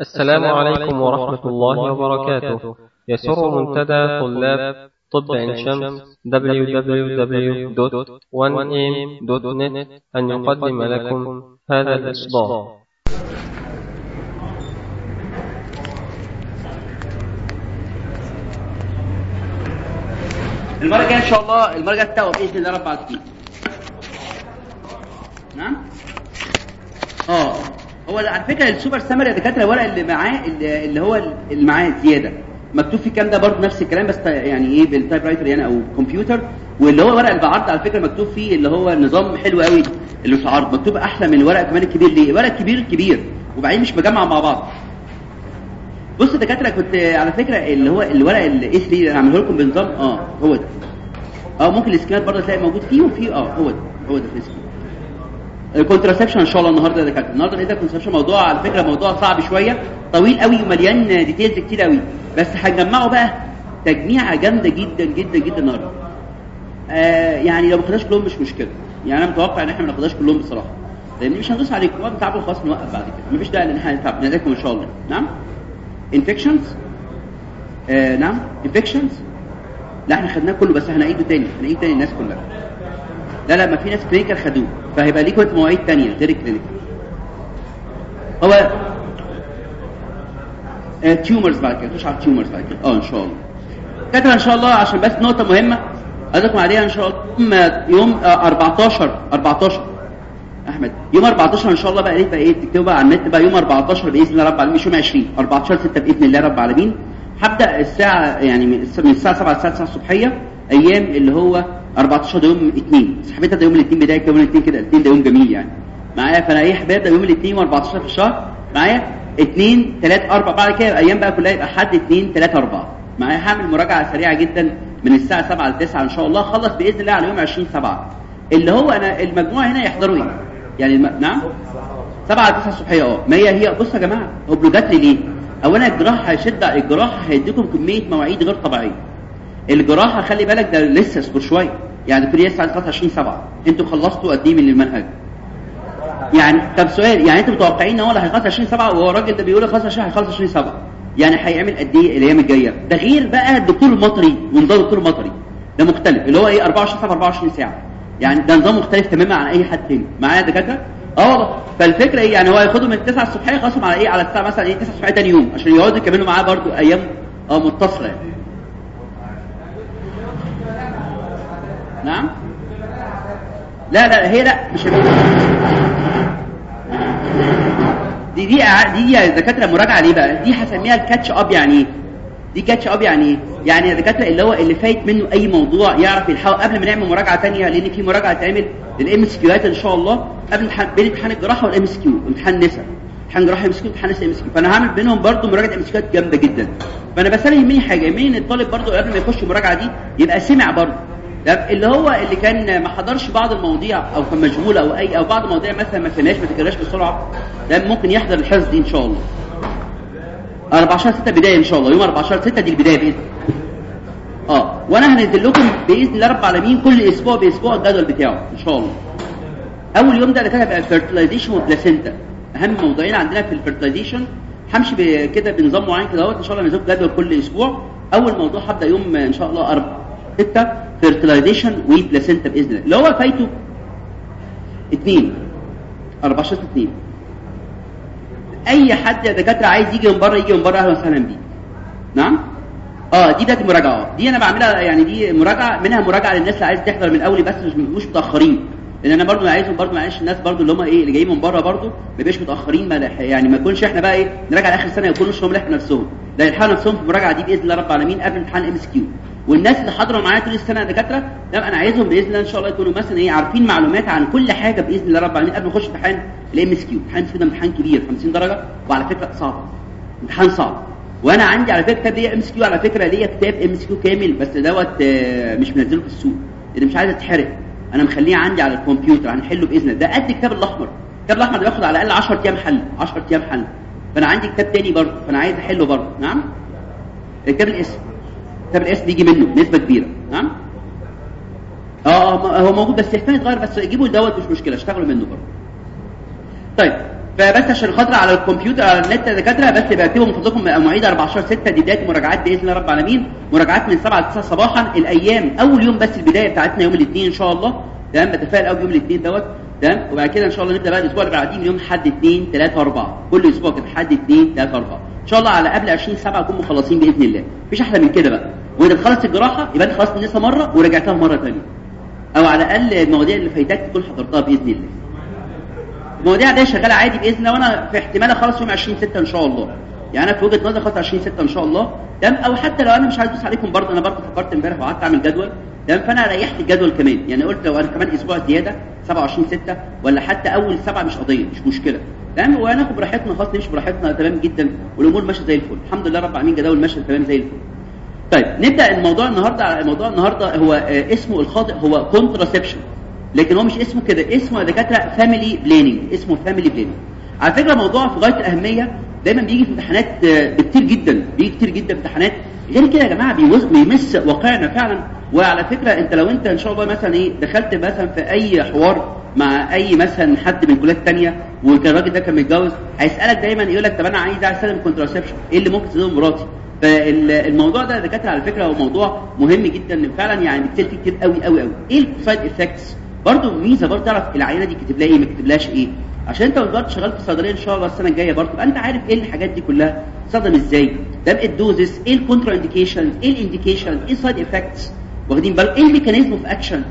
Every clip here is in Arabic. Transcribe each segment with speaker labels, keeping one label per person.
Speaker 1: السلام عليكم ورحمة الله وبركاته. يسر منتدى طلاب طب عين شمس www.1am.net أن يقدم لكم هذا الإصدار.
Speaker 2: المرة الجاية إن شاء الله المرة الجاية التقوى بإذن الله رب العالمين. نعم؟ آه. هو على فكرة ال super summary يا دكاترة الورق اللي معاه اللي هو اللي معاه زيادة. مكتوب فيه الكلام ده برضه نفس الكلام بس يعني إيه بال typewriter يعني أو كمبيوتر. واللي هو ورق البعرض على فكرة مكتوب فيه اللي هو نظام حلو قوي اللي مش عرض. مكتوب أحلى من الورق كمان الكبير. ليه؟ الورق الكبير كبير وبعدين مش مجمع مع بعض. بص يا دكاترة كنت على فكرة اللي هو الورق ال A3 اللي عامله لكم بنظام آه هو ده. آه ممكن السكانات برضه تلاقي موجود فيه وفيه آه هو ده هو ده في ال scan ال contraception إن شاء الله النهارده يا دكاتره النهارده باذن ال contraception موضوع على فكرة موضوع صعب شوية طويل قوي ومليان details كتير قوي. بس هنجمعه بقى تجميعه جامدة جدا جدا جدا النهارده. آه يعني لو ما خدناش كلهم مش مشكلة. يعني أنا متوقع إن إحنا ما ناخدهاش كلهم بصراحه لأن مش هندوس عليكم. وقت تعبوا خلاص نوقف بعد كده. مفيش داعي إن إحنا نتعب. نلاقيكم إن شاء الله. نعم؟ infections آه نعم؟ infections لا إحنا خدناه كله بس هنعيده تاني. هنعيد تاني الناس كلها. لا لا ما في ناس clinical خدوه فهيبقى ليكم أنتوا مواعيد تانية. غير ال clinical هو آه tumors بعد كده. نخش على ال tumors بعد كده. آه إن شاء الله. كاتبه إن شاء الله عشان بس نقطة مهمة. أقول عليها إن شاء الله. يوم آه 14 14 أحمد. يوم 14 إن شاء الله بقى إيه؟ بقى إيه؟ تكتبوا بقى على النت بقى يوم 14 بإذن الله رب العالمين. مش يوم 20 14 6 بإذن الله رب العالمين. هبدأ الساعة يعني من الساعة 7 للساعة 9 الصبحية. أيام اللي هو 14 ده يوم اثنين حبيت ده يوم الاثنين بدايه يوم الاثنين كده. الاثنين ده يوم جميل يعني. معايا فانا إيه حبيت يوم الاثنين و14 في الشهر. معايا؟ 2 3 4 بعد كده الأيام بقى كلها يبقى حد 2 3 4 معايا؟ هعمل مراجعة سريعة جدا من الساعة 7 ل 9 إن شاء الله. خلص بإذن الله على يوم 20 7 اللي هو أنا المجموعة هنا يحضروا إيه يعني الم... نعم؟ 7 9 الصبحيه آه. ما هي هي بصوا يا جماعة اوبليجاتري ليه؟ اولا الجراحة هيشد الجراحة هيديكم كمية مواعيد غير طبيعية. الجراحة خلي بالك ده لسه اصبر شوية. يعني الدكتور ياسر عايز 23 7 أنتوا خلصتوا قد إيه من المنهج؟ يعني طب سؤال يعني أنتوا متوقعين ان هو اللي هيخلص 20 7 وهو الراجل ده بيقول خلاص 20 هيخلص 20 7 يعني هيعمل قد إيه الأيام الجاية؟ ده غير بقى الدكتور المطري ونظام الدكتور المطري. ده مختلف اللي هو إيه 24 7 24 ساعة. يعني ده نظام مختلف تماما عن اي حد تاني. معايا دكاترة؟ آه والله. فالفكرة إيه؟ يعني هو هياخدهم من 9 الصبح يخلصهم على إيه على الساعة مثلا إيه 9 الصبح تاني يوم عشان يقعدوا يكملوا معاه برضو أيام آه متصلة يعني. نعم؟ لا لا هي لا مش دي دي دي يا دكاترة مراجعة ليه بقى؟ دي هسميها ال catch up يعني إيه؟ دي catch up يعني إيه؟ يعني الدكاتره اللي هو اللي فايت منه أي موضوع يعرف يلحقه قبل ما نعمل مراجعة ثانية لأن في مراجعة تعمل لل MCQ ات إن شاء الله قبل بين امتحان الجراحة وال MCQ امتحان النساء امتحان جراحة MCQ امتحان نساء MCQ فأنا هعمل بينهم برضو مراجعة MCQ ات جامدة جدا. فأنا بس أنا يهمني حاجة يهمني الطالب برضو قبل ما يخش المراجعة دي يبقى سمع برضو اللي هو اللي كان ما حضرش بعض المواضيع أو كان مشغول أو اي أو بعض المواضيع مثلا ما فهمهاش ما تجراش بسرعة ده ممكن يحضر الحصص دي إن شاء الله. 14 6 بداية إن شاء الله. يوم 14 6 دي البداية بإذن آه. وأنا هنزل لكم بإذن الله رب العالمين كل أسبوع بأسبوع الجدول بتاعه إن شاء الله. أول يوم ده اللي كان هيبقى ال fertilization وال placenta. أهم موضوعين عندنا في ال fertilization همشي كده بنظام معين كده أهوت. إن شاء الله نزل جدول كل أسبوع. أول موضوع هبدأ يوم إن شاء الله 4 6 fertilization و placenta باذن الله اللي هو فايته 2 14 2 أي حد يا دكاترة عايز يجي من بره يجي من بره أهلا وسهلا بيه. نعم؟ آه دي بدايه المراجعه دي أنا بعملها يعني دي مراجعة منها مراجعة للناس اللي عايز تحضر من الأول بس مش متأخرين. لأن أنا برضو عايزهم برضو معلش الناس برضو اللي هم إيه اللي جايين من بره برضو ما يبقاش متأخرين ما يعني ما يكونش إحنا بقى إيه نراجع لآخر السنة يكونوش هم لحقوا نفسهم. لا يلحقوا نفسهم في المراجعه دي بإذن الله رب العالمين قبل امتحان ال MCQ والناس اللي حاضروا معايا طول السنة دكاترة لا أنا عايزهم بإذن الله إن شاء الله يكونوا مثلا إيه عارفين معلومات عن كل حاجة بإذن الله رب العالمين قبل ما نخش امتحان ال MCQ امتحان ده امتحان كبير 50 درجة وعلى فكرة صعب. امتحان صعب. وأنا عندي على فكرة كتاب ليا MCQ على فكرة ليا كتاب MCQ كامل بس دوت مش منزله في السوق. اللي مش عايز أتحرق. أنا مخليه عندي على الكمبيوتر هنحله بإذن الله. ده قد الكتاب الأحمر. الكتاب الأحمر بياخد على الأقل 10 أيام حل 10 أيام حل. فأنا عندي كتاب تاني برضه فأنا عايز أحله برضه. نعم؟ الكتاب الاسم كتاب الاسم بيجي منه نسبة كبيرة. نعم؟ آه هو موجود بس احتمال يتغير بس جيبوا دوت مش مشكلة اشتغلوا منه برضه. طيب. فبس عشان خاطر على الكمبيوتر على النت دكاترة بس بكتبوا من فضلكم مواعيد 14 6 دي بداية مراجعات بإذن الله رب العالمين. مراجعات من 7 ل 9 صباحا الأيام أول يوم بس البداية بتاعتنا يوم الاثنين إن شاء الله. تمام؟ بتفائل قوي يوم الاثنين دوت. تمام؟ وبعد كده إن شاء الله نبدأ بقى الأسبوع اللي بعديه من يوم حد 2 3 4 كل أسبوع كده حد 2 3 4 إن شاء الله على قبل 20 7 نكون مخلصين بإذن الله. مفيش أحلى من كده بقى. وانت تخلص الجراحة يبقى انت خلصت النساء مرة ورجعتها مرة ثانية أو على الأقل المواضيع اللي فايتاك تكون حضرتها بإذن الله. المواضيع دي شغاله عادي بإذن الله وأنا في احتمال أخلص يوم 20 6 إن شاء الله. يعني أنا في وجهة نظري خلاص 20 6 إن شاء الله. تمام أو حتى لو أنا مش عايز أدوس عليكم برضه أنا برضه فكرت إمبارح وقعدت أعمل جدول. تمام فأنا ريحت الجدول كمان. يعني قلت لو أنا كمان أسبوع زيادة 27 6 ولا حتى أول سبعة مش قضية مش مشكلة. تمام وهناخد براحتنا خلاص نمشي براحتنا تمام جدا. والأمور ماشية زي الفل. الحمد لله رب العالمين جدول ماشية تمام زي الفل. طيب نبدأ الموضوع النهارده الموضوع النهارده هو آه، اسمه الخاطئ هو contraception لكن هو مش اسمه كده اسمه يا دكاترة family planning اسمه family planning على فكرة موضوع في غاية الأهمية دايما بيجي في امتحانات آه، بكتير جدا بيجي كتير جدا في امتحانات. غير كده يا جماعة بيمس واقعنا فعلا. وعلى فكرة انت لو انت ان شاء الله مثلا إيه دخلت مثلا في أي حوار مع أي مثلا حد من كليات تانية وكان الراجل ده كان متجوز هيسألك دايما يقول لك طب أنا عايز استخدم contraception إيه اللي ممكن تستخدمه مراتي؟ فالموضوع ده دكاترة على فكرة هو موضوع مهم جدا فعلا يعني فيه كتير قوي قوي قوي إيه ال side effects برضه ميزة برضه تعرف العينة دي كاتب لها إيه ما كتبلهاش إيه. عشان انت برضه شغال في صيدلية ان شاء الله السنة الجاية برضه يبقى انت عارف إيه الحاجات دي كلها. تستخدم إزاي؟ ده ال doses إيه ال contraindication إيه ال indication إيه ال side effects واخدين بالك؟ إيه ال mechanism of action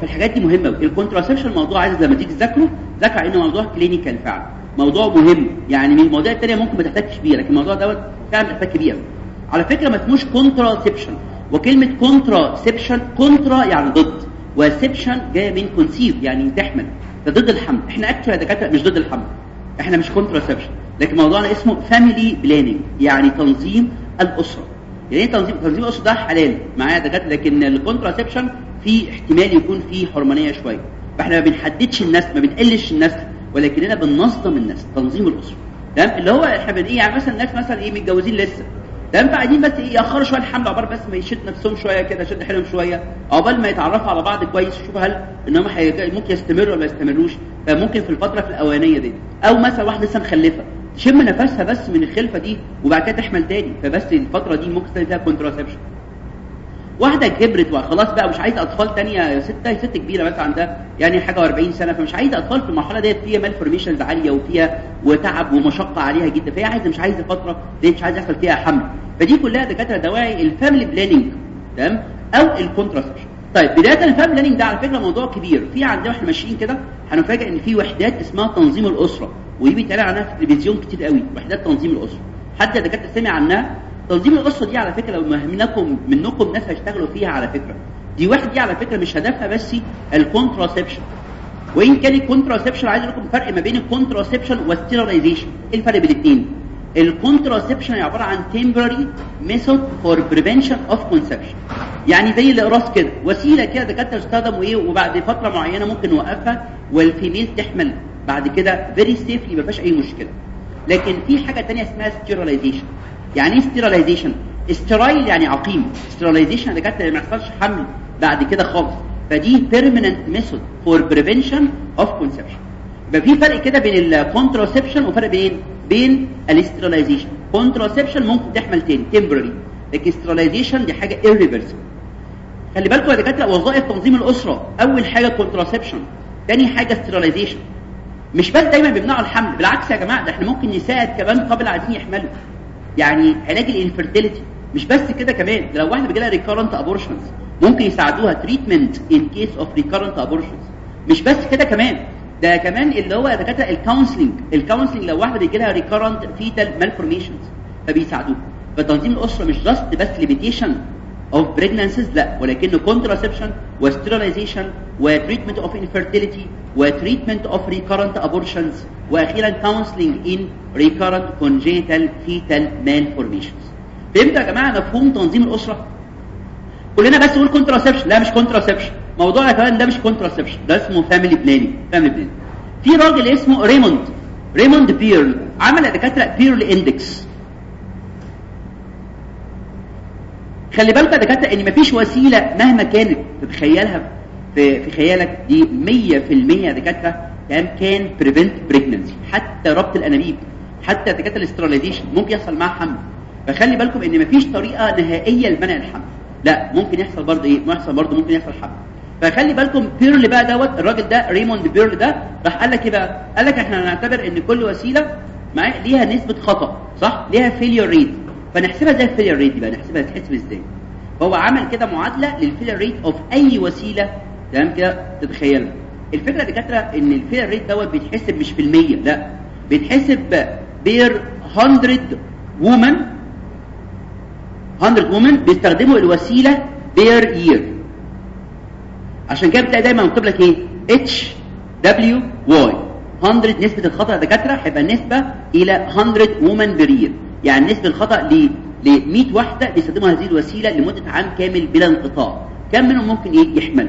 Speaker 2: فالحاجات دي مهمة ال contraception موضوع عايز لما تيجي تذاكره ذاكر انه موضوع clinical فعلا. موضوع مهم. يعني من المواضيع الثانية ممكن ما تحتاجش بيه لكن الموضوع دوت فعلا محتاج قوي. على فكرة ما اسموش contraception وكلمة contraception contra يعني ضد. و ception جاية من conceive يعني تحمل. ضد الحمل. إحنا أكتر دكاترة مش ضد الحمل. إحنا مش contraception لكن موضوعنا اسمه family planning يعني تنظيم الأسرة. يعني إيه تنظيم؟ تنظيم الأسرة ده حلال معايا يا دكاترة لكن ال contraception في احتمال يكون فيه حرمانيه شوية. فإحنا ما بنحددش النسل ما بنقلش النسل ولكننا بننظم النسل تنظيم الأسرة. تمام؟ اللي هو إحنا بن إيه يعني مثلا الناس مثلا إيه متجوزين لسه. تمام فقاعدين بس إيه يأخروا شوية الحمل عقبال بس ما يشد نفسهم شوية كده يشد حيلهم شوية. عقبال ما يتعرفوا على بعض كويس يشوفوا هل ان هم. ممكن يستمروا ولا ما يستمروش. فممكن في الفترة في الأولانية دي. أو مثلا واحدة لسه مخلفة. تشم نفسها بس من الخلفة دي وبعد كده تحمل تاني. فبس الفترة دي ممكن تلاقي فيها كونتراسبشن واحدة كبرت وخلاص بقى مش عايزة أطفال تانية. يا ست هي ست كبيرة مثلا عندها يعني حاجة 40 سنة فمش عايزة أطفال في المرحلة ديت. فيها malformations عالية وفيها وتعب ومشقة عليها جدا. فهي عايزة مش عايزة فترة دي مش عايزة يحصل فيها حمل. فدي كلها دكاترة دواعي ال family planning تمام؟ أو ال contraception طيب بداية ال family planning ده على فكرة موضوع كبير. في عندنا وإحنا ماشيين كده هنفاجئ إن في وحدات اسمها تنظيم الأسرة ودي بيتقال عنها في التلفزيون كتير قوي وحدات تنظيم الأسرة. حد دكاترة سمع عنها؟ تنظيم الاسره دي على فكرة لو منكم منكم ناس هيشتغلوا فيها على فكرة. دي واحد دي على فكرة مش هدفها بس ال contraception وإن كان ال contraception عايز أقول لكم فرق ما بين ال contraception وال sterilization إيه الفرق بين الاثنين ال contraception عبارة عن temporary method for prevention of conception. يعني زي الاقراص كده. وسيلة كده دكاترة استخدموا إيه؟ وبعد فترة معينة ممكن نوقفها وال female تحمل. بعد كده very safely ما فيهاش أي مشكلة. لكن في حاجة ثانية اسمها sterilization يعني إيه sterilization sterile يعني عقيم. sterilization دكاترة ما يحصلش حمل بعد كده خالص. فدي permanent method for prevention of conception. يبقى في فرق كده بين ال contraception وفرق بين بين ال sterilization contraception ممكن تحمل تاني temporary. لكن sterilization دي حاجة irreversible. خلي بالكم يا دكاترة وظائف تنظيم الأسرة أول حاجة contraception تاني حاجة sterilization مش بس دايما بيمنعوا الحمل بالعكس يا جماعة ده إحنا ممكن نساعد كمان قبل عايزين يحملوا. يعني علاج ال infertility مش بس كده كمان لو واحدة بيجي لها recurrent abortions ممكن يساعدوها treatment in case of recurrent abortions مش بس كده كمان ده كمان اللي هو دكاترة ال counseling ال counseling لو واحدة بيجي لها recurrent fetal malformations فبيساعدوها. فتنظيم الأسرة مش just بس limitation of pregnancies لا ولكنه contraception و sterilization و treatment of infertility و treatment of recurrent abortions وأخيرا counseling in recurrent congenital fetal malformations فهمتوا يا جماعة مفهوم تنظيم الأسرة؟ كلنا بس نقول contraception لا مش contraception موضوعنا كمان ده مش contraception ده اسمه family planning family planning في راجل اسمه ريموند. ريموند بيرل. عمل دكاترة بيرل index. خلي بالك يا دكاترة إن مفيش وسيلة مهما كانت تتخيلها في في خيالك دي 100% يا دكاترة can prevent pregnancy حتى ربط الأنابيب حتى دكاترة ال sterilization ممكن يحصل معاه حمل. فخلي بالكم إن مفيش طريقة نهائية لمنع الحمل. لا ممكن يحصل برضه إيه؟ يحصل برضه ممكن يحصل حمل. فخلي بالكم بيرل بقى دوت الراجل ده ريموند بيرل ده راح قال لك إيه بقى؟ قال لك إحنا هنعتبر إن كل وسيلة معايا ليها نسبة خطأ صح؟ ليها failure rate فنحسبها زي ال failure rate دي بقى نحسبها تحسب إزاي فهو عمل كده معادلة لل failure rate of أي وسيلة تمام كده؟ تتخيلها. الفكرة يا دكاترة إن ال failure rate دوت بيتحسب مش في المية لا. بيتحسب per 100 women 100 women بيستخدموا الوسيلة per year عشان كده بتلاقي دايما مكتوب لك إيه؟ HWY 100 نسبة الخطأ يا دكاترة هيبقى النسبة إلى 100 women per year يعني نسبة الخطأ ل ل 100 واحدة بيستخدموا هذه الوسيلة لمدة عام كامل بلا انقطاع. كم منهم ممكن إيه يحمل؟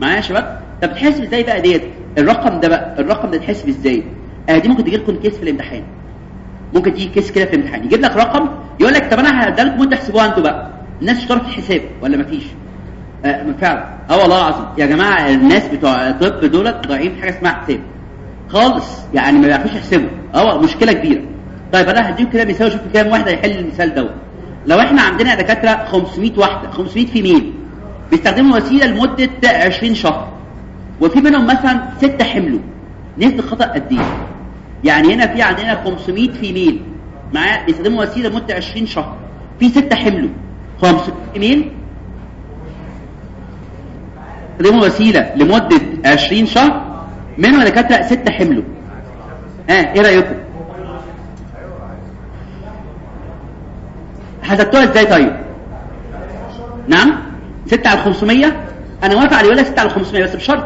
Speaker 2: معايا يا شباب؟ طب تحسب إزاي بقى ديت؟ الرقم ده بقى الرقم ده تحسب إزاي؟ آه دي ممكن تجي لكم case في الامتحان. ممكن تيجي case كده في الامتحان. يجيب لك رقم يقول لك طب أنا لكم وأنتوا تحسبوها أنتوا بقى. الناس اشتركت في الحساب ولا مفيش؟ آه فعلا. آه والله العظيم. يا جماعة الناس بتوع الطب دولت ضايعين في حاجة اسمها حساب. خالص. يعني ما بيعرفوش يحسبوا. آه مشكلة كبيرة. طيب أنا هديكم كده مثال شوف كام واحد هيحل المثال دوت. لو إحنا عندنا دكاترة 500 واحدة 500 فيميل بيستخدموا وسيلة لمدة 20 شهر وفي منهم مثلا 6 حملوا. نسبه خطا قد إيه؟ يعني هنا في عندنا 500 فيميل معاه بيستخدموا وسيلة لمدة 20 شهر. في 6 حملوا. 500 فيميل استخدموا وسيلة لمدة 20 شهر منهم دكاترة 6 حملوا. ها. إيه رأيكم؟ حسبتوها إزاي طيب؟ نعم؟ 6 على 500 أنا موافق على يقول لك 6 على 500 بس بشرط.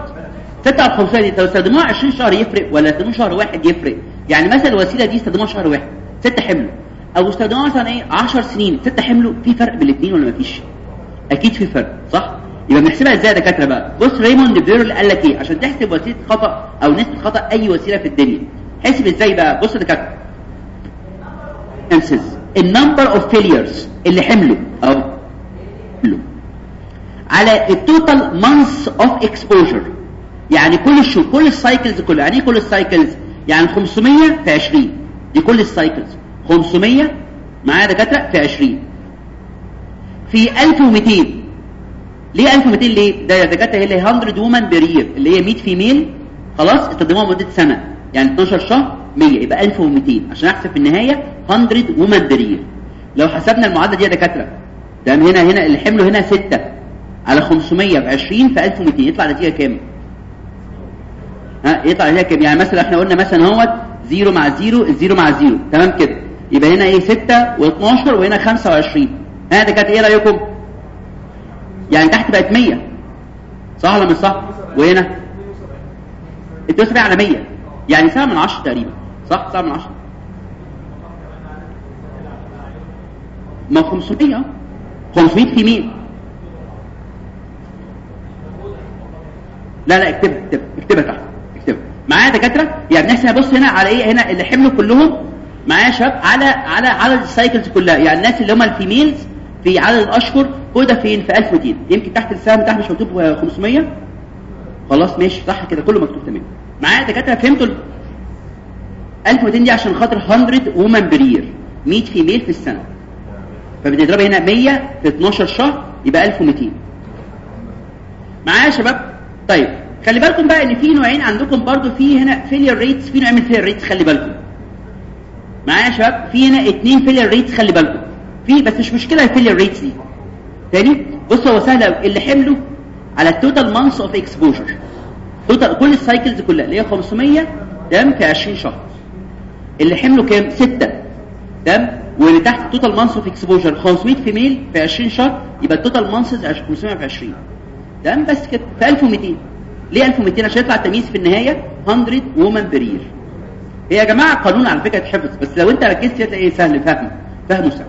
Speaker 2: 6 على 500 دي لو استخدموها 20 شهر يفرق ولا استخدموها شهر واحد يفرق. يعني مثلا الوسيلة دي استخدموها شهر واحد. 6 حملوا أو استخدموها مثلا إيه؟ 10 سنين. 6 حملوا في فرق بين الاثنين ولا مفيش أكيد في فرق صح؟ يبقى بنحسبها إزاي يا دكاترة بقى؟ بص ريموند بيرل قال لك إيه؟ عشان تحسب وسيلة خطأ أو نسبة خطأ أي وسيلة في الدنيا. حسب إزاي بقى؟ بص يا دكاترة. ال number of failures اللي حملوا. حملوا. على ال total months of exposure يعني كل الشهور كل ال cycles كلها يعني إيه كل ال cycles يعني 500 في 20 دي كل ال cycles 500 معايا دكاترة في 20 في 1200 ليه 1200 ليه؟ ده دكاترة هي اللي 100 وومن برير اللي هي 100 فيميل خلاص استخدموها مده سنة. يعني 12 شهر. 100 يبقى 1200 عشان أحسب في النهاية 100 وومن برير لو حسبنا المعادلة دي يا دكاترة ده هنا هنا اللي حمله هنا 6 على 500 ب 20 في 1200 يطلع نتيجة كام؟ ها؟ يطلع نتيجة كام؟ يعني مثلا إحنا قلنا مثلا اهوت 0 مع 0 الزيرو مع 0 تمام كده. يبقى هنا إيه؟ 6 و12 وهنا 25 ها ده كانت إيه رأيكم؟ يعني تحت بقت 100 صح ولا مش صح؟ وهنا؟ 72 على 100 يعني 7 من 10 تقريبا. صح 7 من 10 ما 500 500 في مين لا لا اكتب اكتب اكتبها تحت اكتبها. معايا دكاترة؟ يعني نحسب بص هنا على إيه؟ هنا اللي حملوا كلهم. معايا يا شباب؟ على على عدد ال cycles كلها. يعني الناس اللي هم ال females في عدد الأشهر كل ده فين؟ في 1200 يمكن تحت السهم تحت مش مكتوب 500 خلاص ماشي صح كده كله مكتوب تمام. معايا دكاترة؟ فهمتوا؟ 1200 دي عشان خاطر 100 women per year 100 female في السنة. فبنضربها هنا 100 في 12 شهر يبقى 1200 معايا يا شباب؟ طيب خلي بالكم بقى إن في نوعين عندكم برضو في هنا failure rates في نوعين من failure rates خلي بالكم. معايا يا شباب؟ في هنا اثنين failure rates خلي بالكم. في بس مش مشكلة ال failure rates دي. تاني بص هو سهل اللي حمله على ال total months of exposure total كل ال cycles كلها اللي هي 500 تمام في 20 شهر. اللي حمله كام؟ 6 تمام؟ واللي تحت total months of exposure 500 female في 20 شهر يبقى ال total months 500 في 20 تمام؟ بس كده. في 1200 ليه 1200 عشان يطلع التمييز في النهاية 100 women per year هي يا جماعة؟ قانون على فكرة تحفظ بس لو أنت ركزت هتلاقي سهل. فهم فهمه سهل.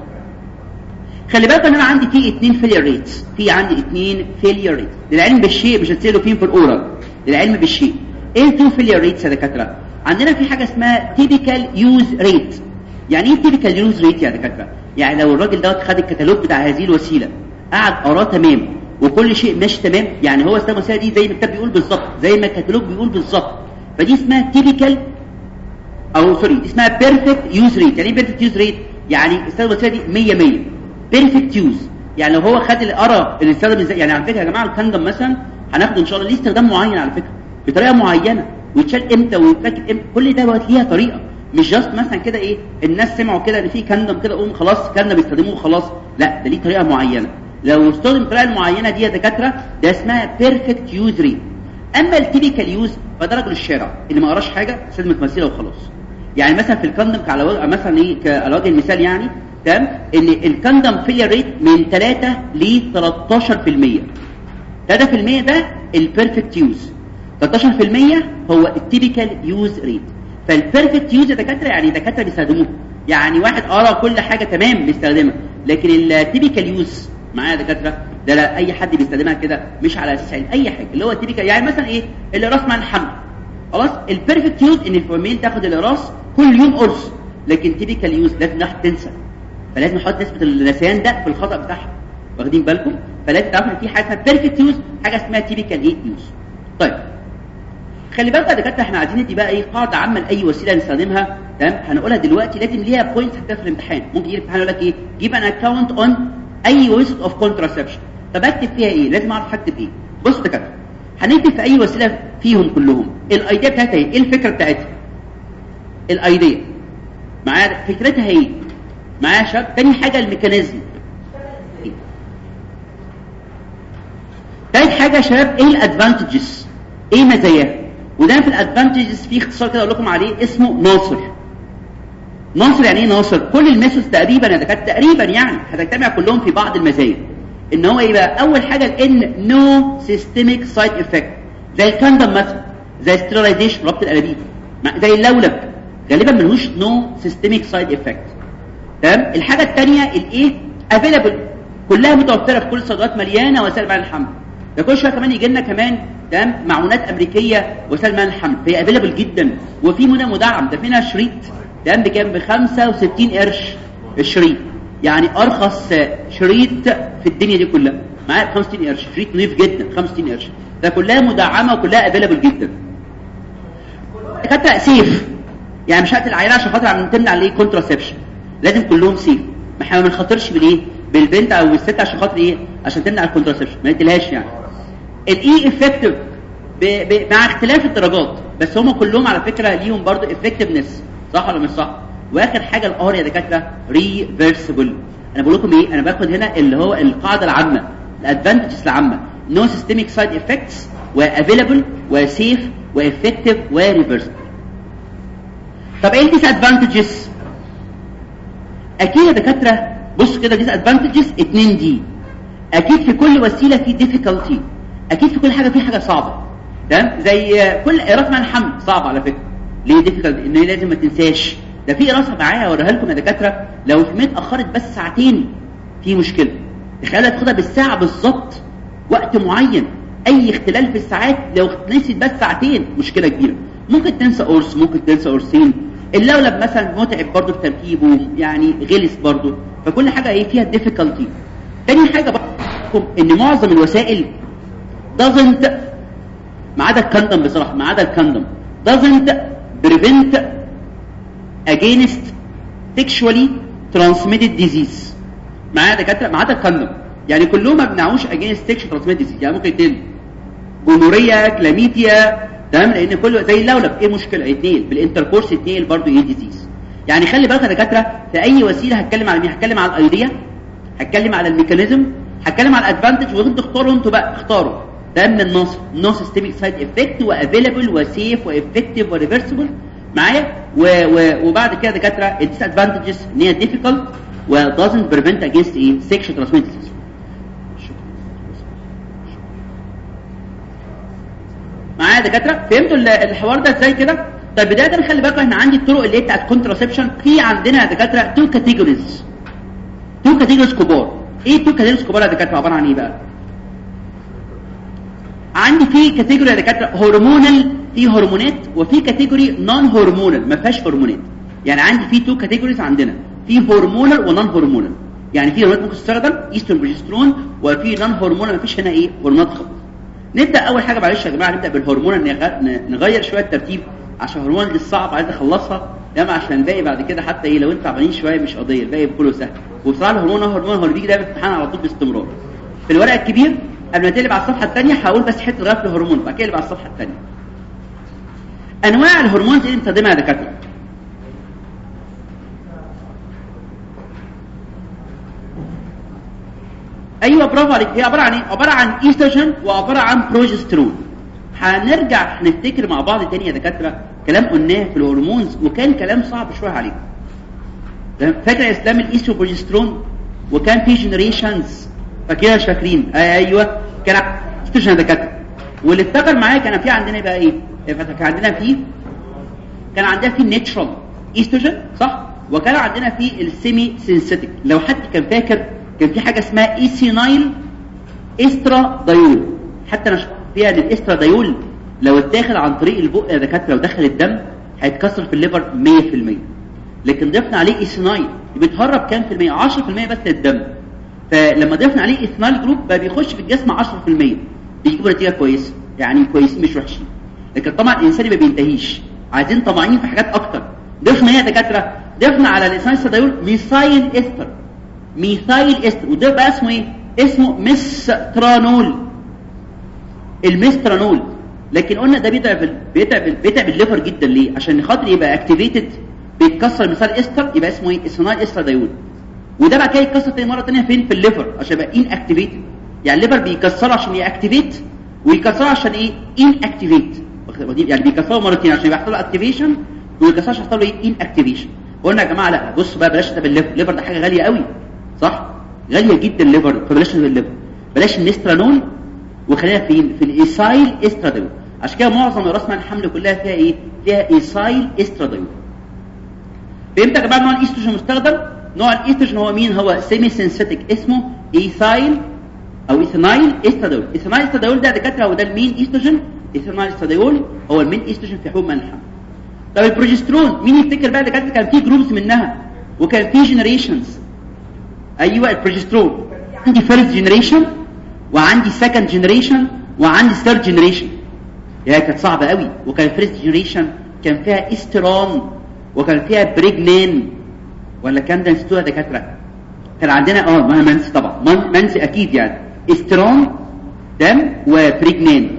Speaker 2: خلي بالك إن أنا عندي في اثنين failure rates في عندي اثنين failure rates للعلم بالشيء مش هتسألوا فين في ال oral للعلم بالشيء. إيه ال two failure rates يا دكاترة؟ عندنا في حاجة اسمها typical use rate يعني إيه typical use rate يا دكاترة؟ يعني لو الراجل دوت خد الكتالوج بتاع هذه الوسيلة قعد قراه تمام وكل شيء ماشي تمام يعني هو استخدم الوسيله دي زي ما الكتاب بيقول بالظبط زي ما الكتالوج بيقول بالظبط. فدي اسمها typical أو sorry اسمها perfect use rate يعني إيه perfect use rate يعني استخدم الوسيله دي 100 100 perfect use يعني لو هو خد القرا اللي استخدم إزاي؟ يعني على فكرة يا جماعة ال condom مثلا هناخده إن شاء الله ليه استخدام معين على فكرة؟ بطريقة معينة. ويتشال إمتى ويتفك إمتى؟ كل ده بقى ليها طريقة. مش just مثلا كده إيه الناس سمعوا كده إن في condom كده قوم خلاص condom بيستخدموه خلاص. لا ده ليه طريقة معينة. لو استخدم الطريقة المعينه دي يا دكاترة ده اسمها perfect use rate اما ال typical use فده رجل الشارع اللي ما قراش حاجة سلمة مسيره وخلاص. يعني مثلا في ال condom على وجه مثلا إيه على وجه المثال يعني تمام؟ إن ال condom failure rate من 3 ل 13% 3% ده ال perfect use 13% هو ال typical use rate. فال perfect use دكاترة يعني دكاترة بيستخدموه. يعني واحد قرأ كل حاجة تمام بيستخدمها. لكن ال typical use معايا دكاترة ده لا أي حد بيستخدمها كده مش على أساس أي حاجة. اللي هو ال typical يعني مثلا إيه؟ الاقراص منع الحمل خلاص؟ ال perfect use إن ال woman تاخد الاقراص كل يوم قرص. لكن typical use لازم الواحد تنسى. فلازم نحط نسبة النسيان ده في الخطأ بتاعها. واخدين بالكم؟ فلازم تعرفوا إن في حاجة اسمها perfect use حاجة اسمها typical إيه؟ use. طيب. خلي بالك يا دكاترة إحنا عايزين ندي بقى إيه قاعدة عامة لأي وسيلة نستخدمها تمام؟ هنقولها دلوقتي لازم ليها points حتى في الامتحان. ممكن يجي الامتحان يقول لك إيه؟ give an account on any way of contraception طب أكتب فيها إيه؟ لازم أعرف هكتب إيه؟ بص يا دكاترة هنكتب في أي وسيلة فيهم كلهم؟ ال idea بتاعتها إيه؟ إيه الفكرة بتاعتها؟ ال idea معايا؟ فكرتها إيه؟ معايا يا شباب؟ تاني حاجة ال mechanism. تالت حاجة يا شباب إيه ال advantages إيه مزاياها؟ وده في ال advantages في اختصار كده أقول لكم عليه اسمه ناصر. ناصر يعني إيه ناصر؟ كل ال methods تقريبا يا دكاترة تقريبا يعني هتجتمع كلهم في بعض المزايا. إن هو إيه بقى أول حاجة ال N no systemic side effect زي ال condom مثلا زي sterilization ربط الانابيب زي اللولب. غالبا ملهوش no systemic side effect تمام؟ الحاجة الثانية الإيه؟ available كلها متوفرة في كل الصيدليات مليانة وسائل منع الحمل. ده كل شوية كمان يجي لنا كمان تمام معونات أمريكية وسائل منع الحمل فهي available جدا. وفي منها مدعم. ده فينا شريط. تمام بكام ب 65 قرش الشريط يعني أرخص شريط في الدنيا دي كلها. معايا 65 قرش. شريط نضيف جدا. 65 قرش. ده كلها مدعمة وكلها available جدا. كانت safe يعني مش هقتل العيال عشان خاطر عم تمنع ليه contraception لازم كلهم safe. ما إحنا ما بنخاطرش بالإيه؟ بالبنت أو الست عشان خاطر إيه؟ عشان تمنع ال contraception ما نديلهاش يعني. ال E effective مع اختلاف الدرجات بس هم كلهم على فكرة ليهم برضو effectiveness صح ولا مش صح؟ واخر حاجة ال R يا دكاترة reversible أنا بقول لكم إيه؟ أنا باخد هنا اللي هو القاعدة العامة ال advantages العامة. نو سيستميك سايد افكتس وافيلابل وسيف وافكتيف وريفرسبل طب إيه ال disadvantages أكيد يا دكاترة بص كده disadvantages 2 D. أكيد في كل وسيلة في difficulty أكيد في كل حاجة في حاجة صعبة. تمام؟ زي كل أقراص منع الحمل صعب على فكرة. ليه difficulty إن هي لازم ما تنساش. ده في أقراص معايا أوريها لكم يا دكاترة. لو الكميه اتاخرت بس ساعتين في مشكلة. تخيل تاخدها بالساعة بالظبط وقت معين. أي اختلال في الساعات لو نسيت بس ساعتين مشكلة كبيرة. ممكن تنسى قرص ممكن تنسى قرصين. اللولب مثلا متعب برضه في تركيبه يعني غلس برضه. فكل حاجة إيه؟ فيها ديفيكالتي تاني حاجة برضه إن معظم الوسائل doesn't ما عدا الكندم بصراحة ما عدا الكندم. doesn't prevent against sexually transmitted disease. معايا دكاترة ما عدا الكندم. يعني كلهم ما بنعوش against sexually transmitted disease. يعني ممكن يتم gonorrhea chlamydia تمام؟ لأن كله زي اللولب. إيه المشكلة؟ يتنقل بال intercourse يتنقل برضه إيه disease يعني خلي بالك يا دكاترة في أي وسيلة هتكلم على مين؟ هتكلم على ال idea هتكلم على ال mechanism هتكلم على ال advantage وانتوا تختاروا أنتوا بقى اختاروا. ده من النص نو سيستميك سايد افكت وافيلابل وسيف وافكتيف وريفرسبل معايا؟ وبعد كده دكاترة ال disadvantages ان هي difficult و doesn't prevent against إيه transmitted disease معايا دكاترة؟ فهمتوا الحوار ده إزاي كده؟ طيب بداية نخلي بالكم إحنا عندي الطرق اللي هي بتاعت contraception في عندنا يا دكاترة two categories two categories كبار. إيه two categories كبار يا دكاترة؟ عبارة عن إيه بقى؟ عندي في category يا دكاترة hormonal في هرمونات وفي category non hormonal ما فيهاش هرمونات يعني عندي في two categories عندنا في hormonal و non hormonal يعني في هرمونات ممكن تستخدم ايستروجين بروجسترون وفي نون هرمونال ما فيش هنا إيه؟ هرمونات خالص نبدأ أول حاجة معلش يا جماعة نبدأ بالهرمون ان نغير شوية الترتيب عشان الهرمون دي الصعب عايز أخلصها. ياما عشان الباقي بعد كده حتى إيه لو أنت تعبانين شوية مش قضية الباقي كله سهل. وبصراحه الهرمون هو اللي بيجي دايما في الامتحان على طول باستمرار. في الورق الكبير قبل ما تقلب على الصفحة الثانية هقول بس حتة غير في الهرمون بعد كده على الصفحة الثانية. أنواع الهرمون اللي بنستخدمها يا دكاتره أيوه برافو عليك. هي عبارة عن إيه؟ عبارة عن ايستروجين وعبارة عن بروجسترون هنرجع نفتكر مع بعض تاني يا دكاترة كلام قلناه في ال hormones وكان كلام صعب شوية عليكم فاكر يا إسلام البروجسترون وكان في generations فاكرين مش فاكرين أيوه كان استروجين دكاتره واللي افتكر معايا كان في عندنا بقى إيه؟ كان عندنا في كان عندنا في ال natural ايستروجين صح؟ وكان عندنا في ال semi synthetic لو حد كان فاكر كان في حاجة اسمها ethinyl estradiol حتى أنا فيها إن الاسترا دايول لو اتاخد عن طريق البق يا دكاترة ودخل الدم هيتكسر في ال liver 100% لكن ضفنا عليه ethinyl بيتهرب كام في المية؟ 10% بس للدم. فلما ضفنا عليه ethinyl group بقى بيخش في الجسم 10% بيجيبوا نتيجة كويسة. يعني كويسين مش وحشين لكن طبعا الإنسان ما بينتهيش. عايزين طمعين في حاجات أكتر. ضفنا إيه يا دكاترة؟ ضفنا على ال ethinyl diol methyl ester. methyl ester. وده بقى اسمه إيه؟ اسمه mestranol. ال mestranol. لكن قلنا ده بيتعب بيتعب بيتعب ال liver جدا. ليه؟ عشان خاطر يبقى activated بيتكسر methyl ester يبقى اسمه إيه؟ اسمه استر دايول وده بقى كده يتكسر تاني مرة ثانية فين؟ في ال liver عشان يبقى inactivated يعني ال liver بيكسره عشان ي activate ويكسره عشان إيه؟ inactivate يعني بيكسره مرتين عشان يبقى له activation ويكسره عشان يحصل له إيه؟ inactivation قلنا يا جماعة لا بصوا بقى بلاش ده بال liver. ال liver ده حاجة غالية قوي صح؟ غالية جدا ال liver فبلاش ال liver بلاش ال mestranol وخلينا فين في ال ethinyl estradiol عشان كده معظم أقراص الحمل كلها فيها إيه؟ فيها ethinyl estradiol فهمت يا جماعة نوع الايستروجين مستخدم نوع الايستروجين هو مين هو؟ semi synthetic اسمه ethyl أو ethinyl estradiol ethinyl estradiol ده دكاترة هو ده ال main ايستروجين ethinyl estradiol هو ال main ايستروجين في حبوب الحمل طب البروجسترون مين يفتكر بقى دكاترة كان في groups منها؟ وكان في generations أيوه البروجسترون. عندي first generation وعندي second generation وعندي third generation هي كانت صعبة قوي وكان first generation كان فيها estrane وكان فيها pregnane ولا كان ده نسيتوها دكاتره كان عندنا آه ما منسي طبعا. منسي أكيد يعني. estrane دم و pregnane.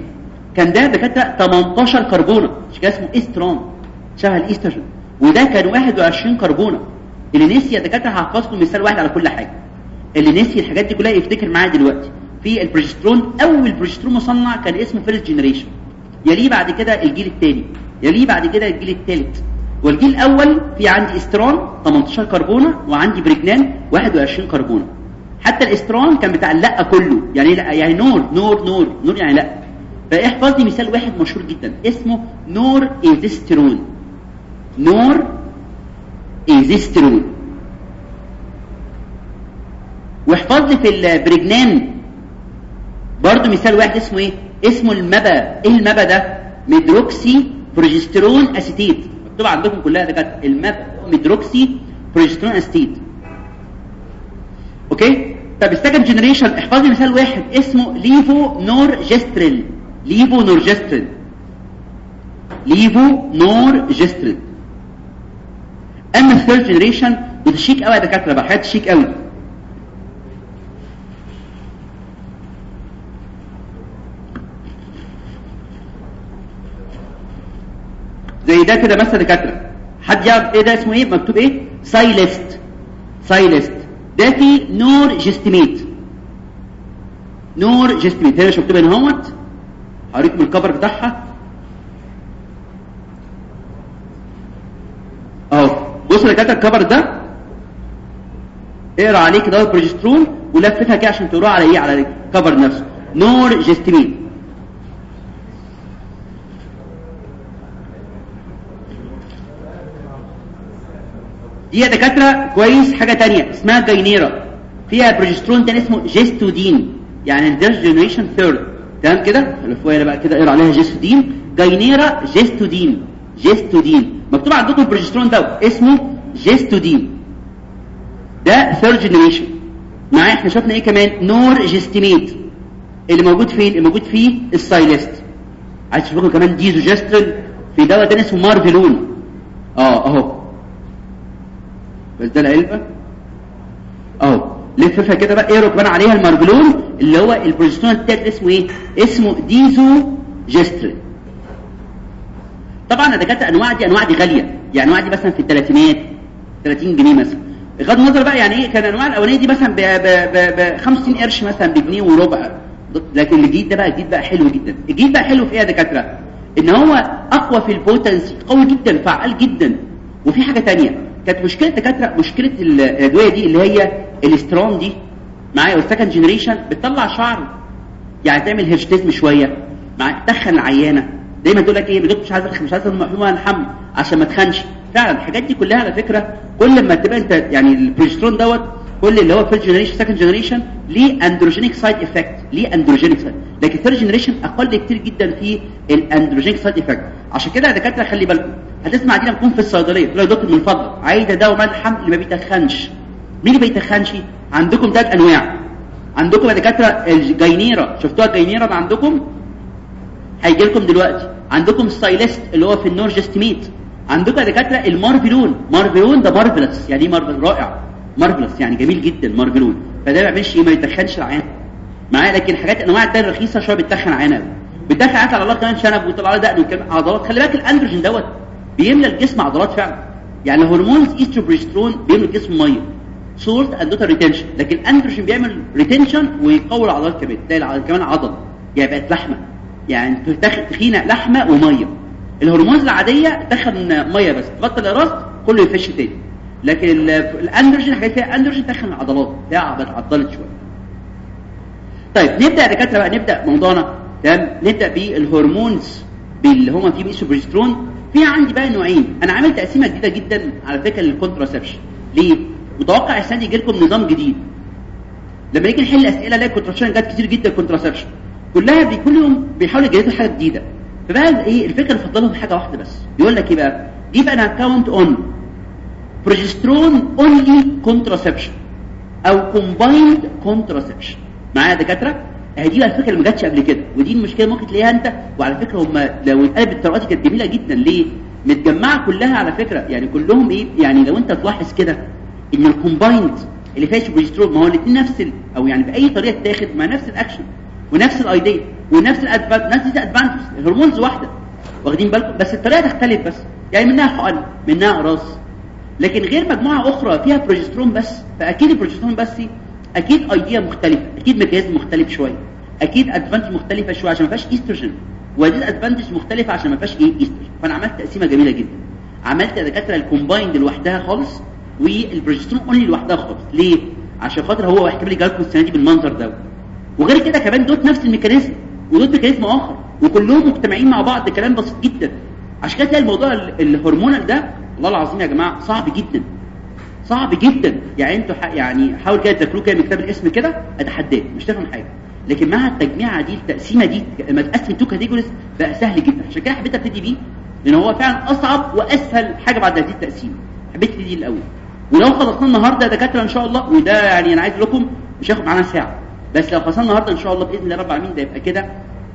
Speaker 2: كان ده دكاتره 18 كربونة. مش كده اسمه estrane. شبه الايستروجين وده كان 21 كربونة. اللي نسي يا دكاتره هحفظكم مثال واحد على كل حاجة. اللي نسي الحاجات دي كلها يفتكر معايا دلوقتي. في البروجسترون أول بروجسترون مصنع كان اسمه first generation يليه بعد كده الجيل الثاني يليه بعد كده الجيل الثالث والجيل الأول في عندي estrane 18 كربونة وعندي pregnane 21 كربونة. حتى ال estrane كان بتاع لا كله. يعني لا يعني nor nor nor. nor يعني لا فاحفظ لي مثال واحد مشهور جدا. اسمه norethisterone. norethisterone. واحفظ لي في ال pregnane برضه مثال واحد اسمه إيه؟ اسمه ال MPA. إيه ال MPA ده؟ medroxyprogesterone acetate. مكتوب عندكم كلها ده كانت ال MPA medroxyprogesterone acetate okay؟ طب ال second generation احفظ لي مثال واحد اسمه levonorgestrel. levonorgestrel. levonorgestrel. أما ال third generation وده شيك قوي يا دكاترة بقى شيك قوي ده كده مثلا دكاتره حد يعرف إيه ده اسمه إيه؟ مكتوب إيه؟ Cilest Cilest ده في norgestimate norgestimate هنا مكتوب هنا اهوت هوريكم ال cover بتاعها. أهو. بص يا دكاتره ال cover ده. اقرأ عليه كده البروجسترون ولفتها كده عشان تقراها على إيه؟ على ال cover نفسه. norgestimate دي يا دكاترة كويس حاجة تانية اسمها Gynera فيها بروجسترون تاني اسمه gestodene يعني ال third generation third تمام كده؟ فوق بقى كده اقرا عليها gestodene. Gynera gestodene gestodene. مكتوب عندكم البروجسترون ده اسمه gestodene. ده third generation معايا؟ إحنا شفنا إيه كمان؟ norgestimate اللي موجود فين؟ اللي موجود فيه ال Cilest عايز تشوفكم كمان desogestrel. في دواء تاني اسمه Marvelon. آه اهو. بس ده العلبه أهو. لففها كده بقى اقرا كمان عليها؟ ال Marvelon اللي هو البروجسترون التالت اسمه إيه؟ اسمه desogestrel طبعا ده كانت أنواع دي أنواع دي غالية. يعني أنواع دي مثلا في الثلاثينات 30 جنيه مثلا. بغض النظر بقى يعني إيه كان الانواع الأولانية دي مثلا ب 50 قرش مثلا بجنيه وربع. لكن الجديد ده بقى الجديد بقى حلو جدا. الجديد بقى حلو في إيه يا دكاترة؟ إن هو أقوى في ال potency قوي جدا فعال جدا. وفي حاجة تانية. كانت مشكلة دكاترة مشكلة الادويه دي اللي هي الاسترون دي معايا وال second generation بتطلع شعر يعني تعمل hirsutism شوية مع تخن العيانة. دايما تقول لك إيه بجد مش عايز مش عايز حبوب منع الحمل عشان ما تخنش. فعلا الحاجات دي كلها على فكرة كل ما تبقى أنت يعني البروجسترون دوت كل اللي هو first generation second generation ليه androgenic side effect ليه androgenic side لكن third generation أقل كتير جدا في ال androgenic side effect عشان كده يا دكاترة خلي بالكم هتسمع دي لما تكون في الصيدلية. تقول يا دكتور من فضلك عايزة دواء منع الحمل اللي ما بيتخنش. مين اللي بيتخنش؟ عندكم ثلاث أنواع. عندكم يا دكاترة ال Gynera شفتوها ال Gynera اللي عندكم؟ هيجي لكم دلوقتي. عندكم ال Cilest اللي هو في ال norgestimate عندكم يا دكاترة ال Marvelon. Marvelon ده marvelous. يعني إيه مارفل؟ رائع. marvelous. يعني جميل جدا Marvelon. فده ما بيعملش إيه ما يتخنش العيانة معايا؟ لكن حاجات أنواع التانية رخيصة شوية بتتخن العيانة قوي بتطلع لها كمان شنب ويطلع له دقن وكمان عضلات خلي بالك الاندروجين دوت بيملى الجسم عضلات فعلا. يعني ال hormones estroprogesterone بيملى الجسم مية. salt and water retention لكن الاندروجين بيعمل retention ويقوي العضلات كمان. تلاقي كمان عضل. يعني بقت لحمة. يعني تخينة لحمة ومية. ال hormones العادية تخن مية بس. تبطل الأقراص كله يفش تاني. لكن الاندروجين حاجات فيها اندروجين تخن العضلات. تعبت عضلت شوية. طيب نبدأ يا دكاترة بقى. نبدأ موضوعنا. تمام؟ نبدأ بال hormones اللي هما فيه estroprogesterone في عندي بقى نوعين. أنا عامل تقسيمه جديدة جدا على فكرة لل contraception ليه؟ متوقع السنة دي يجي لكم نظام جديد. لما نيجي نحل أسئلة الاقي contraception جت كتير جدا contraception كلها كل يوم بيحاولوا يجهزوا حاجة جديدة. فبقى إيه الفكرة اللي حاجة واحدة بس. يقول لك إيه بقى؟ give an account on progesterone only contraception أو combined contraception معايا يا دكاترة؟ دي الفكرة اللي ما جاتش قبل كده ودي المشكلة ممكن تلاقيها أنت. وعلى فكرة هم لو اتقلبت الطرقات كانت جميلة جدا ليه؟ متجمعة كلها على فكرة. يعني كلهم إيه؟ يعني لو أنت تلاحظ كده إن ال combined اللي فيها بروجسترون ما هو الاثنين نفس ال... أو يعني بأي طريقة تاخد مع نفس الأكشن ونفس الايديا ونفس الادفانت نفس الادفانتج الهرمونز واحدة. واخدين بالكم؟ بس الطريقة تختلف بس. يعني منها حقن منها أقراص لكن غير مجموعة أخرى فيها بروجسترون بس. فأكيد البروجسترون بس أكيد idea مختلفه أكيد mechanism مختلف شوية أكيد advantage مختلفة شوية عشان ما فيهاش ايستروجين و disadvantage مختلفة عشان ما فيهاش إيه ايستروجين فأنا عملت تقسيمة جميلة جدا. عملت يا دكاتره ال combined لوحدها خالص وال progesterone only لوحدها خالص. ليه؟ عشان خاطر هو احتمال جالكم السنة دي بالمنظر ده. وغير كده كمان دوت نفس ال mechanism ودوت mechanism آخر. وكلهم مجتمعين مع بعض كلام بسيط جدا. عشان كده تلاقي الموضوع ال hormonal ده والله العظيم يا جماعة صعب جدا. صعب جدا. يعني أنتوا يعني حاول كده تذاكروه كده من كتاب الاسم كده اتحداك مش تفهم حاجة. لكن مع التجميعة دي التقسيمة دي لما تقسم two categories بقى سهل جدا. عشان كده حبيت ابتدي بيه لأن هو فعلا أصعب وأسهل حاجة بعد هذه التقسيمه حبيت ابتدي الأول. ولو خلصنا النهارده دكاترة إن شاء الله وده يعني أنا عايز لكم مش هياخد معانا ساعة. بس لو خلصنا النهارده إن شاء الله بإذن الله رب العالمين ده يبقى كده.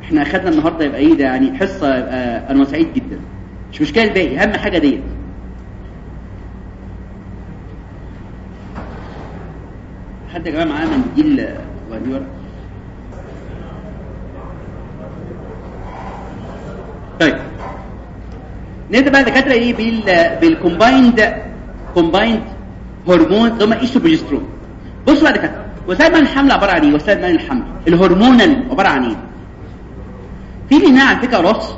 Speaker 2: إحنا اخذنا النهارده يبقى إيه ده يعني حصة يبقى أنا سعيد جدا. مش مشكلة الباقي أهم حاجة ديت. حد يا جماعة معاه منديل ودي ورق طيب. نبدأ بقى دكاتره إيه؟ بال بال combined combined hormone اللي هم estroprogesterone بصوا بقى دكاترة. وسائل منع الحمل عبارة عن إيه؟ وسائل منع الحمل. ال hormonal عبارة عن إيه؟ في منها على فكرة أقراص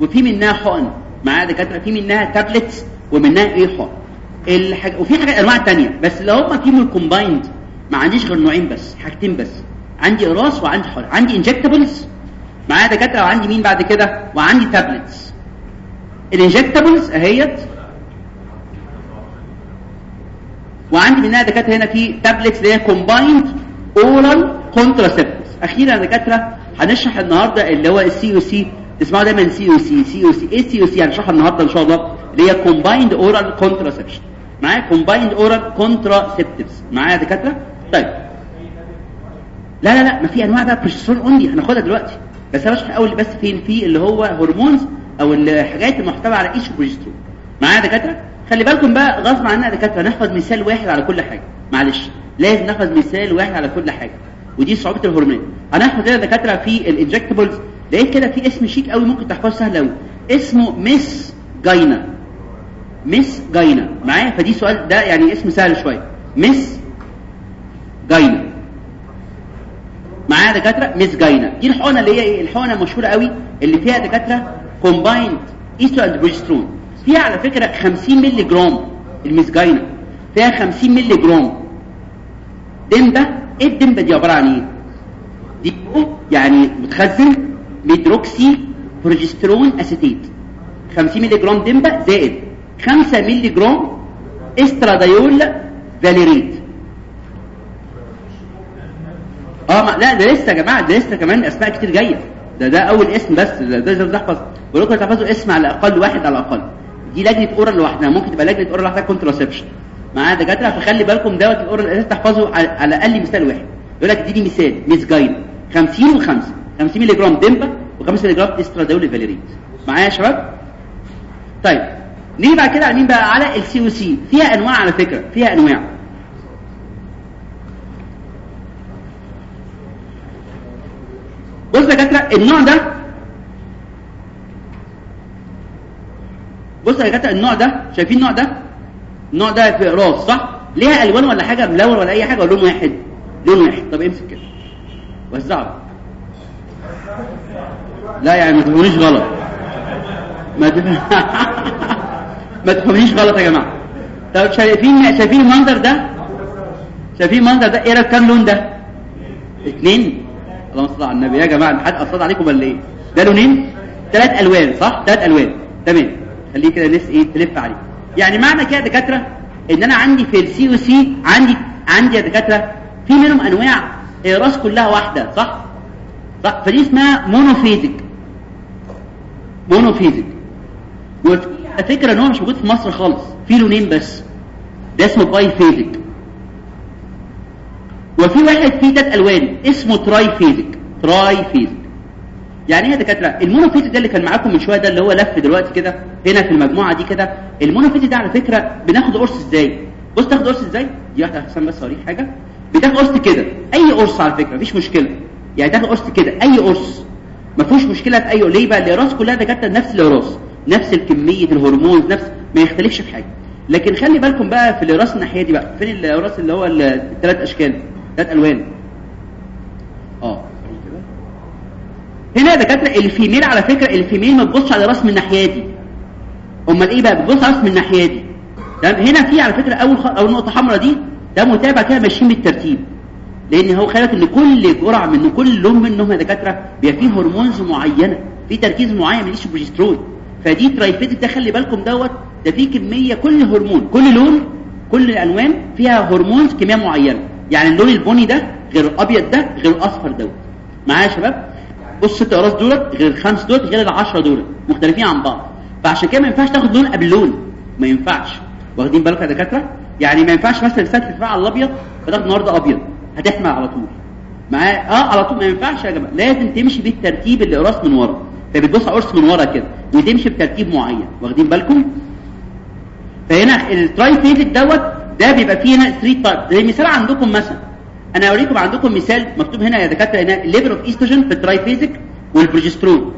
Speaker 2: وفي منها حقن. معايا دكاترة؟ في منها tablets ومنها إيه؟ حقن. الحاجة وفي حاجات أنواع تانية. بس لو هم فيهم ال combined ما عنديش غير نوعين بس حاجتين بس. عندي أقراص وعندي حقن عندي injectables معايا دكاترة وعندي مين بعد كده؟ وعندي tablets ال injectables أهيت. وعندي منها دكاترة هنا في tablets اللي هي combined oral contraceptives أخيرا دكاترة هنشرح النهارده اللي هو ال COC تسمعوا دايما سي أو سي سي أو سي إيه سي أو سي هنشرحها النهارده إن شاء الله. اللي هي combined oral contraception معايا combined oral contraceptives معايا يا دكاترة؟ طيب. لا لا لا ما في أنواع بقى progesterone only هناخدها دلوقتي. بس أنا بشرح اول بس فين في اللي هو hormones أو الحاجات المحتوى على estroprogesterone معايا يا دكاترة؟ خلي بالكم بقى غصب عننا دكاترة نحفظ مثال واحد على كل حاجة. معلش لازم نحفظ مثال واحد على كل حاجة. ودي صعوبة الهرمونات هنحفظ هنا دكاترة في ال injectables لقيت كده في اسم شيك قوي ممكن تحفظه سهل قوي. اسمه Mesigyna. Mesigyna. معايا؟ فدي سؤال ده يعني اسم سهل شوية. Mesigyna معايا دكاترة؟ Mesigyna دي الحقنة اللي هي إيه؟ الحقنة المشهورة قوي اللي فيها دكاترة combined estro and progesterone فيها على فكرة 50 مللي جرام ال Mesigyna فيها 50 مللي جرام DMPA إيه ال DMPA دي عبارة عن إيه؟ دي يعني متخزن medroxyprogesterone acetate 50 مللي جرام DMPA زائد 5 مللي جرام estradiol valerate آه لا ده لسه يا جماعة ده لسه كمان أسماء كتير جاية. ده ده أول اسم بس ده لازم تحفظ بقول لكم تحفظوا اسم على الأقل واحد على الأقل. دي لجنة oral لوحدها ممكن تبقى لجنة oral لوحدها contraception معايا دكاترة؟ فخلي بالكم دوت ال oral أساس تحفظه على الاقل مثال واحد. يقول لك اديني مثال Mesigyna 50 و5 50 مللي جرام DMPA و5 مللي جرام estradiol valerate معايا يا شباب؟ طيب نيجي بعد كده على مين بقى؟ على ال COC فيها أنواع على فكرة فيها أنواع. بص دكاتره النوع ده بص يا دكاتره النوع ده شايفين النوع ده؟ النوع ده في راس صح؟ ليها ألوان ولا حاجة؟ ملون ولا أي حاجة؟ ولا لون واحد؟ لون واحد. طب امسك كده. وزعه. لا يعني ما تفهمونيش غلط. ما ما تفهمونيش غلط يا جماعة. طب شايفين شايفين المنظر ده؟ شايفين المنظر ده؟ إيه كام لون ده؟ اثنين اللهم صل على النبي. يا جماعة حد أصلا عليكم ولا إيه؟ ده لونين ثلاث ألوان صح؟ ثلاث ألوان. تمام. خليه كده الناس إيه؟ تلف عليه. يعني معنى كده يا دكاترة إن أنا عندي في ال COC عندي عندي يا دكاترة في منهم أنواع الأقراص كلها واحدة صح؟ صح. فدي اسمها monophasic monophasic وفي على فكرة إن هو مش موجود في مصر خالص. في لونين بس. ده اسمه biphasic وفي واحد فيه ثلاث ألوان اسمه triphasic triphasic يعني إيه يا دكاترة؟ ال monophasic ده اللي كان معاكم من شوية ده اللي هو لف دلوقتي كده هنا في المجموعة دي كده. ال monophasic ده على فكرة بناخد قرص إزاي؟ بص تاخد قرص إزاي؟ دي واحدة عشان بس أوريك حاجة. بتاخد قرص كده أي قرص على فكرة مفيش مشكلة. يعني تاخد قرص كده أي قرص. ما فيهوش مشكلة في أي ليه بقى؟ الاقراص كلها دكاترة نفس الاقراص نفس الكمية الهرمون نفس ما يختلفش في حاجة. لكن خلي بالكم بقى في الاقراص الناحية دي بقى فين الاقراص اللي هو الثلاث أشكال؟ ثلاث ألوان. آه. هنا يا دكاترة ال female على فكرة ال female ما بتبصش على القراص من الناحية دي. أمال إيه بقى؟ بتبص على القراص من الناحية دي. تمام؟ هنا في على فكرة أول خ... أول نقطة حمراء دي ده متابع كده ماشيين بالترتيب. لأن هو خلي إن كل جرعة من كل لون منهم يا دكاترة بيبقى فيه hormones معينة في تركيز معين من البروجسترون. فدي triphasic ده خلي بالكم دوت ده فيه كمية كل هرمون كل لون كل الالوان فيها hormones كميه معينة. يعني اللون البني ده غير الأبيض ده غير الأصفر دوت معايا يا شباب؟ بص ست اقراص دولت غير الخمس دولت غير العشرة دولت مختلفين عن بعض. فعشان كده ما ينفعش تاخد لون قبل لون. ما ينفعش. واخدين بالكم يا دكاترة؟ يعني ما ينفعش مثلا الست تدفع على الأبيض فتاخد النهارده أبيض. هتحمل على طول. معاه آه على طول. ما ينفعش يا جماعة. لازم تمشي بالترتيب الاقراص من ورا. فبتبص على قرص من ورا كده. وتمشي بترتيب معين. واخدين بالكم؟ فهنا ال triphasic دوت ده بيبقى فيه هنا 3 part زي مثال عندكم مثلا. أنا اوريكم عندكم مثال مكتوب هنا يا دكاترة هنا. ال level of estrogen في ال triphasic والبروجسترون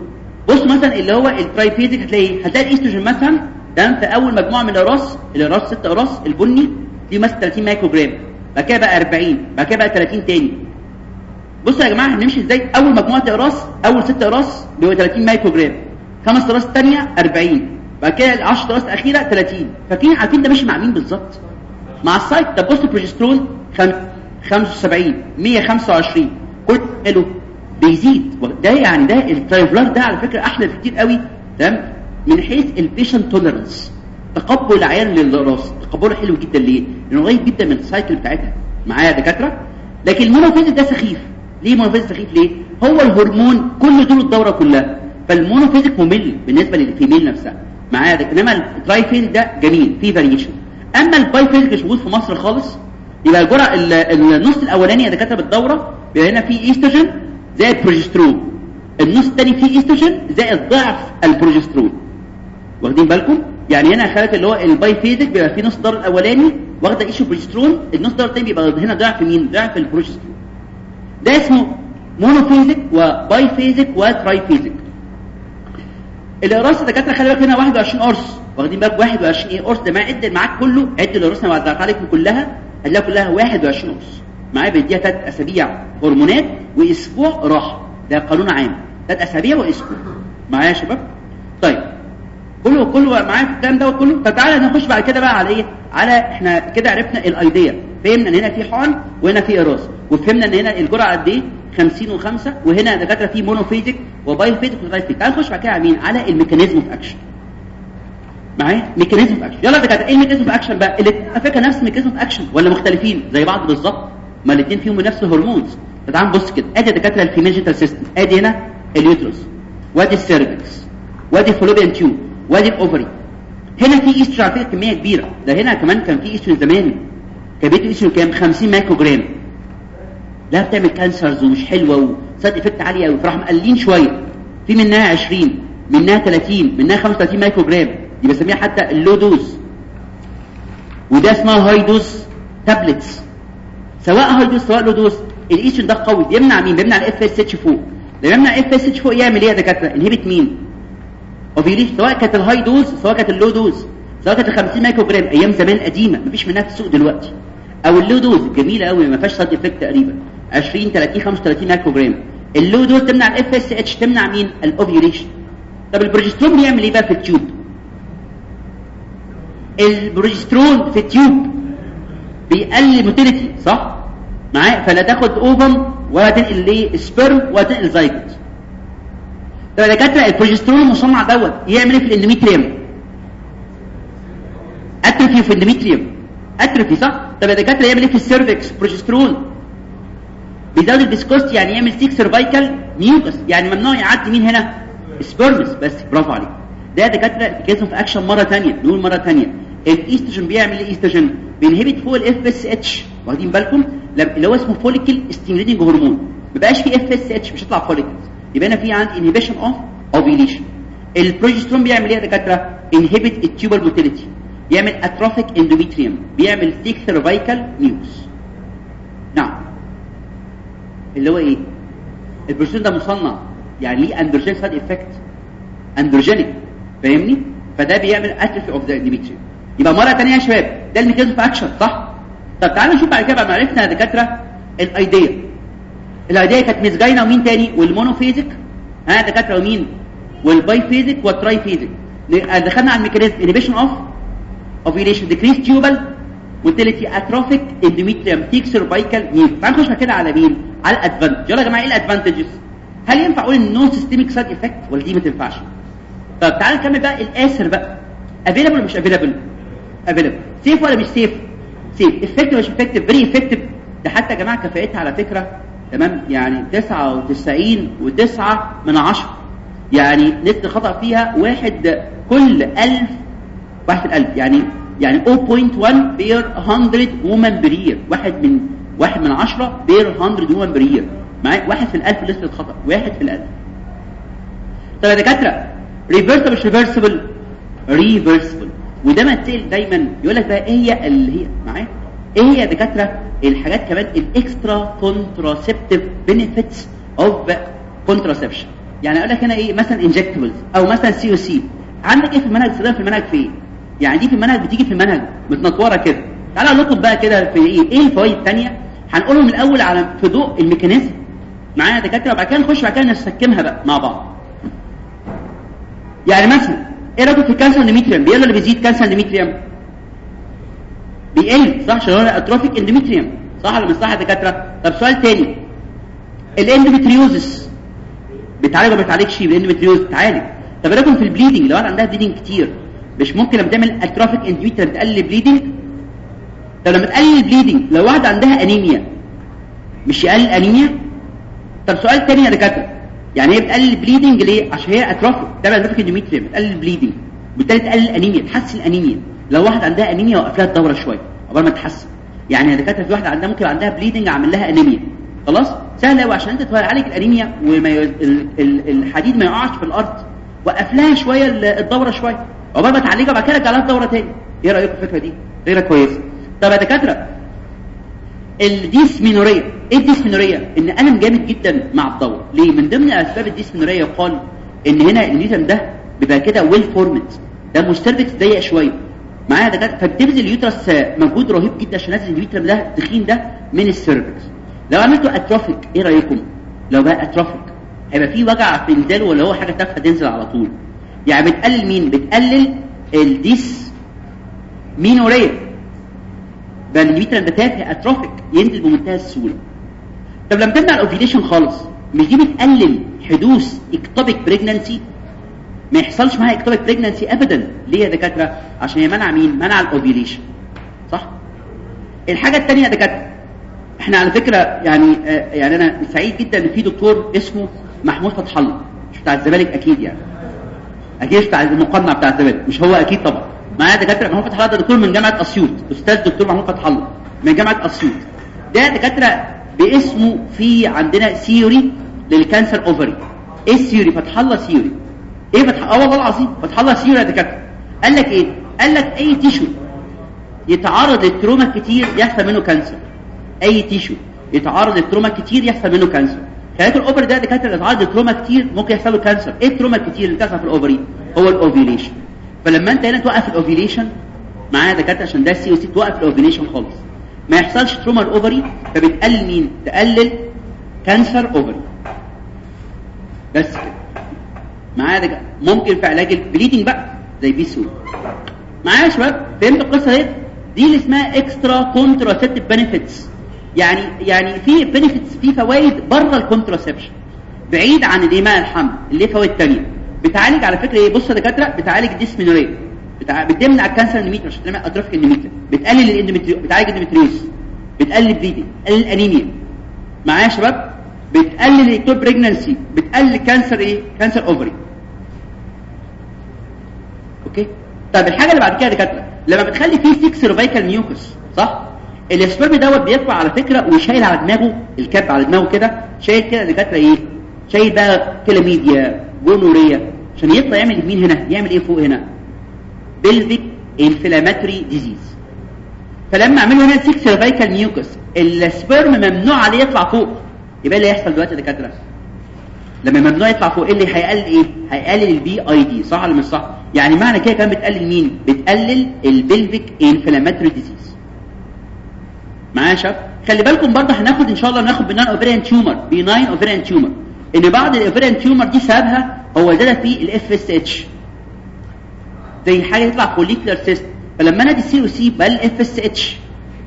Speaker 2: بص مثلا اللي هو ال triphasic هتلاقي هتلاقي الايستروجين مثلا ده في أول مجموعة من الاقراص الاقراص ست اقراص البني دي مثلا 30 مايكرو جرام بعد كده بقى 40 بعد كده بقى 30 تاني. بصوا يا جماعة هنمشي إزاي؟ أول مجموعة اقراص أول ست اقراص بيبقى 30 مايكرو جرام خمس اقراص ثانية 40 بعد كده 10 اقراص الاخيره 30 فاكرين عارفين ده ماشي مع مين بالظبط؟ مع السايت طب بص البروجسترون 75 125 كل حلو بيزيد. ده يعني ده ال triphasic ده على فكرة أحلى كتير قوي تمام؟ من حيث ال patient tolerance تقبل العيان للقراص. تقبله حلو جدا ليه؟ لأنه قريب جدا من ال cycle بتاعتها. معايا يا دكاترة؟ لكن ال monophasic ده سخيف. ليه monophasic سخيف؟ ليه؟ هو الهرمون كل دول الدورة كلها. فال monophasic ممل بالنسبة لل female نفسها. معايا ده إنما ال triphasic ده جميل فيه variation أما ال biphasic مش موجود في مصر خالص يبقى الجرعة النص الاولاني يا دكاترة بالدورة بيبقى هنا في ايستروجين زائد بروجسترون النص الثاني فيه ايستروجين زائد ضعف البروجسترون. واخدين بالكم؟ يعني هنا خلت اللي هو ال biphasic بيبقى فيه نص الدور الأولاني واخدة إيستروجين بروجسترون النص الدور الثاني بيبقى هنا ضعف مين؟ ضعف البروجسترون. ده اسمه monophasic و biphasic و triphasic القراص دكاتره خلي بالك هنا 21 قرص. واخدين بالك 21 إيه قرص ده ما عد معاك كله عد القرص أنا وزعتها عليكم كلها هتلاقي كلها 21 قرص. معايا بيديها ثلاث أسابيع هرمونات وأسبوع راحة ده قانون عام. ثلاث أسابيع وأسبوع. معايا يا شباب؟ طيب. كله كله معايا في الكلام ده كله فتعالى نخش بعد كده بقى على إيه؟ على إحنا كده عرفنا ال idea. فهمنا إن هنا في حقن وهنا في قراص وفهمنا إن هنا الجرعة قد إيه؟ 50 و5 وهنا دكاترة في monophasic و biphasic و triphasic تعال نخش بعد كده على مين على ال mechanism of action. معايا؟ mechanism action يلا دكاتره إيه ال mechanism of action بقى؟ اللي فكره نفس ال mechanism of action ولا مختلفين زي بعض بالظبط؟ ما الاثنين فيهم نفس ال hormones تعال نبص كده. أدي دكاترة ال female genital system أدي هنا ال uterus وادي ال cervix وادي ال fallopian tube وادي ال ovary هنا في ايستروجين على فكرة كمية كبيرة. ده هنا كمان كان في ايستروجين زمان. كان بيدي ايستروجين كام؟ 50 مايكرو جرام لا بتعمل cancers ومش حلوة و side effect عالية قوي فراح مقلين شوية. في منها 20 منها 30 منها 35 مايكرو جرام دي بسميها حتى ال low dose وده اسمها high dose tablets. سواء high dose سواء low dose ال estrogen ده قوي. بيمنع مين؟ بيمنع ال FSH فوق لما يمنع FSH فوق يعمل إيه يا دكاترة؟ inhibit مين؟ ovulation سواء كانت ال high dose سواء كانت ال low dose سواء كانت ال 50 مايكرو جرام أيام زمان قديمة. مفيش منها في السوق دلوقتي. أو ال low dose جميلة قوي ما فيهاش side effect تقريبا. 20 30 35 microgram ال low dose تمنع ال FSH تمنع مين؟ ال ovulation طب البروجسترون بيعمل إيه بقى في ال tube؟ البروجسترون في ال tube. بيقلل ال motility صح؟ معايا؟ فلا تاخد ovum ولا تنقل ليه sperm ولا تنقل زايجوت طب يا دكاترة البروجسترون المصنع دوت يعمل إيه في ال endometrium؟ atrophy في ال endometrium. atrophy صح؟ طب يا دكاترة يعمل إيه في ال cervix progesterone؟ بيزود ال viscosity يعني يعمل thick cervical mucus يعني ممنوع يعدي مين هنا؟ sperms بس برافو عليك. ده دكاترة mechanism of action مرة ثانية نقول مرة ثانية الايستروجين بيعمل إيه؟ estrogen بي inhibit فوق ال FSH واخدين بالكم؟ اللي هو اسمه follicle stimulating hormone ما بقاش في FSH مش هيطلع follicles يبقى هنا في عندي inhibition of ovulation ال progesterone بيعمل إيه يا دكاترة؟ inhibit ال tubal motility يعمل atrophic endometrium بيعمل thick cervical mucus نعم. اللي هو إيه؟ البروجسترون ده مصنع. يعني ليه androgen side effect androgenic فاهمني؟ فده بيعمل atrophy of the endometrium يبقى مرة ثانية يا شباب ده ال mechanism of action صح؟ طب تعالوا نشوف بعد كده بعد ما عرفنا يا دكاترة ال idea. ال idea كانت ميزجاينا ومين تاني؟ وال monophasic. ها دكاترة ومين؟ وال biphasic وال triphasic دخلنا على ال mechanism inhibition of ovulation decrease tubal motility atrophic endometrium thick cervical mucus تعالوا نخش كده على مين؟ على ال advantage يلا يا جماعة إيه ال advantages هل ينفع أقول إن no systemic side effect ولا دي ما تنفعش؟ طب تعالى نكمل بقى ال acceptor بقى. available مش available available safe ولا مش safe؟ safe. effective مش effective very effective ده حتى يا جماعة كفاءتها على فكرة. تمام؟ يعني 99 و9 من 10 يعني نسبه الخطأ فيها واحد كل 1000 واحد في يعني يعني 0.1 per 100 woman per year واحد من واحد من 10 per 100 woman per year معايا؟ واحد في الألف نسبه الخطأ. واحد في الألف. طب يا دكاترة reversible مش reversible reversible وده ما تسال دايما يقول لك بقى إيه هي اللي هي معايا؟ إيه هي يا دكاترة الحاجات كمان ال extra contraceptive benefits of contraception يعني أقول لك هنا إيه؟ مثلا injectables أو مثلا COC عندك إيه في المنهج؟ في المنهج في إيه؟ يعني دي في المنهج بتيجي في المنهج متنطورة كده. تعالى لكم بقى كده في إيه؟ إيه الفوائد الثانية هنقولهم الأول على في ضوء ال mechanism. معايا يا دكاترة؟ وبعد كده نخش بعد كده نسكمها بقى مع بعض. يعني مثلا إيه في ال cancer endometrium بيقل ولا بيزيد cancer endometrium بيقل صح عشان هو atrophic endometrium صح ولا مش صح يا دكاتره طب سؤال تاني ال endometriosis بتعالج ولا ما بتعالجش بال endometriosis بتعالج طب إيه في ال bleeding لو عندها bleeding كتير مش ممكن لما تعمل atrophic endometrium تقلل ال bleeding طب لما تقلل ال bleeding لو واحدة عندها انيميا مش يقلل انيميا طب سؤال تاني يا دكاتره يعني هي بتقلل ال bleeding ليه؟ عشان هي atrophic تعمل atrophic endometrium بتقلل ال bleeding بالتالي تقلل الأنيميا تحسن الأنيميا. لو واحد عندها أنيميا وقف لها الدورة شوية قبل ما تحسن. يعني يا دكاترة في واحدة عندها ممكن عندها bleeding عامل لها أنيميا. خلاص؟ سهل قوي عشان أنت تعالج الأنيميا والحديد ما يقعش في الأرض وقف لها شوية الدورة شوية. عقبال ما تعالجها بعد كده عليها الدوره تاني. إيه رأيكم في الفكرة دي؟ غير كويسة. طب يا دكاترة ال dysmenorrhea إيه ال dysmenorrhea إن الم جامد جدا مع الدورة. ليه؟ من ضمن أسباب ال dysmenorrhea يقال إن هنا النيتم ده بيبقى كده ويل فورمت ده مستربكس ضيق شوية. معايا دكاترة؟ فبتبذل اليوترس مجهود رهيب جدا عشان نازل اليوترم ده التخين ده من السيرفكس لو عملته اتروفيك إيه رأيكم؟ لو بقى اتروفيك هيبقى في وجع في الدلو ولا هو حاجة تافهة تنزل على طول؟ يعني بتقلل مين؟ بتقلل الديس مينوريا. بقى اليوترم ده تافه اتروفيك ينزل بمنتهى السهولة. طب لما تمنع ال ovulation خالص مش دي بتقلل حدوث ectopic pregnancy ما يحصلش معاها ectopic pregnancy ابدا. ليه يا دكاترة؟ عشان هي منع مين؟ منع ال ovulation صح؟ الحاجة الثانية يا دكاترة إحنا على فكرة يعني آه يعني أنا سعيد جدا إن في دكتور اسمه محمود فتح الله. مش بتاع الزمالك أكيد يعني. أكيد بتاع المقنع بتاع الزمالك مش هو أكيد طبعا. معايا دكاترة محمود فتح الله ده دكتور من جامعة أسيوط. أستاذ دكتور محمود فتح الله من جامعة أسيوط. ده دكاترة باسمه في عندنا theory لل cancer ovary إيه ال theory فتح الله theory إيه فتح آه والله العظيم فتح الله theory يا دكاترة. قال لك إيه؟ قال لك أي tissue يتعرض لل trauma كتير يحصل منه cancer. أي tissue يتعرض لل trauma كتير يحصل منه cancer. خلايا ال ovary ده دكاترة اللي يتعرض لل trauma كتير ممكن يحصل له cancer. إيه ال trauma الكتير اللي بتحصل في ال ovary هو ال ovulation فلما انت هنا توقف ال ovulation معايا دكاترة عشان ده ال COC توقف ال ovulation خالص. ما يحصلش trauma ال ovary فبتقلل مين؟ تقلل cancer ovary بس كده. معايا دكاترة؟ ممكن في علاج ال bleeding بقى زي بي سو معايا يا شباب؟ فهمت القصة دي دي اللي اسمها extra contraceptive benefits يعني يعني في benefits في فوائد بره ال contraception بعيد عن إنه يمنع الحمل اللي فوائد ثانية بتعالج على فكرة إيه؟ بص يا دكاترة بتعالج ال dysmenorrhea. بتع... بتمنع ال cancer endometrium عشان تعمل atrophic endometrium بتقلل ال endometrium بتعالج ال endometriosis بتقلل ال bleeding بتقلل الأنيميا. معايا يا شباب؟ بتقلل ال ectopic pregnancy بتقلل cancer إيه؟ cancer ovary okay؟ طب الحاجة اللي بعد كده يا دكاترة لما بتخلي فيه thick cervical mucus صح؟ ال sperm دوت بيطلع على فكرة وشايل على دماغه ال cap على دماغه كده شايل كده دكاترة إيه؟ شايل بقى chlamydia gonorrhea عشان يطلع يعمل مين هنا يعمل إيه فوق هنا؟ pelvic inflammatory disease فلما أعمله هنا thick cervical mucus ال sperm ممنوع عليه يطلع فوق. يبقى اللي هيحصل دلوقتي يا دكاترة؟ لما ممنوع يطلع فوق إيه اللي هيقلل إيه؟ هيقلل ال PID صح ولا مش صح؟ يعني معنى كده كمان بتقلل مين؟ بتقلل ال pelvic inflammatory disease معايا يا شباب؟ خلي بالكم برضه هناخد إن شاء الله ناخد benign ovarian tumor benign ovarian tumor ان بعض ال ovarian tumor دي سببها هو زاد في ال FSH زي حاجة يطلع follicular cyst فلما أنا ادي COC بقى ال FSH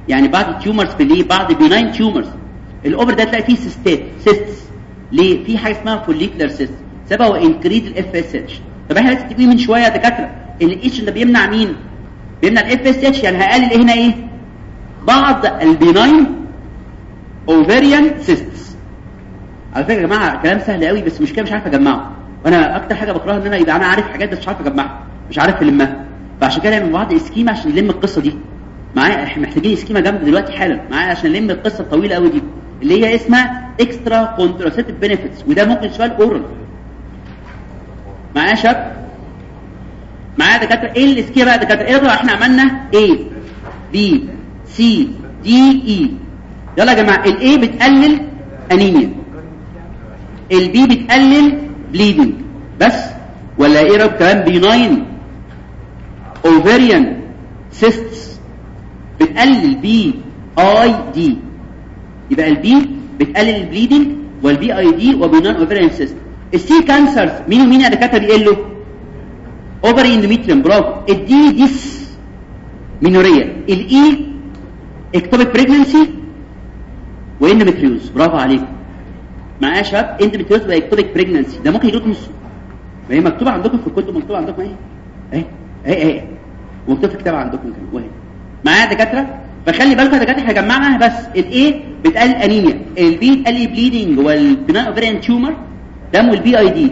Speaker 2: يعني بعض ال tumors في ليه؟ بعض benign tumors ال ovary ده تلاقي فيه cystات cysts ليه؟ في حاجة اسمها follicular cyst سببه هو ال FSH طب إحنا لسه من شوية يا دكاترة. ان ال H ده بيمنع مين؟ بيمنع ال FSH يعني هيقلل إيه هنا إيه؟ بعض ال benign ovarian cysts على فكرة يا جماعة كلام سهل قوي بس مشكله مش عارف أجمعه. وأنا أكتر حاجة بكرهها إن أنا يبقى أنا عارف حاجات بس مش عارف أجمعها. مش عارف ألمها. فعشان كده نعمل بعض schema عشان نلم القصة دي. معايا إحنا محتاجين schema جامدة دلوقتي حالا. معايا عشان نلم القصة الطويلة قوي دي. اللي هي اسمها extra contraceptive benefits وده ممكن سؤال oral معايا يا شباب؟ معايا دكاترة؟ إيه ال schema بقى دكاترة؟ إيه إحنا عملنا A B C D E. يلا يا جماعة ال A بتقلل anemia ال B بتقلل bleeding بس. ولا إيه رب؟ كمان benign ovarian cysts بتقلل PID يبقى ال B بتقلل ال bleeding وال PID و benign ovarian cyst ال C cancers مين ومين يا دكاترة بيقلوا ovary endometrium برافو. ال D dysmenorrhea. ال E ectopic pregnancy و endometriosis برافو عليكم. معايا يا شباب endometriosis و ectopic pregnancy ده ممكن يجي لكم ما هي مكتوبة عندكم في الكتب مكتوبة عندكم اهي اهي اهي اهي ومكتوب في كتاب عندكم كمان وهي معايا يا دكاترة؟ فخلي بالكم يا دكاترة هجمعها بس ال A بتقلل anemia ال B بتقلل bleeding وال benign ovarian tumor دم وال PID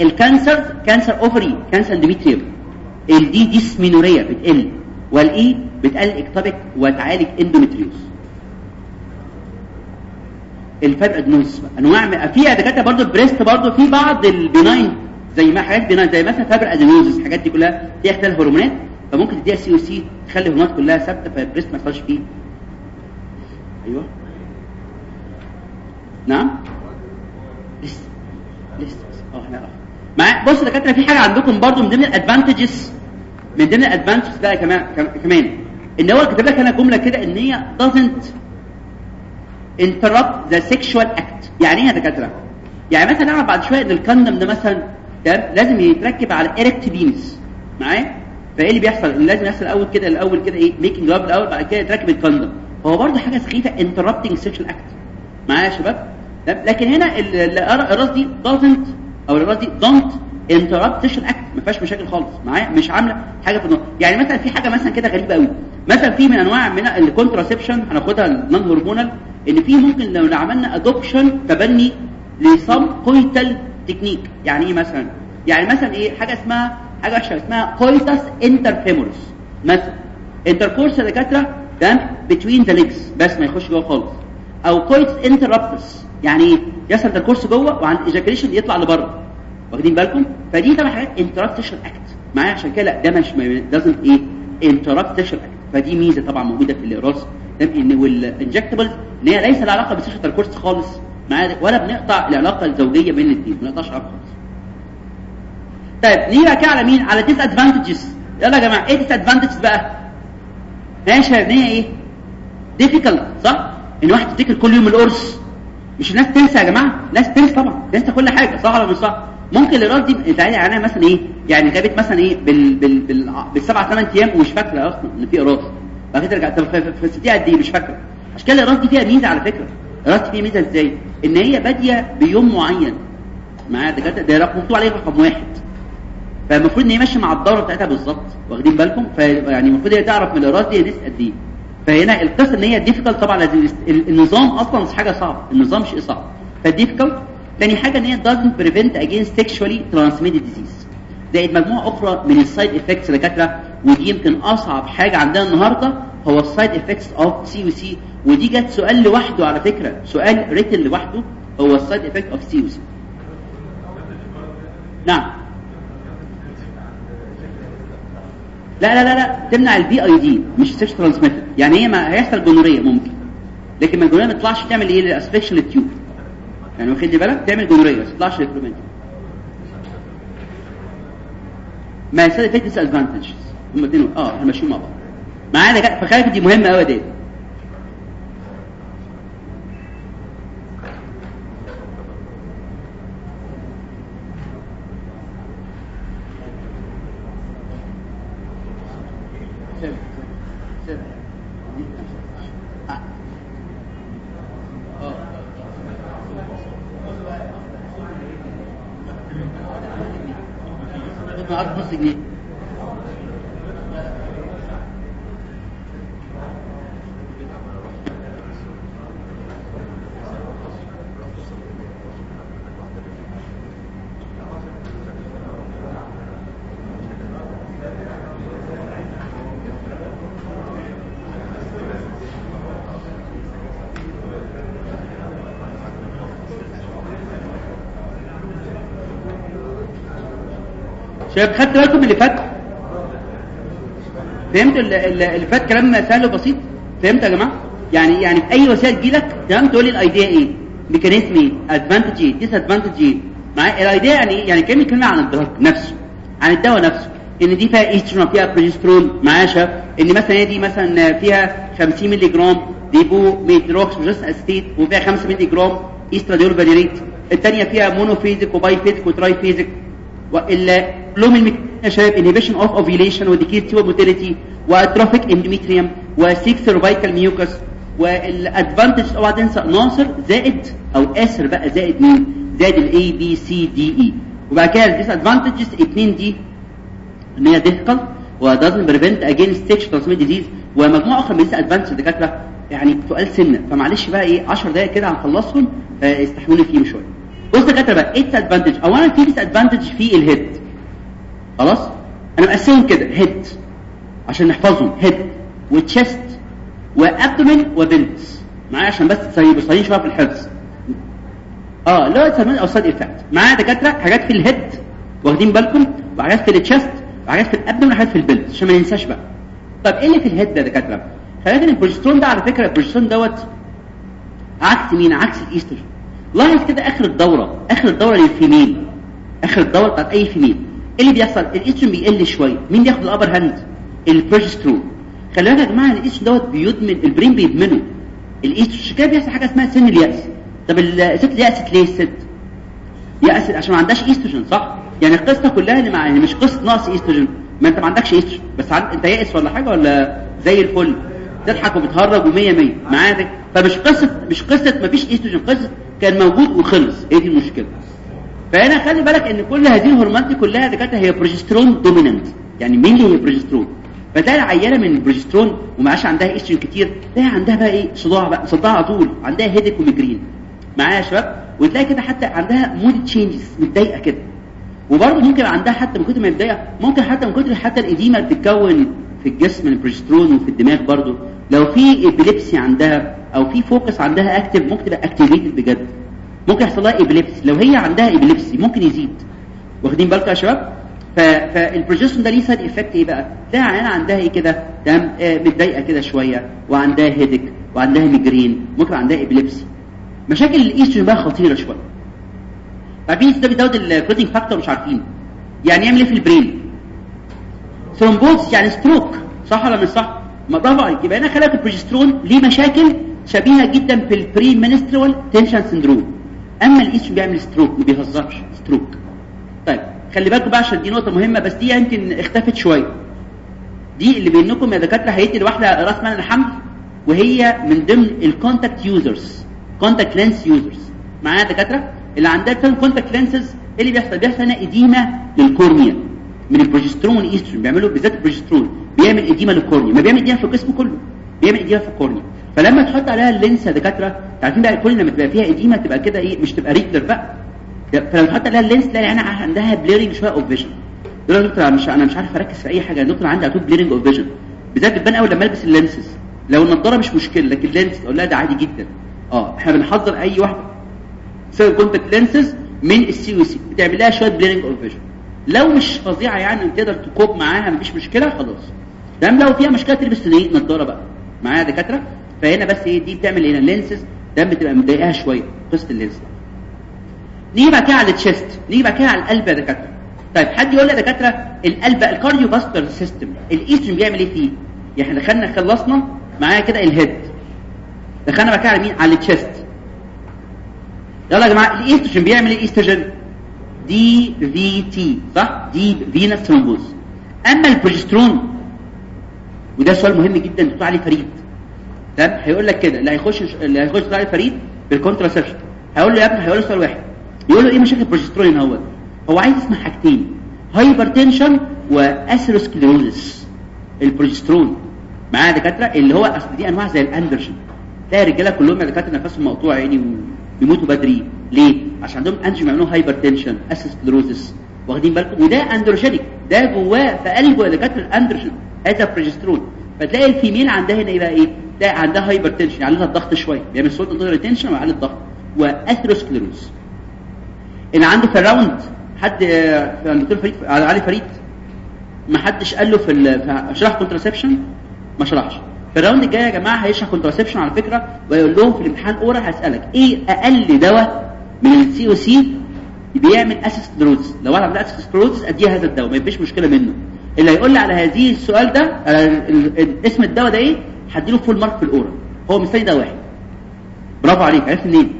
Speaker 2: ال cancer cancer ovary cancer endometrium ال D dysmenorrhea بتقل. وال E بتقلل ectopic وتعالج endometriosis ال fibroadenosis أنواع في دكاترة برضه ال breast برضه في بعض ال benign زي ما حاجات benign زي مثلا fibroadenosis الحاجات دي كلها فيها اختلاف هرمونات فممكن تديها COC تخلي الهرمونات كلها ثابتة فال breast ما يحصلش فيه. أيوه. نعم؟ لسه لسه آه إحنا مع بص دكاترة في حاجة عندكم برضو من ضمن ال advantages من ضمن ال advantages بقى كمان كمان إن هو كاتب لك أنا جملة كده إن هي doesn't interrupt the sexual act. يعني إيه يا دكاترة؟ يعني مثلا نعرف بعد شوية إن ال condom ده مثلا تمام؟ لازم يتركب على erect penis معايا؟ فإيه اللي بيحصل؟ لازم يحصل الأول كده الأول كده إيه making love الأول بعد كده يتركب ال condom. هو برضه حاجة سخيفة interrupting sexual act. معايا يا شباب؟ لكن هنا ال orals دي doesn't أو ال orals دي don't interrupt sexual act. ما فيهاش مشاكل خالص. معايا؟ مش عاملة حاجة في النص. يعني مثلا في حاجة مثلا كده غريبة قوي مثلا في من أنواع من ال contraception هناخدها ال non hormonal ان في ممكن لو عملنا adoption تبني ل some coital technique يعني إيه مثلا؟ يعني مثلا إيه؟ حاجة اسمها حاجة اسمها coitus interfemoris مثلا intercourse دكاترة تمام between the legs بس ما يخش جوه خالص. أو coitus interruptus يعني إيه؟ يحصل intercourse جوه وعند ejaculation يطلع لبره. واخدين بالكم؟ فدي طبعا حاجات interruption act معايا؟ عشان كده لا ده مش doesn't إيه؟ interruption act فدي ميزة طبعا موجودة في ال orals إن وال injectables إن هي ليس لها علاقة بال sexual intercourse خالص. معايا ولا بنقطع العلاقة الزوجية بين الاثنين ما نقطعش علاقة خالص. طيب نيجي بقى على مين؟ على disadvantages يلا يا جماعة إيه disadvantages بقى ماشي إن هي إيه؟ difficult صح؟ إن واحد يفتكر كل يوم القرص. مش الناس تنسى يا جماعة؟ ناس تنسى طبعا. تنسى كل حاجة صح ولا مش صح؟ ممكن الأقراص دي تعالى يعني مثلا إيه؟ يعني جابت مثلا إيه؟ بال بال بال بالسبع ثمان أيام ومش فاكرة أصلا إن في إرادة. بعد كده رجعت في ستيه قد إيه؟ مش فاكره. عشان كده الأقراص دي فيها ميزة على فكرة. الأقراص فيها ميزة إزاي؟ إن هي بادية بيوم معين. معايا دكاتره ده رقم مكتوب عليه رقم واحد. فالمفروض إن هي ماشية مع الدورة بتاعتها بالظبط. واخدين بالكم؟ فيعني المفروض هي تعرف من الأقراص دي قد إيه. فهنا القصة إن هي difficult طبعا لازم النظام أصلا مش حاجة صعبة. النظام شيء صعب. ف difficult تاني حاجة إن هي doesn't prevent against sexually transmitted disease. زائد مجموعة أخرى من ال side effects دكاتره ودي يمكن أصعب حاجة عندنا النهارده هو ال side effects of COC ودي جت سؤال لوحده على فكرة. سؤال written لوحده هو ال side effect of COC نعم. لا لا لا لا. تمنع ال PID مش sexual transmitted يعني هي ما هيحصل gonorrhea ممكن. لكن ما ال gonorrhea ما تطلعش تعمل إيه؟ لل infection لل tube يعني واخد بالك؟ تعمل جونوريه ما تطلعش ما يسال فيت ديس ادفانتج هم الاثنين آه إحنا ماشيين مع بعض. معانا فخايف دي مهمة قوي دي نص جنيه شباب خدت بالكم اللي فات؟ فهمت اللي فات كلام سهل وبسيط؟ فهمت يا جماعة؟ يعني يعني في أي وسيلة تجيلك تمام؟ تقول لي ال idea إيه؟ mechanism إيه؟ advantage إيه؟ disadvantage إيه؟ معايا ال idea يعني إيه يعني كلمه كلمة عن الدواء نفسه عن الدواء نفسه إن دي فيها ايستروجين فيها بروجسترون معايا إن مثلا دي مثلا فيها 50 مللي جرام depot medroxyprogesterone acetate وفيها 5 مللي جرام estradiol valerate الثانية فيها monophasic و biphasic و triphasic وإلا لهم شباب inhibition of ovulation و decreased tube motility و atrophic endometrium و thick cervical mucus وال advantage اوعى تنسى ناصر زائد أو اسر بقى زائد مين زائد ال ABCDE وبعد كده ال disadvantages 2 D ان هي difficult و doesn't prevent against sexual transmitted disease ومجموعه أخرى من advantages دكاتره يعني سؤال سنة. فمعلش بقى إيه 10 دقائق كده هنخلصهم استحملوا فيهم شوية. بص دكاتره بقى إيه advantage اولا في disadvantage في ال head. خلاص؟ أنا مقسمهم كده head عشان نحفظهم head و chest و abdomen و pelvis معايا عشان بس تصيبوا شوية في الحفظ. آه اللي هو سموه أو side effect معايا دكاترة حاجات في ال head واخدين بالكم وحاجات في ال chest وحاجات في ال abdomen وحاجات في ال pelvis عشان ما ننساش بقى. طب إيه اللي في ال head ده دكاترة؟ خلينا البروجسترون ده على فكرة البروجسترون دوت عكس مين؟ عكس الايستروجين لاحظ كده آخر الدورة آخر الدورة لل female. آخر الدورة بتاعت أي female. اللي بيحصل الايستروجين بيقل شوية مين بياخد ال upper hand البروجسترون خلي بالك يا جماعة الايستروجين دوت بيدمن ال brain بيدمنه. الايستروجين كده بيحصل؟ حاجة اسمها سن اليأس. طب الست يأست ليه الست يأست عشان ما عندهاش ايستروجين صح؟ يعني القصة كلها اللي مع يعني مش قصة نقص ايستروجين ما أنت ما عندكش ايستروجين بس عند... أنت يائس ولا حاجة ولا زي الفل؟ تضحك وبتهرج و100 100 معاك؟ فمش قصه مش قصة ما فيش ايستروجين قصة كان موجود وخلص. هي دي المشكلة؟ فهنا خلي بالك إن كل هذه الهرمونات دي كلها دكاتره هي بروجسترون dominant يعني مين هي بروجسترون فتلاقي العيانه من البروجسترون ومعاش عندها ايستروجين كتير. تلاقي عندها بقى إيه؟ صداع بقى صداع على طول. عندها headache و migraine معايا يا شباب؟ وتلاقي كده حتى عندها mood changes متضايقة كده. وبرضه ممكن عندها حتى من كتر ما متضايقة ممكن حتى من كتر حتى ال edema بتتكون في الجسم من البروجسترون وفي الدماغ برضه. لو في epilepsy عندها أو في focus عندها active ممكن تبقى activated بجد. ممكن يحصل لها epilepsy لو هي عندها epilepsy ممكن يزيد. واخدين بالكم يا شباب؟ فالبروجسترون ده ليه side effect إيه بقى؟ تلاقي عيانه عندها إيه كده؟ تمام؟ آه متضايقة كده شوية وعندها headache وعندها migraine ممكن عندها epilepsy مشاكل الايستروجين بقى خطيرة شوية. عارفين ده بيزود ال clotting factor مش عارفين. يعني يعمل إيه في ال brain thrombosis يعني stroke صح ولا مش صح؟ ما برافو عليك. يبقى أنا خلق البروجسترون ليه مشاكل شبيهة جدا بال premenstrual tension syndrome أما الايستروجين بيعمل stroke ما بيهزرش. stroke طيب خلي بالكم بقى عشان دي نقطة مهمة بس دي يمكن اختفت شوية. دي اللي بينكم يا دكاترة هيدي لواحده رأس مال الحمل وهي من ضمن ال contact users contact lens users معايا دكاترة؟ اللي عندها contact lenses إيه اللي بيحصل؟ بيحصل هنا edema لل cornea. من البروجسترون والايستروجين بيعملوا بالذات البروجسترون بيعمل edema لل cornea. ما بيعمل edema في الجسم كله بيعمل edema في ال cornea. فلما تحط عليها ال lens يا دكاترة عارفين بقى ال cornea لما تبقى فيها edema تبقى كده إيه مش تبقى regular بقى. فلما تحط عليها ال lens تلاقي أنا عندها blurring شوية of vision يقول يا دكتور مش أنا مش عارف أركز في أي حاجة يا دكتور عندي اتوب blurring of vision بالذات بتبان قوي لما ألبس ال lenses. لو النضارة مش مشكلة لكن ال lens أقول لها ده عادي جدا. آه إحنا بنحضر أي واحدة. تسوي contact lenses من ال COC بتعمل لها شوية blurring of vision لو مش فظيعة يعني تقدر ت cope معاها مفيش مشكلة خلاص. تمام لو فيها مشكلة تلبس نضارة بقى. معايا دكاترة؟ فهنا بس إيه دي بتعمل هنا lenses ده بتبقى مضايقاها شوية قصة ال lens نيجي بعد كده على ال chest نيجي بعد كده على القلب يا دكاترة. طيب حد يقول لي يا دكاترة القلب ال cardiovascular system الايستروجين بيعمل إيه فيه؟ يعني إحنا دخلنا خلصنا معايا كده ال head دخلنا بقى على مين؟ على ال chest يلا يا جماعة الايستروجين بيعمل إيه؟ الايستروجين DVT صح؟ deep venous thrombosis أما البروجسترون وده سؤال مهم جدا دكتور علي فريد. تمام؟ هيقول لك كده اللي هيخش اللي هيخش دكتور علي فريد بال contraception هيقول له يا ابني هيقول له سؤال واحد. يقول له إيه مشاكل البروجسترون هو؟ هو عايز يسمع حاجتين hypertension و atherosclerosis البروجسترون معاه دكاترة اللي هو أصل دي أنواع زي الاندرشن تلاقي الرجالة كلهم يا دكاترة نفسهم مقطوع يعني وبيموتوا بدري. ليه؟ عشان عندهم انجيو بيعملوا hypertension atherosclerosis واخدين بالكم؟ وده androgenic ده جواه في قلبه يا دكاترة الاندروجين هذا بروجسترون فتلاقي ال female عندها هنا إيه بقى إيه؟ تلاقي عندها hypertension يعلي لها الضغط شوية. بيعمل صوت water retention ويعلي الضغط و atherosclerosis اللي عنده في ال round حد في الدكتور فريد علي فريد ما حدش قال له في شرح contraception ما شرحش. في ال round الجاي يا جماعة هيشرح contraception على فكرة ويقول لهم في الامتحان oral هسألك إيه أقل دواء من ال COC بيعمل atherosclerosis لو أنا عملت atherosclerosis اديه هذا الدواء ما يبقاش مشكلة منه. اللي هيقول لي على هذه السؤال ده اسم الدواء ده إيه؟ هديله full mark في ال oral. هو مستني ده واحد. برافو عليك. عرفت منين؟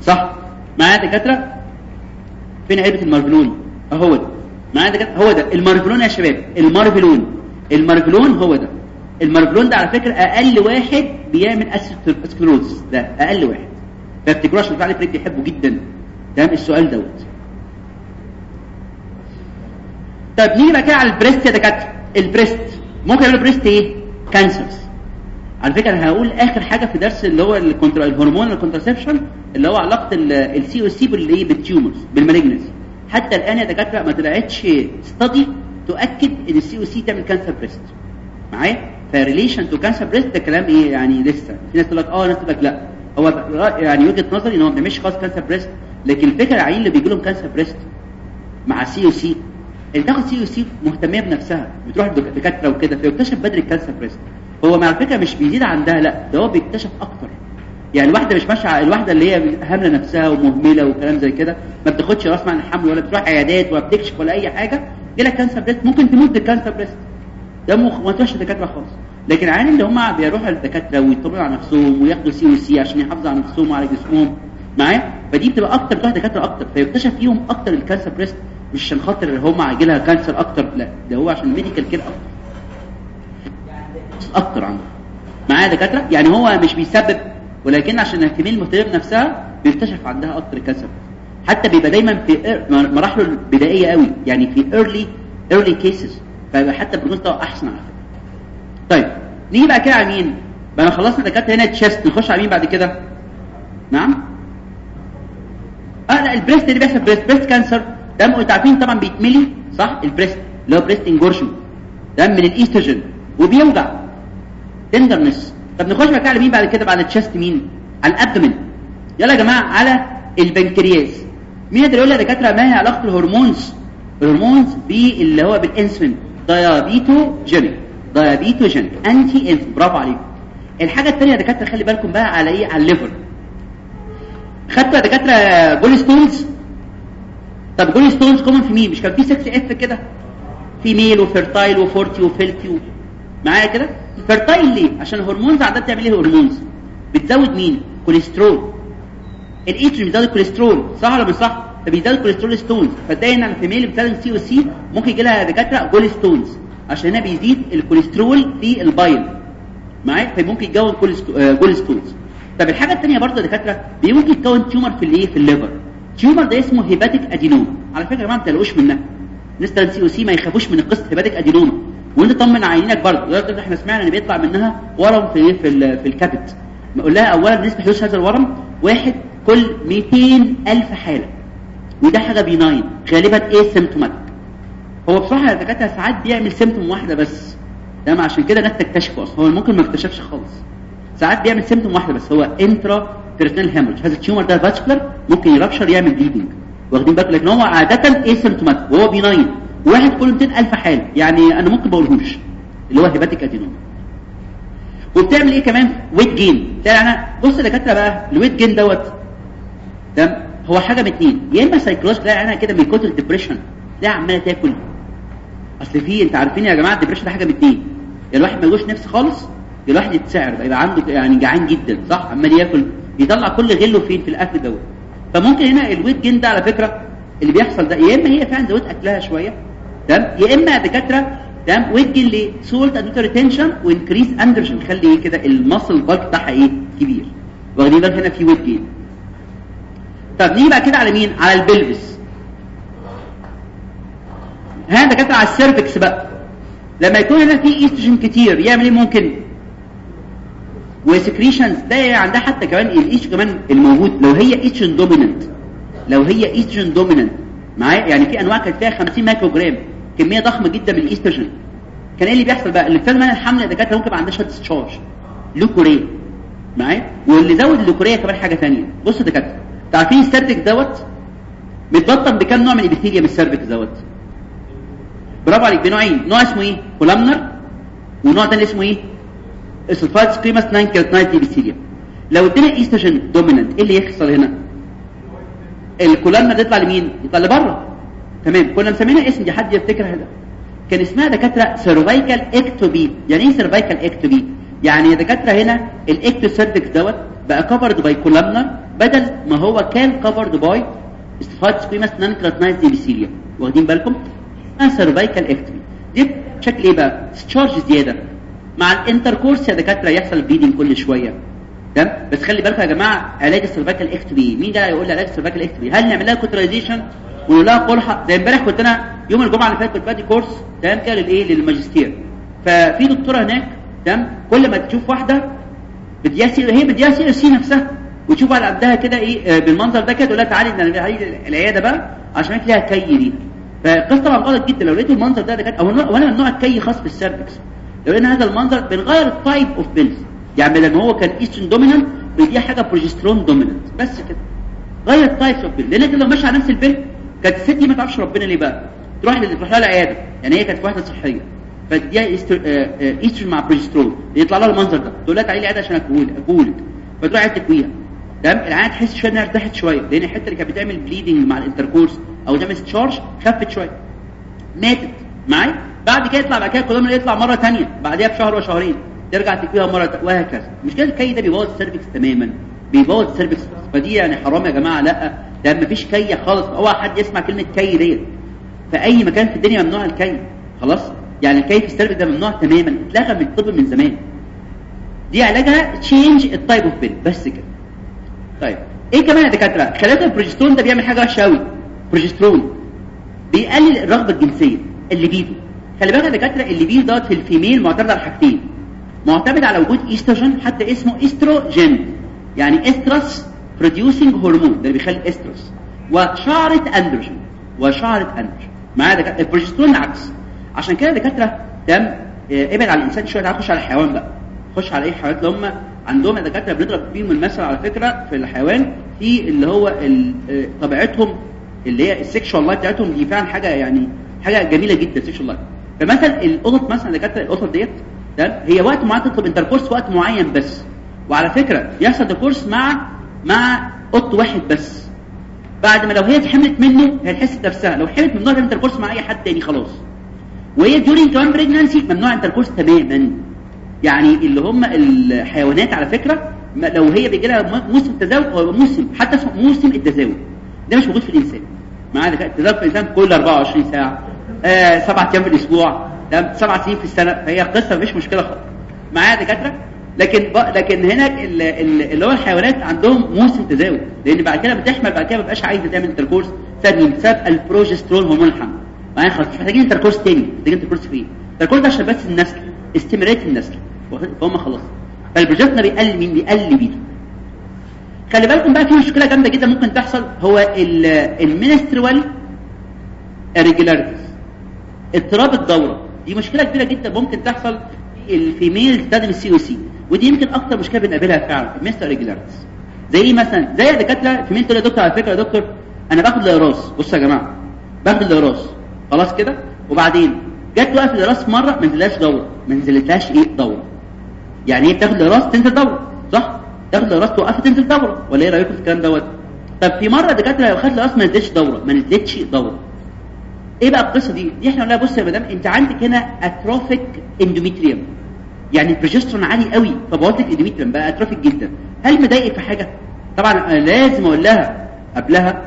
Speaker 2: صح. معايا دكاترة؟ فين علبه المارفلون أهو ده. معايا دكاترة؟ هو ده. المارفلون يا شباب. المارفلون المارفلون هو ده. المارفلون ده على فكرة أقل واحد بيعمل sclerosis ده أقل واحد. عشان فعلا فريد بيحبه جدا. تمام؟ السؤال دوت. طيب نيجي بقى كده على ال breast يا دكاترة. ال breast. ممكن يعمل breast إيه؟ cancers على فكرة أنا هقول آخر حاجة في درس اللي هو ال contra ال hormonal contraception اللي هو علاقة ال COC بالإيه؟ بال tumors بال malignancy حتى الآن يا دكاترة ما طلعتش study تؤكد إن ال COC تعمل cancer breast معايا؟ ف relation to cancer breast ده كلام إيه يعني لسه؟ في ناس تقول لك آه ناس تقول لك لا. هو يعني وجهة نظري إن هو ما بنعملش خالص cancer breast لكن الفكرة العيانين اللي بيجي لهم cancer breast مع COC اللي تاخد COC مهتمة بنفسها بتروح لدكاتره وكده فيكتشف بدري ال cancer breast هو مع فكره مش بيزيد عندها لا ده هو بيكتشف أكتر. يعني الواحدة مش ماشية الواحدة اللي هي هاملة نفسها ومهملة وكلام زي كده ما بتاخدش أقراص منع الحمل ولا بتروح عيادات ولا بتكشف ولا أي حاجة جالك cancer breast ممكن تموت بال cancer breast ده مخ ما تروحش دكاتره خالص. لكن العيانين اللي هم بيروحوا للدكاترة ويطمنوا على نفسهم وياخدوا COC عشان يحافظوا على نفسهم وعلى جسمهم معايا؟ فدي بتبقى أكتر بتروح دكاتره أكتر فيكتشف فيهم أكتر ال cancer breast مش عشان خاطر هم هيجي لها cancer أكتر لا ده هو عشان ال medical care أكتر. أكتر عنده. معايا دكاترة؟ يعني هو مش بيسبب ولكن عشان الكميه المهتمه بنفسها بيكتشف عندها أكتر ال cancer حتى بيبقى دايما في مراحله البدائية قوي يعني في early early cases فيبقى حتى ال prognosis بتاعه أحسن على فكرة. طيب نيجي بقى كده على مين؟ بقى خلصنا دكاترة هنا chest نخش على مين بعد كده؟ نعم؟ آه لا ال breast اللي بيحصل breast breast cancer ده أنتوا عارفين طبعا بيتملي صح؟ ال breast اللي هو breast engorgement. ده من الايستروجين وبيوجع tenderness طب نخش بقى على مين بعد كده؟ بعد ال chest مين؟ على ال abdomen. يلا يا جماعة على البنكرياس. مين اللي يقول لي يا دكاترة ما هي علاقة الهرمونز؟ الهرمونز باللي هو بالإنسولين diabetogenic diabetogenic anti-insulin برافو عليكم. الحاجة الثانية يا دكاترة خلي بالكم بقى على إيه؟ على ال liver. خدتوا يا دكاترة gall stones؟ طب gall stones common في مين؟ مش كان في 6 F كده؟ في female و fertile و forty و fatty معايا كده؟ fertile ليه؟ عشان الهرمونز عندها بتعمل إيه هرمونز بتزود مين؟ كوليسترول الايتروجين بيزود الكوليسترول صح ولا مش صح؟ فبيزود ال cholesterol stones فتلاقي ان ال female بتستخدم COC ممكن يجي لها دكاترة gall stones. عشان هنا بيزيد الكوليسترول في ال bile. معايا؟ فممكن يتكون gall stones. طب الحاجة الثانية برضه يا دكاترة ممكن يتكون tumor في الايه في ال liver tumor ده اسمه hepatic adenoma. على فكرة يا جماعة ما تقلقوش منها. الناس COC ما يخافوش من قصة hepatic adenoma. وأنت طمن عيانينك برضه. إحنا سمعنا إن بيطلع منها ورم في في في الكبد. نقول لها اولا نسبه حدوث هذا الورم. واحد كل 200 ألف حالة. وده حاجة benign. غالبا asymptomatic هو بصراحة يا دكاترة ساعات بيعمل symptom واحدة بس. ده عشان كده الناس تكتشفه أصلا. هو ممكن ما اكتشفش خالص. ساعات بيعمل symptom واحدة بس. هو intraperitoneal hemorrhage هذا ال tumor ده vascular ممكن ي rupture يعمل bleeding واخدين بالك لكن هو عادة asymptomatic وهو benign. واحد كل 200 ألف حاله يعني أنا ممكن ما اقولهوش اللي هو hepatic adenoma. وبتعمل إيه كمان؟ weight gain تلاقي أنا بص يا دكاترة بقى ال weight gain دوت. تمام؟ هو حاجة من اتنين. يا إما سايكولوجي تلاقي أنا كده من كتر ال depression تلاقي عماله تاكل أصل في أنت عارفين يا جماعة ال depression ده حاجة من اتنين. الواحد ما يجيلوش نفس خالص يا الواحد يتسعر يبقى عنده يعني جعان جدا صح؟ عمال ياكل. يطلع كل غله فين؟ في الأكل دوت. فممكن هنا ال weight gain ده على فكرة اللي بيحصل ده يا إما هي فعلا زودت أكلها شوية تمام؟ يا إما دكاترة تمام؟ weight gain ليه؟ salt and retention و increase androgen خلي إيه كده؟ ال muscle bulk بتاعها إيه؟ كبير. واخدين بالك هنا في weight gain. طب نيجي بقى كده على مين؟ على ال pelvis ها دكاترة على ال cervix بقى. لما يكون هنا في ايستروجين كتير يعمل إيه ممكن؟ و secretions ده عندها حتى كمان الايش كمان الموجود. لو هي estrogen dominant لو هي estrogen dominant معايا؟ يعني في أنواع كانت فيها 50 مايكرو جرام كمية ضخمة جدا من الايستروجين كان إيه اللي بيحصل بقى؟ اللي بتعمل الحمل دكاتره ممكن ما عندهاش discharge leucorrhea. معايا؟ واللي زود ال leucorrhea كمان حاجة ثانية بصوا يا دكاترة عارفين ال cervix دوت؟ متبطن بكام نوع من ال epithelium ال cervix دوت؟ برافو عليك بنوعين. نوع اسمه إيه؟ columnar ونوع تاني اسمه إيه؟ stratified squamous non keratinized epithelium لو ادينا estrogen dominant إيه اللي يحصل هنا؟ ال columnar يطلع لمين؟ يطلع لبره. تمام كنا مسمينها اسم دي حد يفتكر هذا. كان اسمها دكاترة cervical ectopy يعني إيه cervical ectopy يعني دكاترة هنا ال ectocervix دوت بقى covered by columnar بدل ما هو كان covered by stratified squamous non keratinized epithelium واخدين بالكم؟ اسمها cervical ectopy دي شكل إيه بقى؟ discharge زيادة. مع ال intercourse يا دكاترة يحصل bleeding كل شوية. تمام؟ بس خلي بالكم يا جماعة علاج ال cervical ectopy مين ده يقول لي علاج ال cervical ectopy هل نعمل لها cauterization ونقول لها قرحه زي امبارح كنت أنا يوم الجمعة اللي فاتت كنت بادي course تمام كده للإيه؟ للماجستير. ففي دكتورة هناك تمام كل ما تشوف واحدة بدياسي هي بدياسي سي نفسها وتشوف على عندها كده إيه؟ بالمنظر ده كده تقول لها تعالي العيادة بقى عشان فيها كي دي. فالقصة طبعا غلط جدا. لو لقيت المنظر ده ده كانت أو وأنا من نوع الكي خاص بال cervix. لقينا هذا المنظر بنغير ال type of pills يعني لما هو كان estrogen dominant بيديها حاجة progesterone dominant بس كده. غير ال types of pill لأن أنت لو ماشي على نفس ال pill كانت الست دي ما تعرفش ربنا ليه بقى. تروح تروح لها العيادة. يعني هي كانت واحدة صحية. فديها ايستروجين مع بروجسترون يطلع لها المنظر ده. تقول لها تعالي العيادة عشان اكولك فتروح عياده تكويها. تمام؟ العيان تحس شوية إنها ارتاحت شوية. لأن الحتة اللي كانت بتعمل bleeding مع ال intercourse أو تعمل discharge خفت شوية. ماتت. معايا؟ بعد كده يطلع بعد كده columnar يطلع مرة ثانية بعدها بشهر وشهرين ترجع تكويها مرة وهكذا. مش كده الكي ده بيبوظ ال cervix تماما بيبوظ ال cervix فدي يعني حرام يا جماعة لأ. ده مفيش كي خالص. أوعى حد يسمع كلمة كي ديت. في أي مكان في الدنيا ممنوع الكي. خلاص؟ يعني الكي في ال cervix ده ممنوع تماما. اتلغى من الطب من زمان. دي علاجها change ال type of pill بس كده. طيب. إيه كمان يا دكاترة؟ خلايا البروجسترون ده بيعمل حاجة وحشة قوي بروجسترون بيقلل الرغبة الجنسية اللي بيده خلي بالك يا دكاترة اللي دوت في ال female معتمد على حاجتين. معتمد على وجود ايستروجين حتى اسمه استروجين يعني estrus producing hormone ده اللي بيخلي estrus وشعرة اندروجين وشعرة اندروجين معايا دكاترة؟ البروجسترون العكس. عشان كده دكاترة تمام ابعد على الإنسان شوية تعال خش على الحيوان بقى. خش على أي حيوانات اللي هم عندهم دكاترة بنضرب فيهم المثل على فكرة في الحيوان في اللي هو طبيعتهم اللي هي ال sexual life بتاعتهم دي فعلا حاجة يعني حاجة جميلة جدا ال sexual life فمثلا القطط مثلا دكاتره القطط ديت هي وقت معين تطلب intercourse وقت معين بس. وعلى فكرة يحصل intercourse مع مع قط واحد بس. بعد ما لو هي اتحملت منه هتحس بنفسها. لو حملت ممنوع تعمل intercourse مع أي حد تاني خلاص. وهي during كمان pregnancy ممنوع intercourse تماما. يعني اللي هم الحيوانات على فكرة لو هي بيجي لها موسم تزاوج هو موسم حتى اسمه موسم التزاوج. ده مش موجود في الإنسان. معانا التزاوج في الإنسان كل 24 ساعة. سبعة أيام في الأسبوع. ده سبع سنين في السنة. فهي قصة مش مشكلة خالص. معايا دكاترة؟ لكن ب... لكن هنا اللي هو الحيوانات عندهم موسم تزاوج. لأن بعد كده بتحمل بعد كده ما بقاش عايزه تعمل intercourse ثاني بسبب البروجسترون هرمون الحمل. معايا؟ خلاص مش محتاجين intercourse تاني. محتاجين intercourse فيه ال intercourse ده عشان بس النسل. استمرارية النسل. فهم خلاص. فالبروجسترون بيقلل مين؟ بيقلل بيه خلي بالكم بقى في مشكلة جامدة جدا ممكن تحصل. هو ال menstrual irregularities. اضطراب الدورة. دي مشكلة كبيرة جدا ممكن تحصل ال female تستخدم ال COC ودي يمكن أكتر مشكلة بنقابلها فعلا ال menstrual irregularities. زي إيه مثلا زي الدكاتره female تقول يا دكتور على فكرة يا دكتور أنا باخد الاقراص بصوا يا جماعة باخد الاقراص خلاص كده؟ وبعدين جت وقت الاقراص مرة ما نزلهاش دورة. ما نزلتهاش إيه؟ دورة. يعني إيه بتاخد الاقراص تنزل دورة. صح؟ تاخد الاقراص توقف تنزل دورة. ولا إيه رأيكم في الكلام دوت؟ طب في مرة دكاترة لو خدت الاقراص ما نزلتش دورة. ما نزلتش دورة. إيه بقى القصة دي؟ دي إحنا قلنا بص يا مدام أنت عندك هنا atrophic endometrium يعني البروجسترون عالي قوي فبوظ لك ال endometrium بقى atrophic جدا. هل مضايقك في حاجة؟ طبعا لازم أقول لها قبلها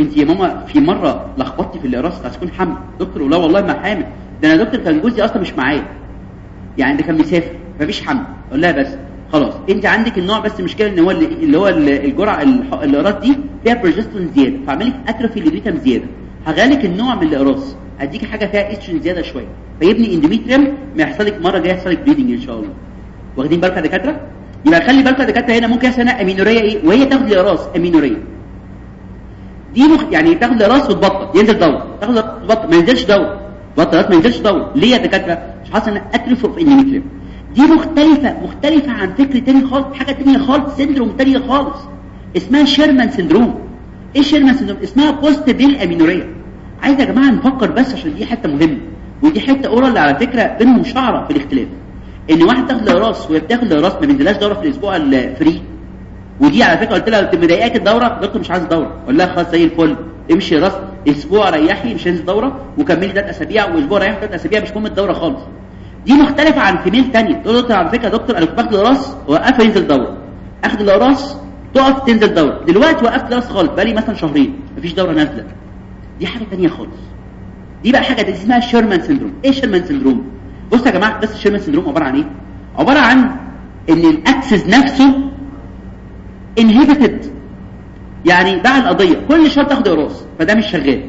Speaker 2: أنت يا ماما في مرة لخبطتي في الاقراص هتكون حامل. دكتور لا والله ما حامل. ده أنا دكتور كان جوزي أصلا مش معايا. يعني ده كان مسافر مفيش حمل. أقول لها بس خلاص. أنت عندك النوع بس مشكلة إن هو اللي هو الجرعة الاقراص دي فيها بروجسترون زيادة. فاعمل لك atrophy لل endometrium زيادة. هغير لك النوع من الاقراص اديك حاجة فيها استروجين زيادة شوية. فيبني endometrium ما يحصل لك مرة جاية يحصل لك bleeding إن شاء الله. واخدين بالك يا دكاترة؟ يبقى خلي بالك يا دكاترة هنا ممكن يحصل هنا amenorrhea إيه؟ وهي تاخد الاقراص amenorrhea دي مخ... يعني تاخد الاقراص وتبطل ينزل دوره تاخد تبطل ما ينزلش دوره بطل ما ينزلش دوره ليه يا دكاترة؟ مش حاسس ان atrophy of endometrium دي مختلفة مختلفة عن فكر تاني خالص حاجة تانية خالص syndrome تانية خالص. اسمها Shearman syndrome إيه Shearman syndrome اسمها post pill amenorrhea عايز يا جماعة نفكر بس عشان دي حتة مهمة. ودي حتة oral على فكرة بينهم شعرة في الاختلاف. إن واحد تاخد الاقراص وهي بتاخد الاقراص ما بينزلهاش دورة في الأسبوع ال free. ودي على فكرة قلت لها انت مضايقاك الدورة دكتور مش عايز دورة. أقول لها خلاص زي الفل. امشي راس أسبوع ريحي مش هنزل دورة. وكملي ثلاث أسابيع وأسبوع ريحي ثلاث أسابيع مش مهم الدورة خالص. دي مختلفة عن female تانية تقول له دكتور على فكرة دكتور أنا كنت باخد الاقراص وقفها ينزل دورة. أخد الاقراص تقف تنزل دورة. دلوقتي وقفت الاقراص خالص بقالي مثلا شهرين. مفيش دورة نازلة. دي حاجة تانية خالص. دي بقى حاجة دي اسمها شيرمان syndrome إيه شيرمان syndrome بصوا يا جماعة بس الشيرمان syndrome عبارة عن إيه؟ عبارة عن إن ال axis نفسه inhibited يعني باع القضية كل شهر تاخد اقراص فده مش شغال.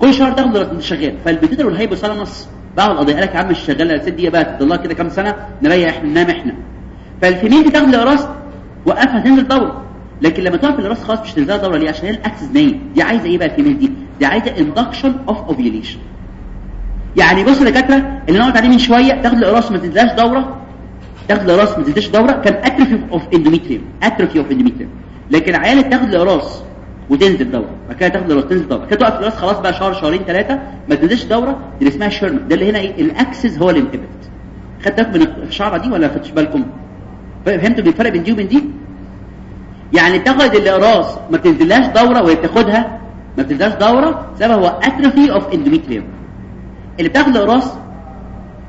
Speaker 2: كل شهر تاخد اقراص مش شغال. فال pituitary وال hypothalamus باعوا القضية قال لك يا عم مش شغاله الست دي بقى تضلها كده كام سنة نريح ننام إحنا. فال female دي تاخد الاقراص وقفها تنزل دوره لكن لما تقف الاقراص خلاص مش تنزل دوره ليه؟ عشان هي ال axis نايم دي عايزة إيه بقى ال female دي؟ دي عايزة induction of ovulation يعني بص يا دكاترة اللي أنا قلت عليه من شوية تاخد الاقراص ما تنزلهاش دورة. تاخد الاقراص ما تنزلش دورة. كان atrophy of endometrium atrophy of endometrium لكن عيانة تاخد الاقراص وتنزل دورة. بعد كده تاخد الاقراص تنزل دورة. كده تقف الاقراص خلاص بقى شهر شهرين ثلاثة ما تنزلش دورة. دي اسمها شيرمان ده اللي هنا إيه؟ ال axis هو اللي inhibited خدت من الشعرة دي ولا خدتش بالكم؟ فهمتوا الفرق بين دي وبين دي؟ يعني تاخد الإقراص ما تنزلهاش دورة وهي بتاخدها ما بتنزلهاش دورة سبب هو atrophy of endometrium اللي بتاخد الإقراص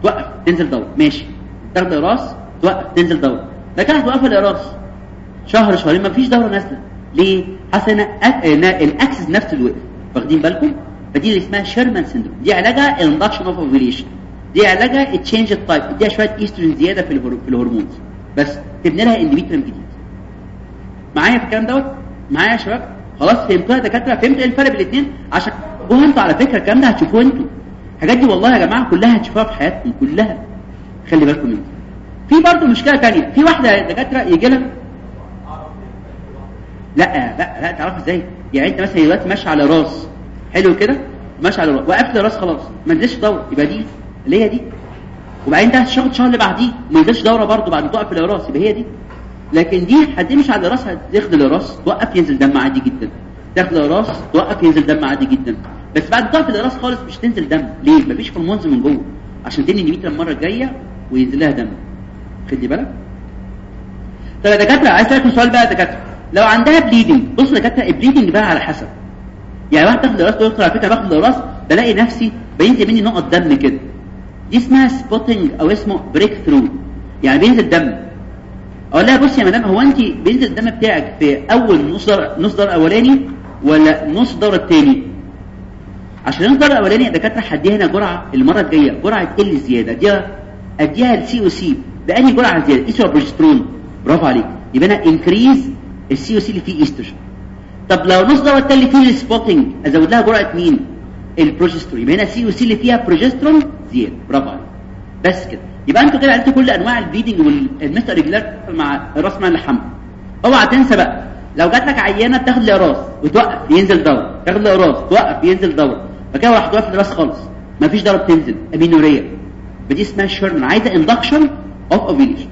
Speaker 2: توقف تنزل دورة. ماشي. تاخد الإقراص توقف تنزل دورة. لكن هتوقف الإقراص شهر شهرين ما فيش دورة نازلة. ليه؟ حاسة إن ال axis نفسه اللي وقف. واخدين بالكم؟ فدي اللي اسمها شيرمان syndrome دي علاجها induction of ovulation دي علاجها change ال type اديها شوية ايستروجين زيادة في ال hormones. بس تبني لها endometrium جديد. معايا في الكلام دوت؟ معايا يا شباب؟ خلاص فهمتوها يا دكاترة؟ فهمتوا إيه الفرق بين الاثنين عشان أنتوا على فكرة الكلام ده هتشوفوه أنتوا. الحاجات دي والله يا جماعة كلها هتشوفوها في حياتكم كلها. خلي بالكم منها في برضه مشكلة ثانية في واحدة دكاترة يجي لها؟ لا لا لا تعرف إزاي؟ يعني انت مثلا دلوقتي ماشي على راس. حلو كده؟ ماشي على راس. وقفت راس خلاص. ما نزلش دوره يبقى دي اللي هي دي. وبعدين ده هتشتغل الشهر اللي بعديه. ما نزلش دورة برضه بعد ما تقف الراس يبقى هي دي. لكن دي هتمشي على راس هتاخد الراس توقف ينزل دم عادي جدا. تاخد الراس توقف ينزل دم عادي جدا. بس بعد تقف الراس خالص مش تنزل دم. ليه؟ مفيش هرمونز من جوه. عشان تني النميتة المرة الجاية وينزل لها دم. خدي بالك؟ طب يا دكاترة عايز أسألكم سؤال بقى يا دكاترة. لو عندها bleeding بصوا يا دكاترة ال bleeding بقى على حسب. يعني واحدة تاخد الاقراص تقول على فكرة باخد الاقراص بلاقي نفسي بينزل مني نقط دم كده. دي اسمها spotting أو اسمه breakthrough يعني بينزل دم. أقول لها بصي يا مدام هو انت بينزل الدم بتاعك في أول نص دور أولاني ولا نص دور الثاني عشان الدور الأولاني يا دكاترة هديها هنا جرعة المرة الجاية جرعة ال زيادة. اديها اديها السي أو سي باني جرعة زيادة؟ ايسترو بروجسترون برافو عليك. يبقى أنا انكريز السي أو سي اللي فيه ايستروجين طب لو دور التاني فيه السبوتنج أزود لها جرعة مين؟ البروجسترون يبقى هنا سي اللي فيها بروجسترون زياده برافو عليك. بس كده. يبقى أنتوا كده عرفتوا كل انواع البليدنج والمستر ريجولار مع الراس مع اللحم. اوعى تنسى بقى. لو جات لك عيانة بتاخد الاقراص وتوقف ينزل دواء. تاخد الاقراص توقف ينزل دواء. فكده راح توقف الاقراص خالص. مفيش دورة بتنزل. amenorrhea دي اسمها شيرمان عايزة induction of ovulation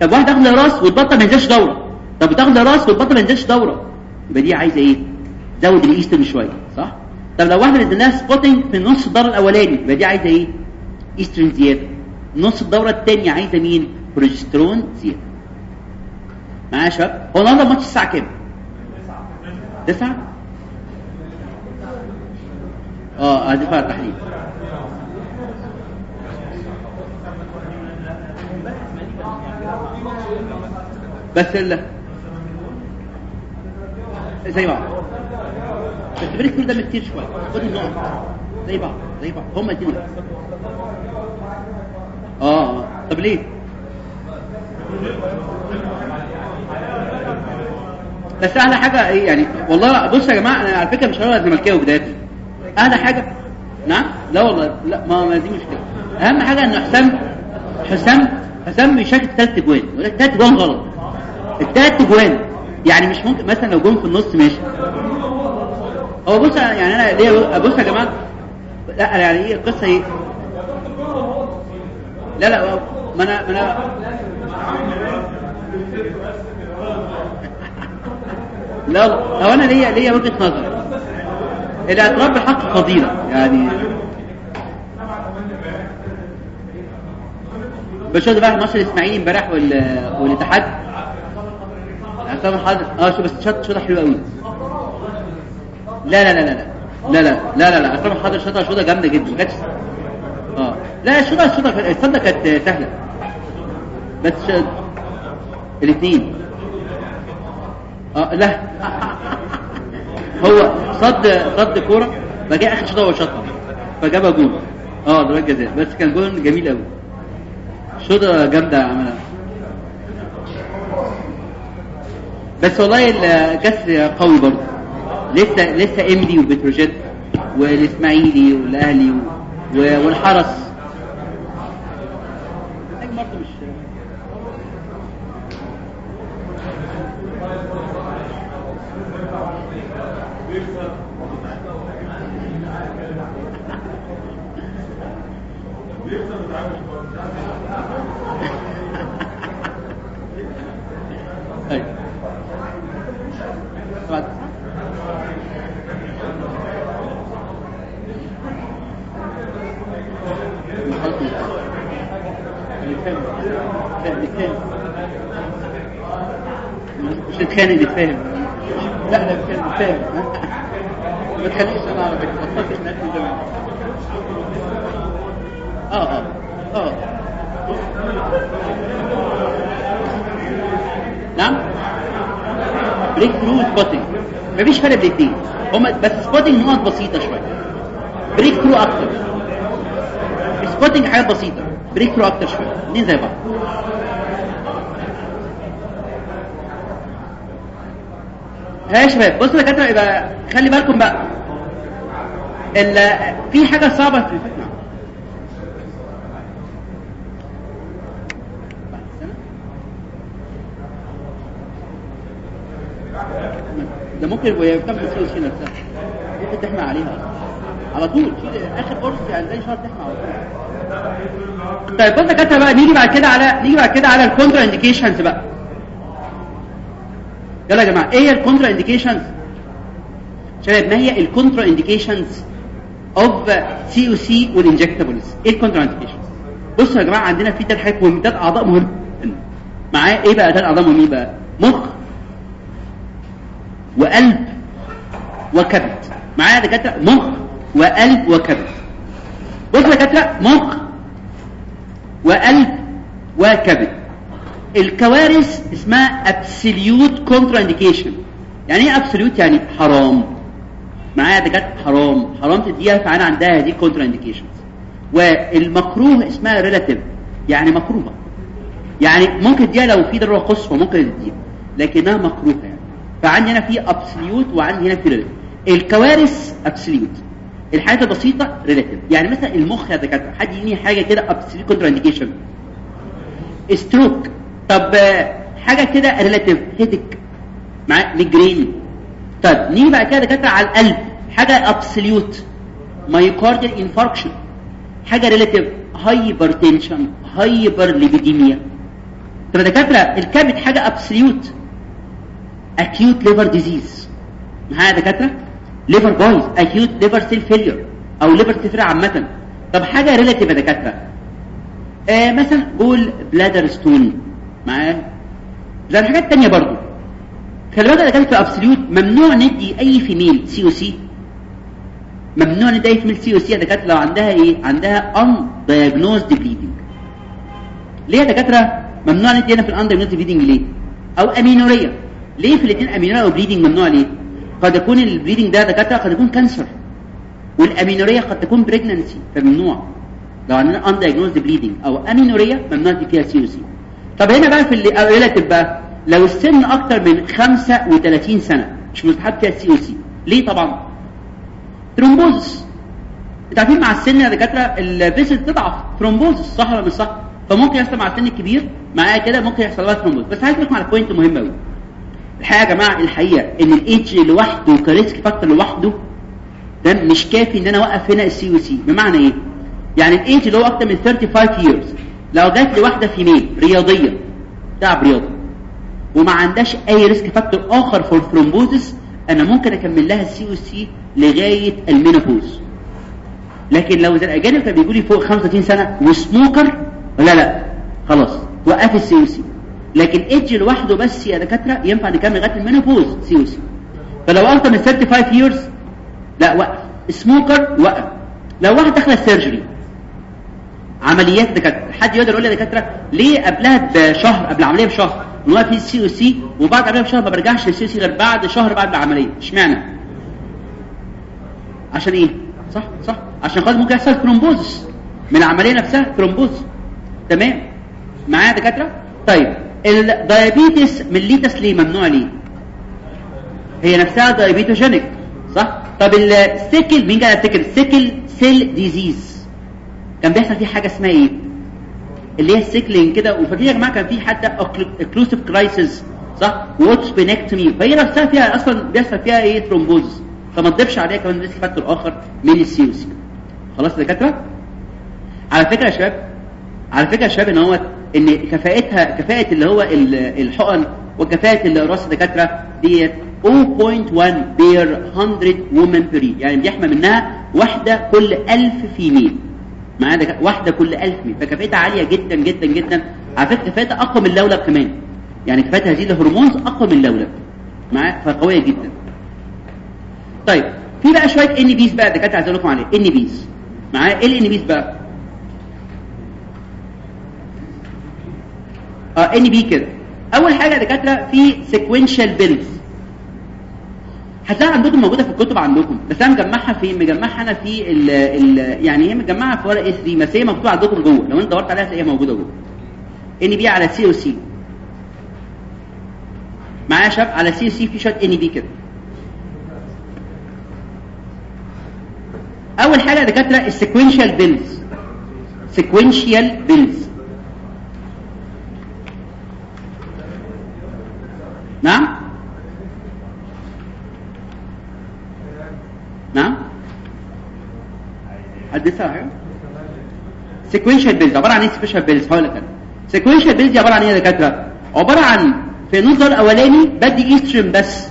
Speaker 2: طب واحدة تاخد الاقراص وتبطل ما ينزلش دورة. طب بتاخد الاقراص وتبطل ما ينزلش دورة. يبقى دي عايزة إيه؟ زود الايسترن شوية صح؟ طب لو واحدة لها spotting في نص الدور الأولاني يبقى دي عايزة إيه؟ إيسترن زياده نص الدورة الثانية عايزة مين؟ بروجسترون زيادة معايا يا شباب؟ هو النهارده الماتش الساعة كام؟ تسعة؟ آه عايزين فرق تحليل بس ال زي بعض بس كل ده كتير شوية. خد النقط. زي بعض زي بعض. هما الاثنين آه آه. طب ليه؟ بس أحلى حاجة إيه يعني؟ والله بص يا جماعة أنا على فكرة مش هقول زملكاوي بدايتي أحلى حاجة نعم؟ لا والله لا ما ما دي مشكلة. أهم حاجة إن حسام حسام حسام بيشارك ثلاث أجوان. يقول لك ثلاث أجوان غلط. الثلاث أجوان يعني مش ممكن مثلا لو جون في النص ماشي. هو بص يعني أنا ليه بص يا جماعة؟ لا يعني إيه القصة إيه؟ لا لا ما أنا ما أنا لا هو أنا ليا ليا وجهة نظر. الاعتراف بالحق فضيلة يعني. بشوف بقى ماتش الاسماعيلي امبارح وال... والاتحاد؟ عصام الحضر آه شو بس شوط شوطه حلوة قوي لا لا لا لا لا. لا لا لا لا عصام الحضر شوطه شوطه جامدة جدا. ما كانتش آه. لا الشوطه الشوطه الصدة كانت سهلة. بس الاثنين. آه لا. هو صد صد كورة. فجاء آخر شوطه هو شاطها فجابها جول. آه ضربات جزاء بس كان جول جميل قوي شوطه جامدة عملها بس والله الكاس قوي برضه. لسه لسه امدي وبتروجيت والإسماعيلي والأهلي. والحرس برضه مش نتفاهم مش نتفاهم لا لا نتفاهم نتفاهم ما تخليش أنا فكره بطلت من زمان. آه آه آه. نعم؟ breakthrough spotting مفيش فرق بين الاثنين هما بس spotting نقط بسيطة شوية. breakthrough أكتر. spotting حاجات بسيطة. breakthrough أكتر شوية. الاثنين زي بعض. يا شباب بصوا يا دكاترة يبقى خلي بالكم بقى. في حاجة صعبة في الفتنة. ده ممكن وهي بتعمل تسوي شيء نفسها ممكن تحمى عليها. على طول. آخر قرص يعني زي شهر تحمى على طول. طيب بص يا دكاترة بقى نيجي بعد كده على نيجي بعد كده على الكونترا انديكيشنز بقى. يلا يا جماعة إيه هي ال contraindications شباب ما هي ال contraindications of COC وال injectables إيه ال contraindications بصوا يا جماعة عندنا في ثلاث حاجات مهمه ثلاث أعضاء مهمة. معاه إيه بقى ثلاث أعضاء مهمين بقى؟ مخ وقلب وكبد. معايا دكاترة؟ مخ وقلب وكبد. بصوا يا دكاترة مخ وقلب وكبد. الكوارث اسمها absolute contraindication. يعني إيه absolute يعني حرام. معايا دكاترة؟ حرام. حرام تديها عين عندها هذه contraindications. والمكروه اسمها relative. يعني مكروهة. يعني ممكن تديها لو في ضروره قصوى ممكن تديها. لكنها مكروهة يعني. فعندي هنا في absolute وعندي هنا في relative. الكوارث absolute. الحاجات البسيطة relative. يعني مثلا المخ يا دكاترة. حد يديني حاجة كده absolute contraindication. stroke طب آه، حاجة كده relative headache مع migraine طب نيجي بعد كده دكاترة على القلب حاجة absolute myocardial infarction حاجة relative hypertension hyperlipidemia طب يا دكاترة الكبد حاجة absolute acute liver disease معايا يا دكاترة؟ liver بايظ acute liver cell failure أو liver cell عامة. طب حاجة relative يا دكاترة. آه مثلا gall bladder stone معايا؟ زي الحاجات التانية برضو. خلي بالك ده في absolute ممنوع ندي أي female COC ممنوع ندي أي female COC يا دكاترة لو عندها إيه؟ عندها undiagnosed bleeding ليه يا دكاترة؟ ممنوع ندي هنا في ال undiagnosed bleeding ليه؟ أو amenorrhea ليه في الاثنين amenorrhea و bleeding ممنوع ليه؟ قد يكون ال bleeding ده يا دكاترة قد يكون cancer وال amenorrhea قد تكون pregnancy فممنوع. لو عندنا undiagnosed bleeding أو امينوريا ممنوع ندي فيها COC طب هنا بقى في ال relative بقى لو السن أكتر من 35 سنة مش مستحب فيها ال COC. ليه طبعا؟ thrombosis. أنتوا عارفين مع السن يا دكاترة ال vessel تضعف. thrombosis صح ولا مش صح؟ فممكن يحصل مع السن الكبير معايا كده ممكن يحصل لها thrombosis. بس عايز لكم على point مهم قوي الحقيقة يا جماعة الحقيقة إن الايدج لوحده ك risk factor لوحده ده مش كافي إن أنا أوقف هنا ال COC بمعنى إيه؟ يعني الايدج اللي هو أكتر من 35 years. لو جات لي واحدة female رياضية تلعب رياضة وما عندهاش أي risk factor آخر for thrombosis أنا ممكن أكمل لها ال COC لغاية ال menopause لكن لو زي الاجانب كانوا بيجوا لي فوق 35 سنة و smoker لا لا خلاص وقف ال COC لكن ايدج لوحده بس يا دكاترة ينفع نكمل لغاية ال menopause COC فلو أكتر من 35 years لا وقف. smoker وقف. لو واحد دخل ال surgery عمليات دكاتره حد يقدر يقول لي دكاتره ليه قبلها بشهر قبل العملية بشهر نوقف في ال COC وبعد العملية بشهر ما برجعش لل COC غير بعد شهر بعد العملية. اشمعنى؟ عشان إيه؟ صح صح. عشان خاطر ممكن يحصل thrombosis من العملية نفسها thrombosis تمام؟ معايا يا دكاترة؟ طيب ال diabetes mellitus ليه ممنوع ليه؟ هي نفسها diabetogenic صح؟ طب ال sickle مين قال ال sickle sickle cell disease كان بيحصل فيه حاجة اسمها إيه؟ اللي هي ال sickling كده. وفاكرين يا جماعة كان في حتى occlusive crisis صح؟ و autosplenectomy فهي نفسها فيها أصلا بيحصل فيها إيه؟ thrombosis فما تضيفش عليها كمان risk factor آخر من ال COC خلاص يا دكاترة؟ على فكرة يا شباب على فكرة يا شباب إن هو إن كفاءتها كفاءة اللي هو ال- الحقن وكفاءة الراس الدكاتره ديت 0.1 per 100 woman year يعني بتحمل منها واحدة كل 1000 female معايا واحدة كل 1000 female. فكفاءتها عالية جدا جدا جدا. على فكرة كفاءتها أقوى من اللولب كمان. يعني كفاءه هذه ال hormones أقوى من اللولب. معايا فقوية جدا. طيب في بقى شوية NBs بقى. دكاترة عايز أقول لكم عليه NBs معايا إيه ال NBs بقى؟ آه NB كده. أول حاجة يا دكاترة في sequential pills هتلاقي عندكم موجودة في الكتب عندكم بس أنا مجمعها في مجمعها أنا في ال ال يعني هي مجمعها في ورق S 3 بس هي مكتوبة عندكم جوه. لو أنت دورت عليها هتلاقيها موجودة جوه. NB على COC معايا شباب على COC في شوية NB كده. أول حاجة يا دكاترة ال sequential pills sequential pills نعم؟ نعم؟ حد لسه حاجة sequential pills عبارة عن إيه sequential pills هقول لك sequential pills عبارة عن إيه يا دكاترة؟ عبارة عن في النص الأولاني بدي ايستروجين بس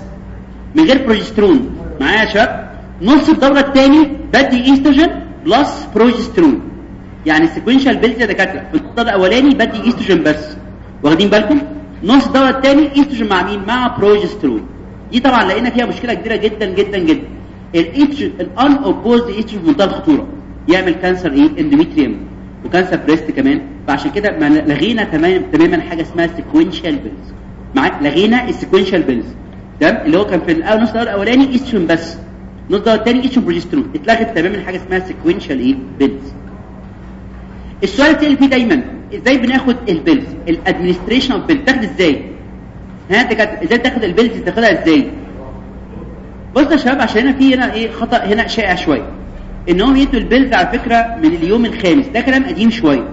Speaker 2: من غير بروجسترون معايا يا شباب؟ نص الدورة الثاني بدي estrogen plus progesterone يعني sequential pills يا دكاترة. في الدور الأولاني بدي ايستروجين بس. واخدين بالكم؟ نص الدواء الثاني ايستروجين مع مين؟ مع بروجسترون دي طبعا لقينا فيها مشكلة كبيرة جدا جدا جدا. ال unopposed في منتهى الخطوره يعمل cancer إيه؟ endometrium و cancer breast كمان. فعشان كده لغينا تمام تماما حاجة اسمها sequential pills معاك لغينا ال sequential pills تمام؟ اللي هو كان في الأول نص الأولاني ايستروجين بس. نص الدواء الثاني estrogen progesterone اتلغت تماما حاجة اسمها sequential إيه؟ pills السؤال اللي فيه دايما إزاي بناخد ال pills ال administration of pills تاخد إزاي؟ ها؟ انت إزاي تاخد ال pills تاخدها إزاي؟ بص يا شباب عشان هنا في هنا إيه خطأ هنا شائع شوية ان هم يدوا ال pills على فكره من اليوم الخامس. ده كلام قديم شوية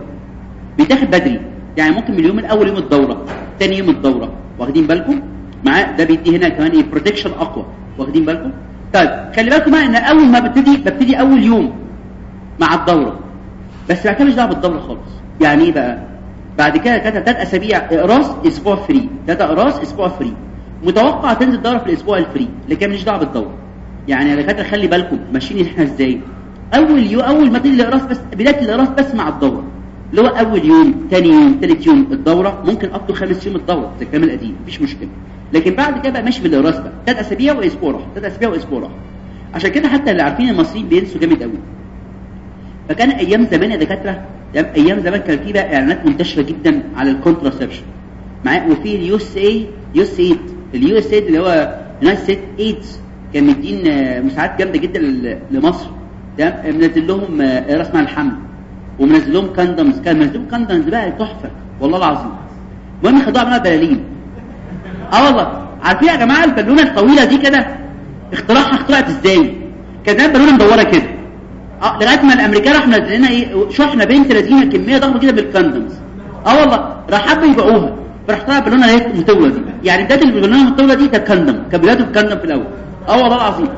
Speaker 2: بيتاخد بدري. يعني ممكن من اليوم الأول يوم الدورة ثاني يوم الدورة. واخدين بالكم؟ معاه ده بيدي هنا كمان إيه protection أقوى. واخدين بالكم؟ طيب خلي بالكم بقى إن أول ما ببتدي ببتدي أول يوم مع الدورة. بس ما كانش دعوة بالدورة خالص. يعني إيه بقى؟ بعد كده ثلاث أسابيع اقراص أسبوع free ثلاث أقراص أسبوع free متوقع تنزل الدوره في الأسبوع ال free لكن ماليش دعوة بالدورة. يعني يا دكاترة خلي بالكم ماشيين إحنا إزاي؟ أول يوم أول ما تيجي الإقراص بس بداية الإقراص بس مع الدورة. اللي هو أول يوم ثاني يوم ثالث يوم الدورة ممكن تو خامس يوم الدورة زي الكلام القديم مفيش مشكلة. لكن بعد كده بقى ماشي بالإقراص بقى. ثلاث أسابيع وأسبوع راحة ثلاث أسابيع وأسبوع راحة. عشان كده حتى اللي عارفين المصريين بينسوا جامد قوي فكان أيام زمان يا دكاترة أيام زمان كان في بقى إعلانات منتشرة جدا على ال contraception معايا وفي ال USA US ال USAID اللي هو United States Aids كان مدين مساعدات جامدة جدا لمصر. تمام؟ منزل لهم أقراص منع الحمل ومنزل لهم condoms كان منزل لهم condoms بقى تحفة. والله العظيم. المهم خدوها عملها بلالين. آه والله. عارفين يا جماعة البالونه الطويلة دي كده؟ اختراعها اخترعت إزاي؟ كانت بالونه مدورة كده. آه لغاية ما الأمريكان راح منزل إيه؟ شحنه بنت لذينه كمية ضخمة كده بال condoms آه والله. راح حبوا يبيعوها. فراح طلع بالونه إيه المطوله دي. يعني بداية البالونه المطوله دي كانت condom كان بدايته ال condom في الأول. آه والله العظيم.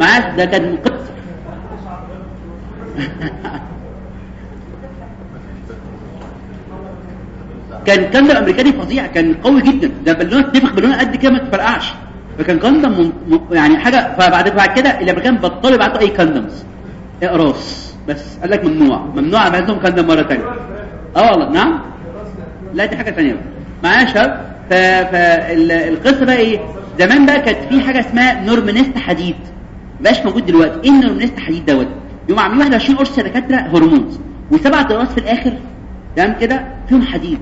Speaker 2: معاك ده كان قصه كان condom امريكاني فظيع كان قوي جدا. ده بالونه تنفخ بالونه قد كده ما تفرقعش. فكان condom م... م... يعني حاجة فبعد بعد كده الامريكان بطلوا يبعتوا أي condoms اقراص بس. قال لك ممنوع. ممنوع ابعتهم condom مرة ثانية آه والله. نعم؟ لا دي حاجة ثانية معايا شباب فالقصة بقى إيه؟ زمان بقى كانت في حاجة اسمها نورمينيست حديد. مبقاش موجود دلوقتي. إيه النورمينيست حديد دوت؟ يوم عاملين 21 قرص يا دكاترة hormones. وسبعه اقراص في الآخر تمام كده؟ فيهم حديد.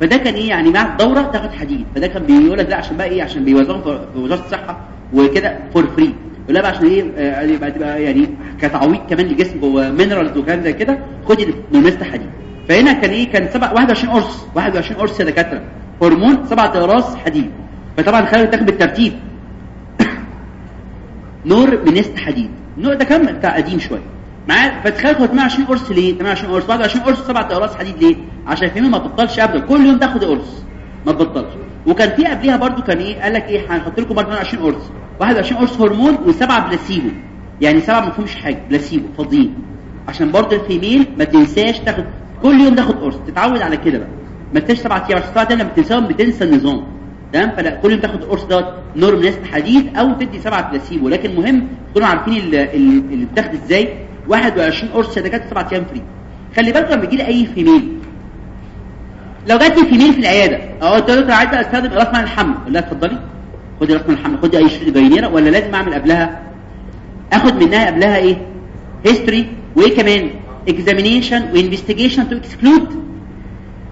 Speaker 2: فده كان إيه؟ يعني مع الدورة تاخد حديد. فده كان بيقول لك لا عشان بقى إيه؟ عشان بيوزعهم في وزارة الصحة وكده for free لها بقى عشان إيه؟ تبقى يعني كتعويض كمان للجسم جوه minerals وكلام زي كده خدي نورمينيست حديد. فهنا كان إيه كان سبع 21 قرص. 21 قرص يا دكاترة. هرمون سبعة اقراص حديد. فطبعا خلوا تاخد بالترتيب. نورمينيست حديد. النوع ده كان بتاع قديم شوية. معايا فتخيل 28 قرص ليه؟ 28 قرص. 21 قرص سبعة اقراص حديد ليه؟ عشان فيهم ما تبطلش ابدا. كل يوم تاخد قرص. ما تبطلش. وكان في قبلها برضو كان إيه؟ قال لك إيه؟ هنحط لكم برضو 20 قرص. 21 قرص هرمون وسبعة بلاسيبو. يعني سبعة ما فيهمش حاجة. بلاسيبو. فاضيين عشان برضو ال female ما تنساش تاخد كل يوم تاخد قرص. تتعود على كده بقى. ما تنساش سبعة أيام. عشان سبعة لما بتنساهم بتنسى النظام. تمام؟ فلا كل يوم تاخد قرص دوت نورمينيست حديد أو تدي سبعة بلاسيبو. لكن مهم تكونوا عارفين اللي بتاخد إزاي. 21 قرص يا دكاتره سبعة أيام free. خلي بالك لما يجي لي أي female لو جات لي female في العيادة. آه قلت له عايز أستخدم أقراص الحمل. أقول لها اتفضلي. خدي أقراص الحمل. خدي أي شريط جاينيرا ولا لازم أعمل قبلها؟ آخد منها قبلها إيه؟ history وإيه كمان؟ Examination و investigation to exclude ال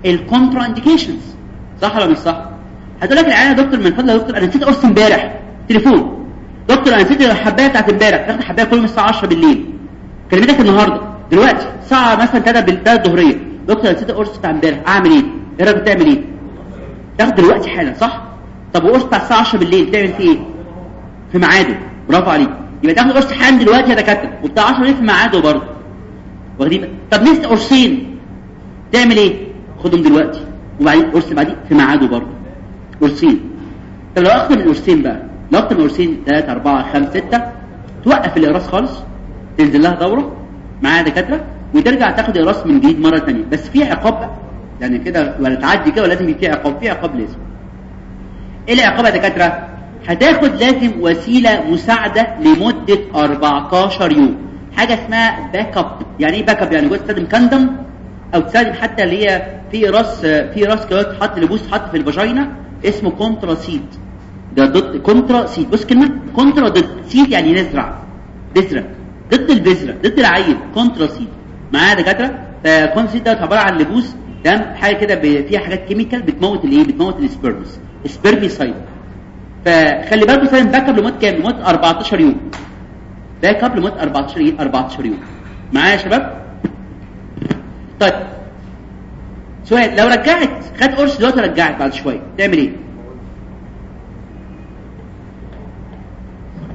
Speaker 2: contraindications صح ولا مش صح؟ هتقول لك العيال يا دكتور من فضل يا دكتور أنا نسيت قرص امبارح تليفون. دكتور أنا نسيت الحباية بتاعت امبارح. تاخد حبايه كل يوم الساعة 10 بالليل. كلمتك النهارده. دلوقتي الساعة مثلا 3 بالثلاث الظهرية. دكتور أنا نسيت القرص بتاع امبارح. أعمل إيه؟ إيه رايك تعمل إيه؟ تاخد دلوقتي حالا صح؟ طب والقرص بتاع الساعة 10 بالليل تعمل فيه إيه؟ في ميعاده. برافو عليك. يبقى تاخد قرص حالا دلوقتي يا دكاترة. وبتاع 10 بالليل في ميعاده برضه. واخدين طب نسيت قرصين تعمل إيه؟ خدهم دلوقتي. وبعدين قرص بعدين في ميعاده برضه. قرصين طب لو أكتر من قرصين بقى لو أكتر من قرصين 3 4 5 6 توقف الاقراص خالص تنزل لها دورة معاها دكاترة وترجع تاخد اقراص من جديد مرة ثانية بس في عقاب بقى. يعني كده ولا تعدي كده ولازم في عقاب. في عقاب لازم. إيه العقاب يا دكاترة؟ هتاخد لازم وسيلة مساعدة لمدة 14 يوم. حاجة اسمها backup يعني إيه backup يعني جوه تستخدم condom أو تستخدم حتى اللي هي في راس في راس كده تحط لبوس حط في ال vagina اسمه contraceed ده ضد contraceed بص كلمة contra ضد. seed يعني نزرع. بذرة. ضد البذرة. ضد العيل. contraceed معايا دكاترة؟ ف contraceed ده عبارة عن لبوس. تمام؟ حاجة كده فيها حاجات chemical بتموت الايه؟ بتموت ال sperms spermicide فخلي بالكم سايب backup لمدة كام؟ لمدة 14 يوم. backup لمده 14 14 يوم معايا يا شباب؟ طيب. سؤال لو رجعت خد قرص دلوقتي رجعت بعد شوية. تعمل إيه؟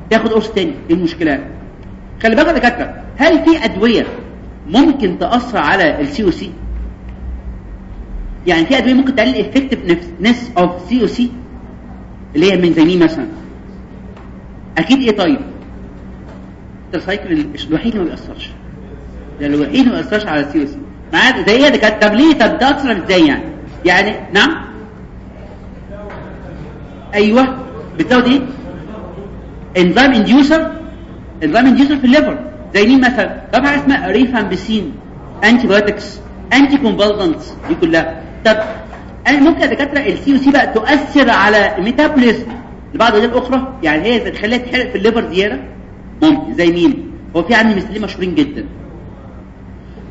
Speaker 2: تاخد قرص تاني. إيه المشكلة؟ خلي بالك يا دكاترة هل في أدوية ممكن تأثر على ال COC يعني في أدوية ممكن تقلل effectiveness of COC اللي هي من زي مين مثلا. أكيد إيه طيب؟ الترسايكل الوحيد اللي ما بيأثرش. ده الوحيد اللي ما بيأثرش على ال COC. معايا زي ده كانت طب ليه طب ده أصلا إزاي يعني؟ يعني نعم؟ أيوه. بتزود إيه؟ enzyme inducer enzyme inducer في ال liver. زي مين مثلا؟ طب حاجة اسمها rifampicin antibiotics anticonvulsants دي كلها. طب ممكن دكاترة ال COC بقى تؤثر على ال metabolism لبعض الادويه الأخرى؟ يعني هي تخليها تحرق في ال liver زيادة؟ ممكن زي مين هو في عندي مثلين مشهورين جدا.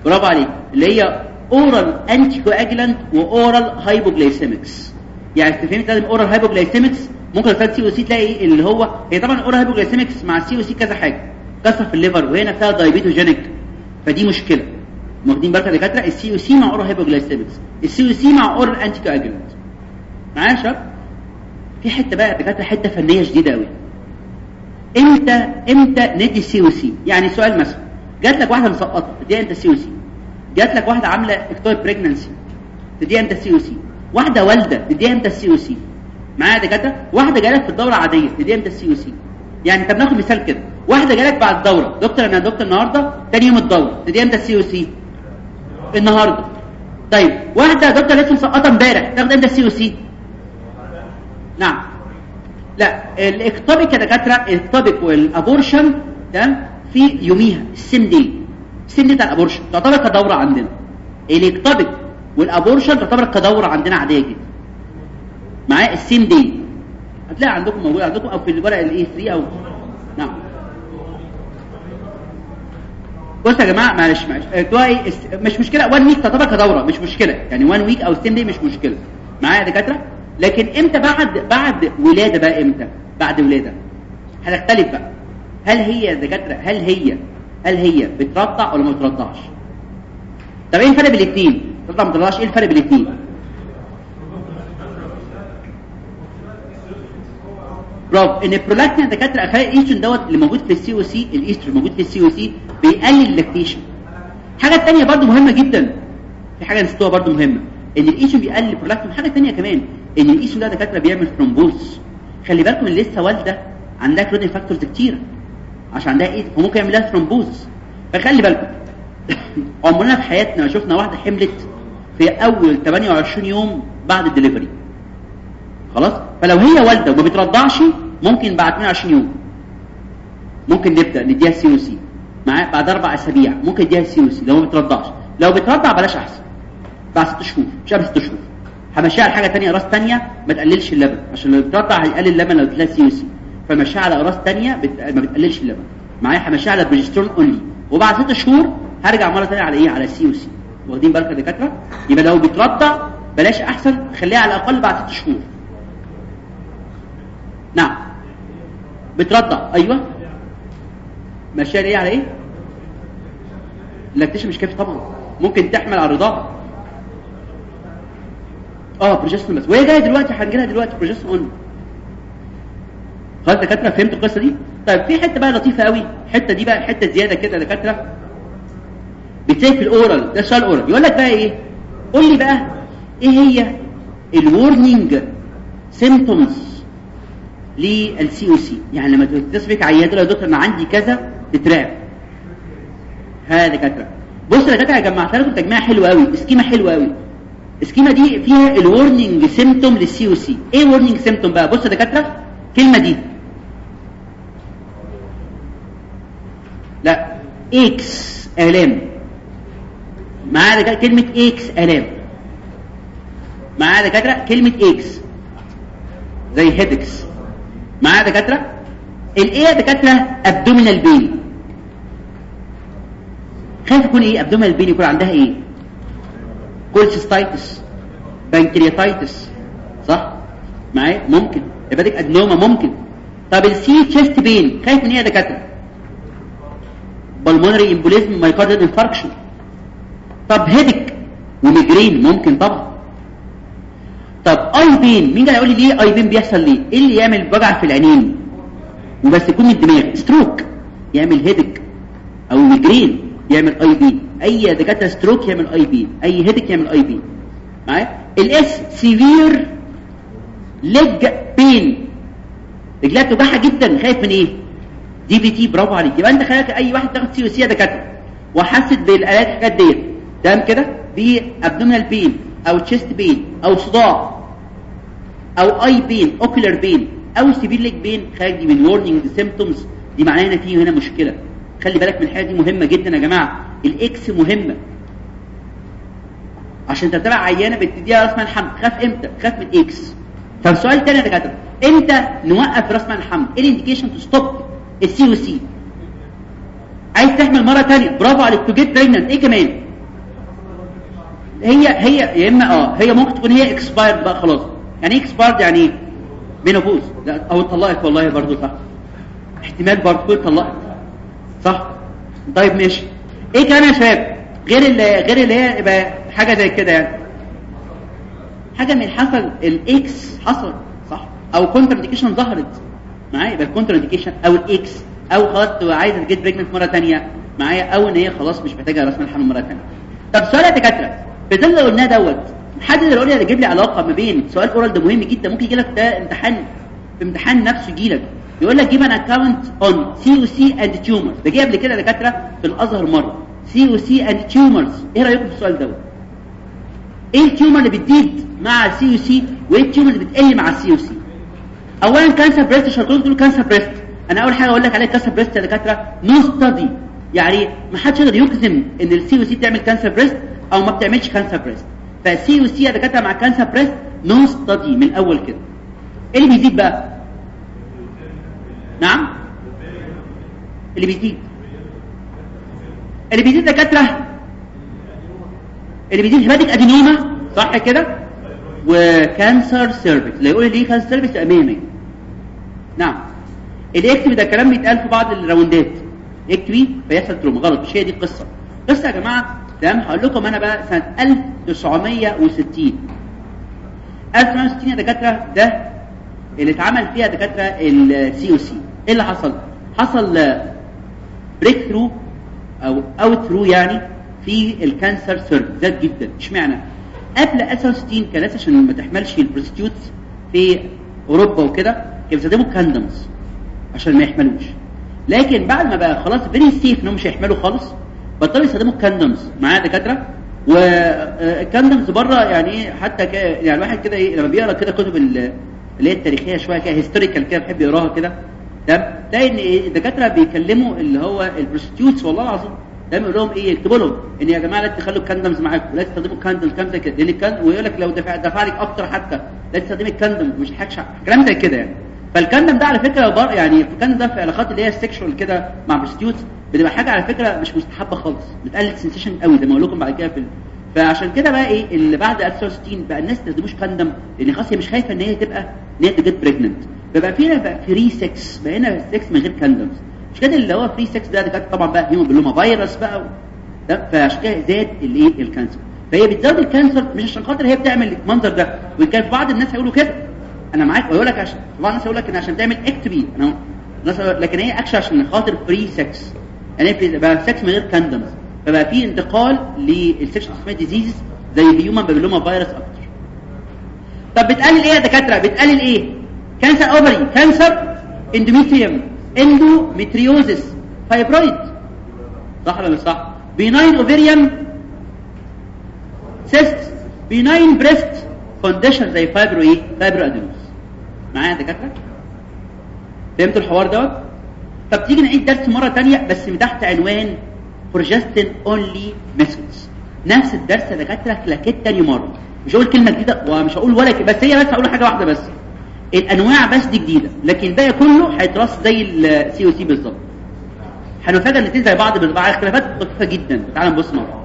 Speaker 2: برافو عليك. اللي هي oral anticoagulant و oral hypoglycemics يعني تفهمي تلازم oral hypoglycemics ممكن تلاقي COC تلاقي اللي هو هي طبعا ال oral hypoglycemics مع ال COC كذا حاجة. كسر في ال liver وهنا فيها diabetogenic فدي مشكلة. واخدين بالك يا دكاترة؟ ال COC مع oral hypoglycemics ال COC مع oral anticoagulant معايا يا شباب؟ في حتة بقى يا دكاترة حتة فنية شديدة قوي إمتى إمتى ندي ال COC يعني سؤال مثلا جات لك واحدة مسقطة تديها انت ال COC جات لك واحدة عاملة ectopic pregnancy تديها انت ال COC واحدة والدة تديها انت ال COC معايا يا دكاترة؟ واحدة جالك في الدورة عاديه تديها انت ال COC يعني طب ناخد مثال كده واحدة جالك بعد الدورة دكتور أنا دكتور النهارده تاني يوم الدورة تديها انت ال COC النهارده. طيب واحدة دكتور لسه مسقطة امبارح تاخد انت ال COC نعم. لا ال ectopic يا دكاترة ال ectopic وال abortion تمام في يوميها ال same day. ال same day بتاع ال abortion تعتبر كدورة عندنا. ال ectopic وال abortion تعتبر كدورة عندنا عادية جدا. معايا؟ ال same day. هتلاقي عندكم موجود عندكم أو في الورق الاي 3 أو نعم. بصوا يا جماعة معلش معلش. دلوقتي مش مشكلة. 1 week تعتبر كدورة مش مشكلة. يعني 1 week أو ال same day مش مشكلة. معايا يا دكاترة؟ لكن إمتى بعد بعد ولادة بقى إمتى؟ بعد ولادة. هنختلف بقى. هل هي دكاترة هل هي هل هي بترضع ولا ما بترضعش طب إيه الفرق بين الاثنين ترضع ما ترضعش إيه الفرق بين الاثنين برافو إن البرولاكتين دكاترة افعال الايستروجين دوت اللي موجود في ال COC ال estrogen موجود في ال COC بيقلل ال lactation. حاجة ثانية برضو مهمة جدا. في حاجة نسيتوها برضو مهمة. إن الايستروجين بيقلل البرولاكتين حاجة ثانية كمان. ان الايستروجين ده دكاترة بيعمل thrombosis خلي بالكم اللي لسه والدة عندها clotting factors كتير عشان عندها إيه؟ فممكن يعمل لها thrombosis فخلي بالكم عمرنا في حياتنا ما شفنا واحدة حملت في أول 28 يوم بعد الدليفري خلاص؟ فلو هي والدة وما بترضعش ممكن بعد 22 يوم. ممكن نبدأ نديها COC بعد أربع أسابيع. ممكن نديها COC لو ما بترضعش. لو بترضع بلاش أحسن. بعد ست شهور. مش قبل ست شهور. همشيها على حاجة ثانية راس ثانية ما تقللش اللبن. عشان لو بترضع هيقلل اللبن لو تلاقي COC. فمشيها على راس ثانية بت... ما بتقللش اللبن. معايا؟ همشيها على progesterone only وبعد ست شهور هرجع مرة ثانية على إيه؟ على COC. واخدين بالك يا دكاترة؟ يبقى لو بترضع بلاش أحسن خليها على الأقل بعد ست شهور. نعم. بترضع أيوه. ماشيه إيه؟ على إيه؟ ال lactation مش كافي طبعا. ممكن تحمل على الرضاعة. آه بروجسترون بس وهي جاية دلوقتي هنجي لها دلوقتي بروجسترون خلاص دكاترة فهمتوا القصة دي؟ طيب في حتة بقى لطيفة قوي. الحته دي بقى حتة زيادة كده دكاترة. بتلاقي في ال oral ده سؤال oral يقول لك بقى إيه؟ قول لي بقى إيه هي ال warning symptoms لل COC يعني لما تسبك عيادة يا دكتور أنا عندي كذا تترعب ها دكاترة. بص يا دكاترة جمعتها لكم تجميع حلو قوي schema حلو قوي. ال schema دي فيها ال warning symptom لل COC إيه warning symptom بقى؟ بص يا دكاترة الكلمة دي. لا aches آلام. دكاتره كلمة aches آلام. معايا دكاترة كلمة aches زي headaches معايا دكاترة؟ ال A دكاترة abdominal pain خايف يكون إيه؟ abdominal pain يكون عندها إيه؟ cholecystitis pancreatitis صح؟ معايا؟ ممكن. hepatic adenoma ممكن. طب ال C chest pain خايف من إيه يا دكاترة. pulmonary embolism myocardial infarction طب headache و migraine ممكن طبعا. طب eye pain مين قال يقول لي ليه eye pain بيحصل ليه؟ إيه اللي يعمل وجع في العينين؟ وبس يكون الدماغ. stroke يعمل headache أو migraine يعمل eye pain. أي دكاتره stroke يعمل eye pain. أي headache يعمل eye pain. معايا ال S severe leg pain رجلها بتوجعها جدا. خايف من إيه؟ DVT برافو عليك. يبقى أنت خليك أي واحد تاخد COC دكاترة. وحست بالالات الحاجات ديت تمام كده؟ في abdominal pain أو chest pain أو صداع أو eye pain ocular pain أو severe leg pain خارج دي من warning symptoms دي معناها إن في هنا مشكلة. خلي بالك من الحاجة دي مهمة جدا يا جماعة. ال aches مهمه عشان تتابع عيانة بتديها رأس منع الحمل خاف إمتى؟ خاف من aches طب سؤال تاني يا دكاترة. إمتى نوقف رأس منع الحمل إيه ال indication to stop ال COC عايز تحمل مرة ثانية برافو عليك. to get إيه كمان؟ هي هي يا إما آه هي ممكن تكون هي expired بقى خلاص. يعني إيه expired يعني إيه؟ لا أو اتطلقت والله برضه صح. احتمال برضه تكون اتطلقت صح؟ طيب ماشي. إيه كمان يا شباب؟ غير اللي غير اللي هي يبقى حاجة زي كده يعني. حاجة من حصل ال aches حصل صح؟ أو contraindication ظهرت. معايا؟ يبقى ال contraindication أو ال aches أو خلاص عايزة ت get pregnant مرة ثانية معايا؟ أو إن هي خلاص مش محتاجة راس الحمل مرة ثانية طب سؤال يا دكاترة. في اللي قلناه دوت حد اللي يجيب لي علاقة ما بين سؤال oral ده مهم جدا؟ ممكن يجي لك ده امتحان في امتحان نفسه يجي لك يقول لك give an account on COC and tumors ده جه قبل كده دكاترة في الأزهر مرة. COC and tumors إيه رأيكم في السؤال دوت إيه ال tumor اللي بتزيد مع ال COC وإيه ال tumor اللي بتقل مع ال COC اولا cancer breast شرطون تقول cancer breast أنا أول حاجة أقول لك عليها cancer breast يا دكاترة no study يعني ما حدش يقدر يجزم إن ال COC بتعمل cancer breast أو ما بتعملش cancer breast فال COC يا دكاترة مع cancer breast no study من الأول كده. إيه اللي بيزيد بقى؟ نعم. اللي بيزيد. اللي بيزيد دكاترة. اللي بيزيد hepatic adenoma. صح كده؟ و cancer cervix اللي يقول لي cancer cervix أمامي. نعم. ال active ده كلام بيتقال في بعض ال round ات. active فيحصل trauma. غلط. مش هي دي القصة. قصة يا جماعة. تمام؟ هقول لكم أنا بقى سنة 1960 1960 يا دكاترة. ده اللي اتعمل فيها دكاترة ال COC إيه اللي حصل؟ حصل breakthrough أو out through يعني في ال cancer cervix زاد جدا. اشمعنى؟ قبل 1960 كان الناس عشان ما تحملش ال prostitutes في أوروبا وكده كانوا بيستخدموا condoms عشان ما يحملوش. لكن بعد ما بقى خلاص very safe إنهم مش هيحملوا خالص بطلوا يستخدموا condoms معايا دكاترة. وال condoms بره يعني حتى ك... يعني الواحد كده إيه لما بيقرأ كده كتب اللي هي التاريخية شوية كده historical كده بيحب يقراها كده. تمام تلاقي إن الدكاترة بيكلموا اللي هو ال prostitutes والله العظيم. دايما يقول لهم إيه؟ يكتبوا لهم إن يا جماعة لا تخلوا ال condoms معاكم لا تستخدموا ال condoms. كام كده لأن ويقول لك لو دفع دفع لك أكتر حتى. لا تستخدمي ال condom مش حاجة كلام زي كده يعني. فال condom ده على فكرة بر يعني ال condom ده في علاقات اللي هي ال sexual كده مع prostitutes بتبقى حاجة على فكرة مش مستحبة خالص. بتقلل sensation قوي زي ما أقول لكم بعد كده في فعشان كده بقى إيه؟ اللي بعد 1960 بقى الناس ما تستخدموش condom لأن خلاص هي مش خايفة إن هي تبقى إن هي تجيت بريجننت فبقى فينا بقى فري سكس بقينا سكس من غير كاندمز مش كده اللي هو فري سكس ده ده طبعا بقى هيومن بيلوما فيروس بقى فعشان كده زاد الايه الكانسر فهي بتزود الكانسر مش عشان خاطر هي بتعمل المنظر ده. وكان في بعض الناس هيقولوا كده. أنا معاك ويقول لك عشان في بعض الناس يقول لك إن عشان تعمل اكتبي أنا الناس لكن هي اكشن عشان خاطر فري سكس يعني بقى سكس من غير كاندمز فبقى في انتقال للسكشوال ديزيز زي ال human papilloma virus أكتر. طب بتقلل إيه يا دكاترة؟ بتقلل إيه؟ cancer ovary cancer endometrium endometriosis fibroid صح ولا مش صح؟ benign ovarian cyst benign breast condition زي fibro إيه fibroadenosis معايا يا دكاترة؟ فهمتوا الحوار دوت؟ طب تيجي نعيد درس مرة ثانية بس تحت عنوان progestin only methods نفس الدرس يا دكاترة كلاكيت تاني مرة. مش هقول كلمة جديدة ومش هقول ولا بس هي بس هقول حاجة واحدة بس. الأنواع بس دي جديدة لكن الباقي كله هيترص زي ال COC بالظبط. هنفاجئ الاثنين زي بعض مع اختلافات لطيفة جدا. تعال نبص مع بعض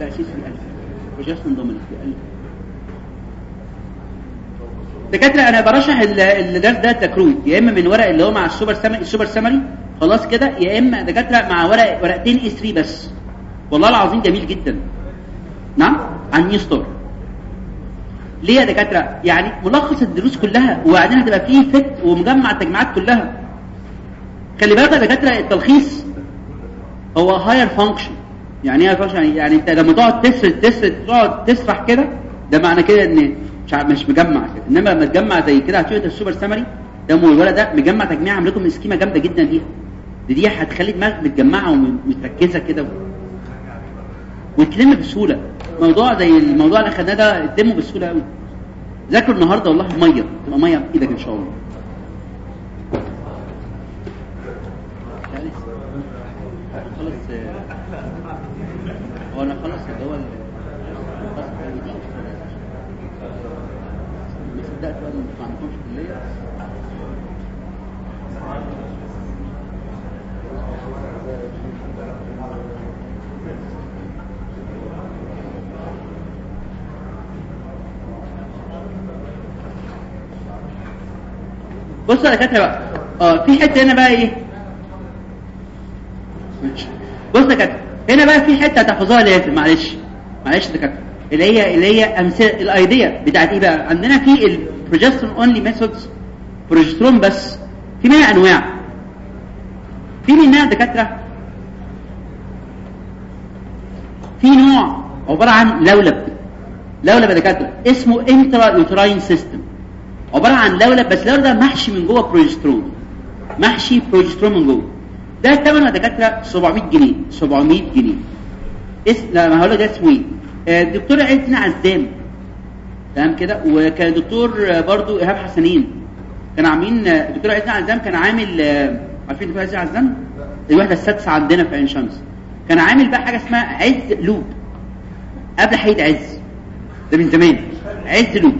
Speaker 2: لا شيء في الألف. بروجستين دومينانت في الالف دكاترة أنا برشح الدرس ده تكرويت. يا إما من ورق اللي هو مع السوبر سمري السوبر سمري خلاص كده يا إما دكاترة مع ورق ورقتين اي 3 بس. والله العظيم جميل جدا. نعم؟ عن نيو ستور ليه يا دكاترة؟ يعني ملخص الدروس كلها وبعدين هتبقى فيه فت ومجمع التجميعات كلها. خلي بالك يا دكاترة التلخيص هو higher function يعني إيه function يعني أنت لما تقعد تسرد تسرد تقعد تسرح كده ده معنى كده إن مش مش مجمع كده. إنما لما تجمع زي كده هتشوف ال super summary ده الولد ده مجمع تجميع عامل لكم scheme جامدة جدا ليها. دي هتخلي دماغك متجمعة ومتركزة كده وتلم بسهولة. موضوع زي الموضوع اللي خدناه ده تلمه بسهولة قوي ذاكروا النهارده والله مية. تبقى مية في إيدك إن شاء الله خلص هو أنا خلص اللي هو ما صدقت بقى ما عندكمش كليه بص يا دكاتره بقى. آه في حتة هنا بقى إيه؟ بص يا دكاتره هنا بقى في حتة هتحفظوها لازم معلش معلش يا دكاتره اللي هي اللي هي أمثلة ال idea بتاعت إيه بقى؟ عندنا في ال progesterone only methods progesterone بس في منها أنواع. في منها دكاترة. في نوع عبارة عن لولب لولب يا دكاترة اسمه intrauterine system عبارة عن لولب بس اللولب ده محشي من جوه بروجسترون محشي بروجسترون من جوه. ده ثمنه يا دكاترة 700 جنيه 700 جنيه. اسم لا ما هقول لك ده اسمه إيه. الدكتور عزين عزام. تمام كده؟ وكان دكتور برضو إيهاب حسنين. كانوا عاملين الدكتور عزين عزام كان عامل عارفين الدكتور عزين عزام؟ الوحدة السادسة عندنا في عين شمس. كان عامل بقى حاجة اسمها عز لوب. قبل حيد عز. ده من زمان. عز لوب.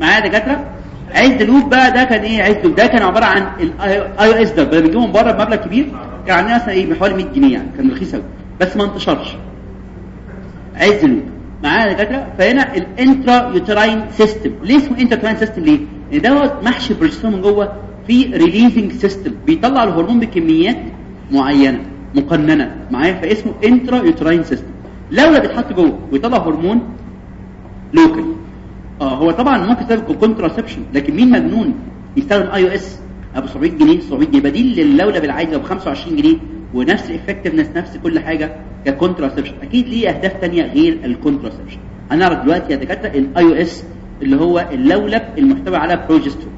Speaker 2: معايا دكاترة؟ عز لوب بقى ده كان إيه؟ عز لوب ده كان عبارة عن ال IUS ده بدل بنجيبه من بره بمبلغ كبير. عندنا مثلا إيه؟ بحوالي 100 جنيه يعني. كان رخيص قوي بس ما انتشرش. عز لوب معايا دكاترة؟ فهنا ال intrauterine system ليه اسمه intrauterine system ليه؟ لأن دوت محشي بروجسترون من جوه في releasing system بيطلع الهرمون بكميات معينة مقننة. معايا؟ فاسمه intrauterine system لولب بيتحط جوه ويطلع هرمون local آه هو طبعا ممكن يستخدم contraception لكن مين مجنون يستخدم IUS أبو 700 جنيه 700 جنيه. بديل للولب العادي ب 25 جنيه ونفس ال effectiveness نفس كل حاجة ك contraception أكيد ليه أهداف ثانية غير ال contraception هنعرف دلوقتي يا دكاترة ال IUS اللي هو اللولب المحتوي على بروجسترون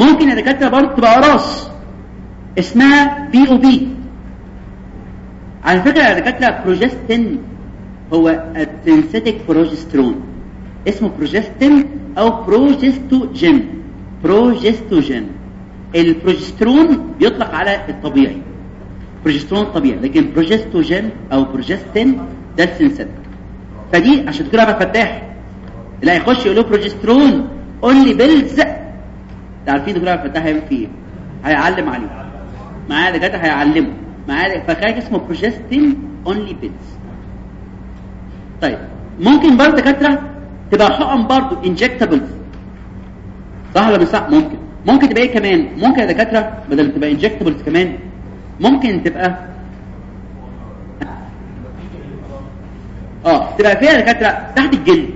Speaker 2: ممكن يا دكاترة برضه تبقى اقراص اسمها بي أو بي على فكرة يا دكاترة بروجستين هو ال synthetic progesterone اسمه بروجستين أو progestogen progestogen ال progesterone بيطلق على الطبيعي. بروجسترون الطبيعي لكن progestogen أو بروجستين ده ال synthetic فدي عشان كده فتاح. لا يخش يقول له progesterone only pills. عارفين دكتور عبد الفتاح هيعمل فيه إيه؟ هيعلم عليه. معايا دكاترة؟ هيعلمه. معايا فخارج اسمه progestin only pills طيب ممكن برضه دكاترة تبقى حقن برضه injectables صح ولا مش صح ممكن. ممكن تبقى إيه كمان؟ ممكن يا دكاترة بدل تبقى injectables كمان ممكن تبقى آه تبقى يا دكاترة تحت الجلد.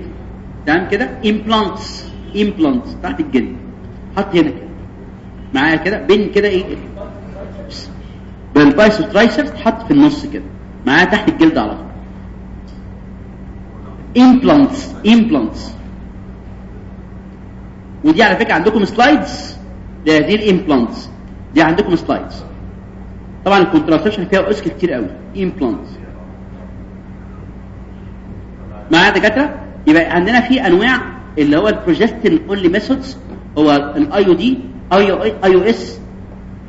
Speaker 2: تمام كده؟ implants implants تحت الجلد. حط هنا كده. معايا كده؟ بين كده إيه؟ بال biceps triceps تحط في النص كده. معايا تحت الجلد على طول. implants implants ودي على فكرة عندكم slides لهذه ال implants دي عندكم slides طبعا ال contraception فيها ask كتير قوي. implants معايا دكاترة؟ يبقى عندنا في أنواع اللي هو ال progestin only methods هو ال IUD IUS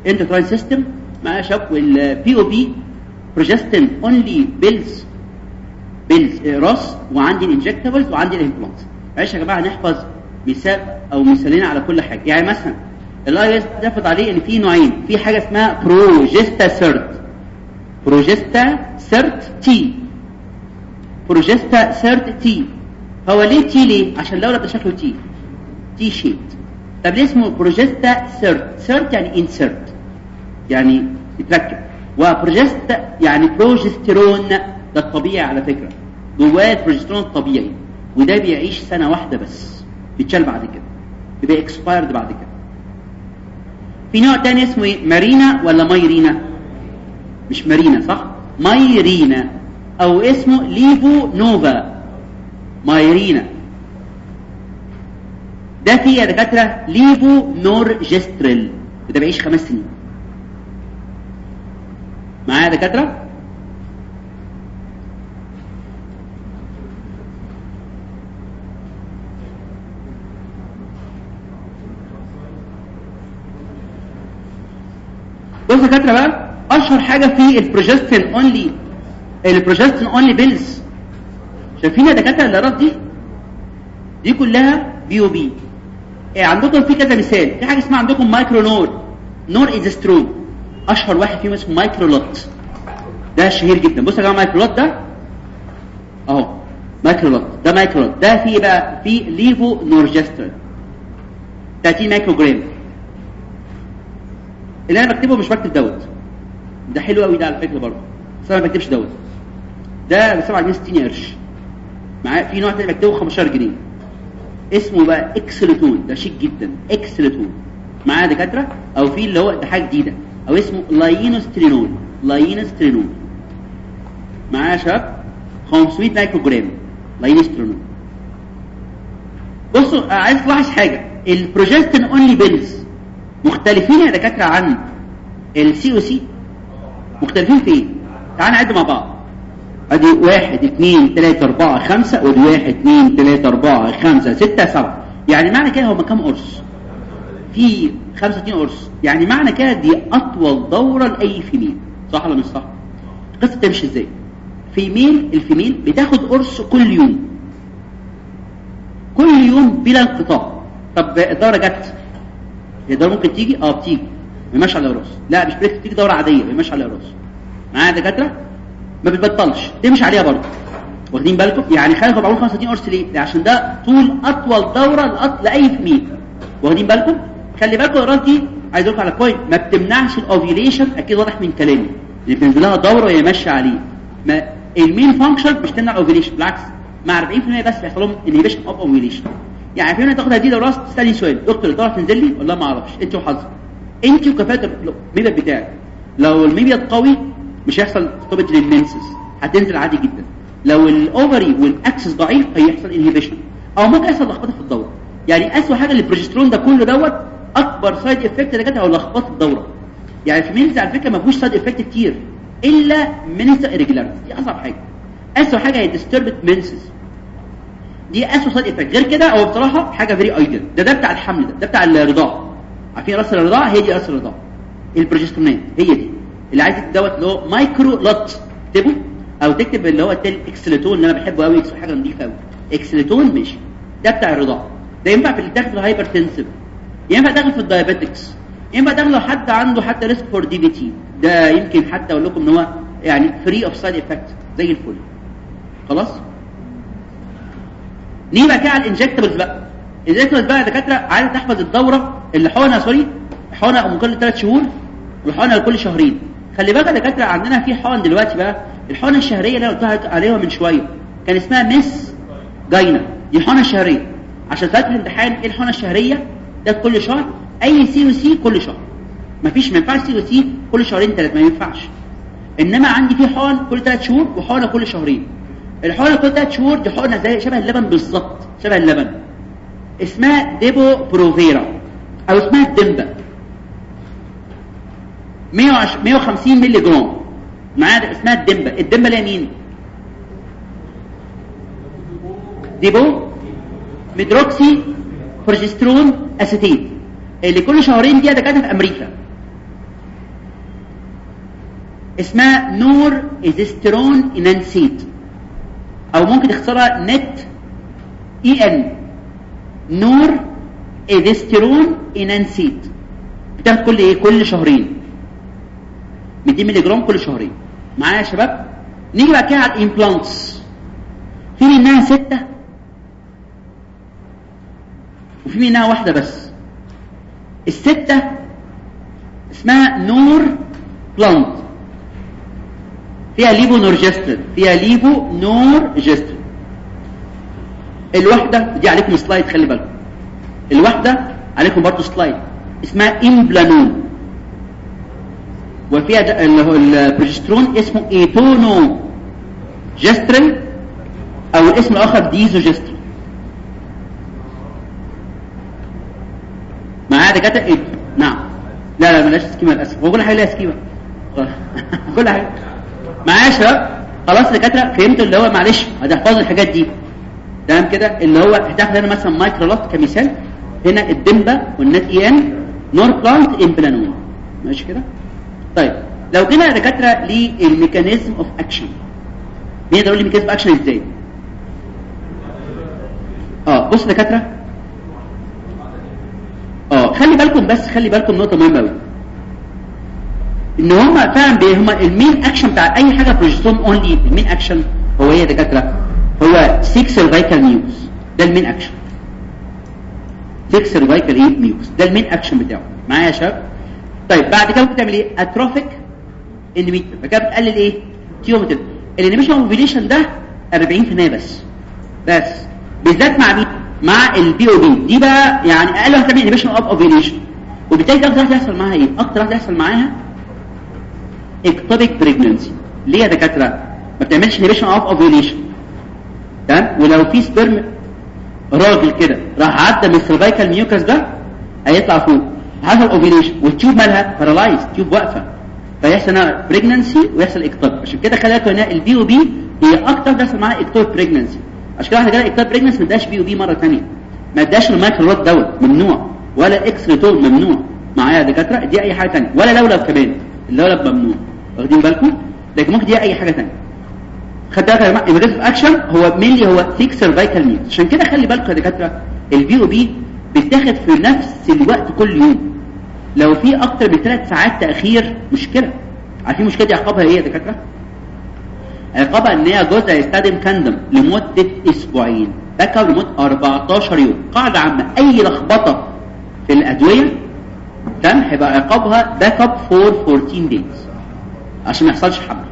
Speaker 2: intrauterine system معايا شاب وال POP progestin only pills pills أقراص وعندي ال injectables وعندي ال implants معلش يا جماعة نحفظ مثال أو مثالين على كل حاجة. يعني مثلا ال IUS نفرض عليه إن في نوعين. في حاجة اسمها Progestasert Progestasert T Progestasert T هو ليه T ليه؟ عشان لولا ده شكله T T shape طب ليه اسمه Progestasert sert يعني insert يعني يتركب. وبروجست يعني بروجستيرون ده الطبيعي على فكرة. جواه البروجستيرون الطبيعي وده بيعيش سنة واحدة بس بيتشال بعد كده يبقى expired بعد كده. في نوع تاني اسمه إيه؟ مارينا ولا Mirena؟ مش مارينا صح؟ Mirena أو اسمه Levonova Mirena. ده فيه يا دكاترة levonorgestrel وده بيعيش خمس سنين. معايا يا دكاترة؟ يا دكاترة بقى أشهر حاجة في ال progestin only ال progestin only pills شايفين يا دكاترة الأقراص دي دي كلها بي أو بي إيه عندكم في كذا مثال. في حاجة اسمها عندكم Micronor norethisterone أشهر واحد فيهم اسمه Microlut ده شهير جدا. بصوا يا جماعة Microlut ده أهو. Microlut ده Microlut ده فيه بقى في levonorgestrel 30 مايكرو جرام اللي أنا بكتبه مش بكتب دوت ده حلو قوي ده على فكرة برضه. بس أنا ما بكتبش دوت ده ب 7 جنيه 60 قرش. معاه في نوع تاني بكتبه 15 جنيه. اسمه بقى Exluton. ده شيك جدا. Exluton. معاه دكاترة أو في اللي هو ده حاجة جديدة. أو اسمه lynestrenol. lynestrenol. معاه يا شباب 500 مايكرو جرام lynestrenol. بصوا عايز تلاحظ حاجة. ال progestin only pills. مختلفين يا دكاترة عن ال COC مختلفين في إيه؟ تعال نعد مع بعض. أدي واحد اثنين ثلاثة أربعة خمسة ودي واحد اثنين ثلاثة أربعة خمسة ستة سبعة. يعني معنى كده هما كام قرص. في 65 قرص. يعني معنى كده دي أطول دورة لأي female. صح ولا مش صح؟ القصة تمشي إزاي؟ female ال female بتاخد قرص كل يوم. كل يوم بلا انقطاع. طب الدورة جت. هي الدورة ممكن تيجي؟ آه بتيجي. ما يمشي على القرص لا مش بتيجي دورة عادية ما يمشي على القرص معايا دكاترة؟ ما بتبطلش. تمشي عليها برضه. واخدين بالكم؟ يعني خلينا بعمل 65 قرص ليه ده عشان ده طول أطول دورة. لأي female واخدين بالكم؟ خلي بالكم الأقراص دي عايز أقول على point ما بتمنعش ال ovulation أكيد واضح من كلامي. اللي بتنزل لها دورة وهي ماشية عليه. ما ال main function مش تمنع ال ovulation بالعكس مع 40% بس بيحصل لهم inhibition of ovulation يعني في تاخد هذه دوره تسألني سؤال. دكتور الدوره تنزل لي؟ ولا ما أعرفش. انت وحظك. انت وكفاءه المبيض بتاعك. لو المبيض قوي مش هيحصل stoppage لل menses هتنزل عادي جدا. لو ال ovary وال axis ضعيف هيحصل inhibition أو ممكن يحصل لخبطة في الدورة. يعني اسوء حاجة البروجسترون ده كله دوت أكبر side effect اللي جت هو لخبطة الدورة. يعني females على فكرة ما فيهوش side effect كتير إلا menses irregularity. دي أصعب حاجة. اسوء حاجة هي disturbed menses دي اسوء side effect غير كده هو بصراحة حاجة very ideal ده ده بتاع الحمل ده. ده بتاع الرضاعه عارفين أقراص الرضاعه هي دي أقراص الرضاعه البروجسترونات هي دي. اللي عايز دوت اللي هو Microlut اكتبه أو تكتب اللي هو التاني Exluton اللي أنا بحبه قوي حاجة نضيفه قوي Exluton ماشي. ده بتاع الرضاعه ده ينفع في الداخل ال hypertensive ينفع داخل في ال diabetics ينفع داخل لو حد عنده حتى risk for DVT ده يمكن حتى أقول لكم إن هو يعني free of side effect زي الفل. خلاص؟ نيجي بقى كده على ال injectables بقى؟ ال injectables بقى دكاترة عايزة تحفظ الدورة اللي حقنه sorry حقنه من كل ثلاث شهور والحقنة كل شهرين. خلي بالك يا دكاترة عندنا في حقن دلوقتي بقى الحقنة الشهرية اللي أنا قلت عليها من شوية كان اسمها Mesigyna دي الحقنه الشهريه عشان ساعات الامتحان إيه الحقنة الشهرية؟ ده كل شهر أي COC كل شهر. مفيش ما ينفعش COC كل شهرين ثلاثة ما ينفعش. إنما عندي في حقن كل ثلاث شهور وحقنة كل شهرين. الحقنه كل ثلاث شهور دي حقنه زي شبه اللبن بالظبط شبه اللبن. اسمها Depo-Provera أو اسمها ال DMPA. 150 مللي جرام. معايا اسمها ال DMPA. ال DMPA اللي مين؟ depot medroxyprogesterone acetate اللي كل شهرين دي دكاتره في أمريكا. اسمها norethisterone enanthate. أو ممكن تختصرها نت EN norethisterone enanthate بتاخد كل إيه؟ كل شهرين. 200 مللي جرام كل شهرين. معايا يا شباب؟ نيجي بقى كده على ال implants في منها ستة. وفي منها واحدة بس. الستة اسمها Norplant فيها levonorgestrel فيها levonorgestrel الواحدة دي عليكم slide خلي بالكم. الواحدة عليكم برضه slide اسمها Implanon وفيها اللي هو البروجسترون اسمه etonogestrel أو الاسم الآخر desogestrel معايا دكاترة إيه؟ نعم. لا لا ملاش schema للأسف. هو كل حاجة ليها schema كل حاجة. معايا يا شباب خلاص دكاترة فهمتوا اللي هو معلش هتحفظوا الحاجات دي. تمام كده؟ اللي هو هتاخد هنا مثلا Microlut كمثال. هنا EN Norplant Implanon ماشي كده؟ طيب لو جينا يا دكاترة لل mechanism of action؟ مين يقول لي mechanism of action إزاي؟ آه بص يا دكاترة. آه خلي بالكم بس خلي بالكم نقطة مهمة قوي ان هم فعلا هم ال main action بتاع أي حاجة progesterone only ال main action هو إيه يا دكاتره هو thick cervical mucus ده ال main action thick cervical إيه نيوز ده ال main action بتاعه. معايا يا شباب؟ طيب بعد كده ممكن تعمل إيه؟ atrophic endometrium بعد كده بتقلل إيه؟ tube motility ال inhibition of ovulation ده 40% بس. بس. بالذات مع مين؟ مع البي أو بي دي بقى يعني أقل واحدة تعمل inhibition of ovulation وبالتالي ده أكتر يحصل معاها إيه؟ أكتر واحدة يحصل معاها ectopic pregnancy ليه يا دكاترة؟ ما بتعملش inhibition of ovulation تمام؟ ولو في sperm راجل كده راح عدى من ال cervical mucus ده هيطلع فوق. حصل ovulation وال tube مالها؟ paralyzed tube واقفة. فيحصل هنا pregnancy ويحصل ectopic عشان كده خلي بالكم البي أو بي هي أكتر بيحصل معاها ectopic pregnancy عشان كده إحنا جالنا ectopic pregnancy ما اداش بي أو بي مرة ثانية ما اداش ال Microlut دوت ممنوع. ولا Exluton ممنوع. معايا يا دكاترة؟ دي أي حاجة ثانية ولا لولب كمان. اللولب ممنوع. واخدين بالكم؟ لكن ممكن دي أي حاجة ثانية خد بالك يا جماعة اكشن هو mainly هو thick cervical mucus عشان كده خلي بالكم يا دكاترة البي أو بي بيتاخد في نفس الوقت كل يوم. لو في أكتر من ثلاث ساعات تأخير مشكلة. عارفين مشكلة دي عقابها إيه يا دكاترة؟ عقابها إن هي جوزها يستخدم condom لمدة أسبوعين. backup لمدة 14 يوم. قاعدة عامة. أي لخبطة في الأدوية تمام هيبقى عقابها backup for 14 days عشان ما يحصلش حمل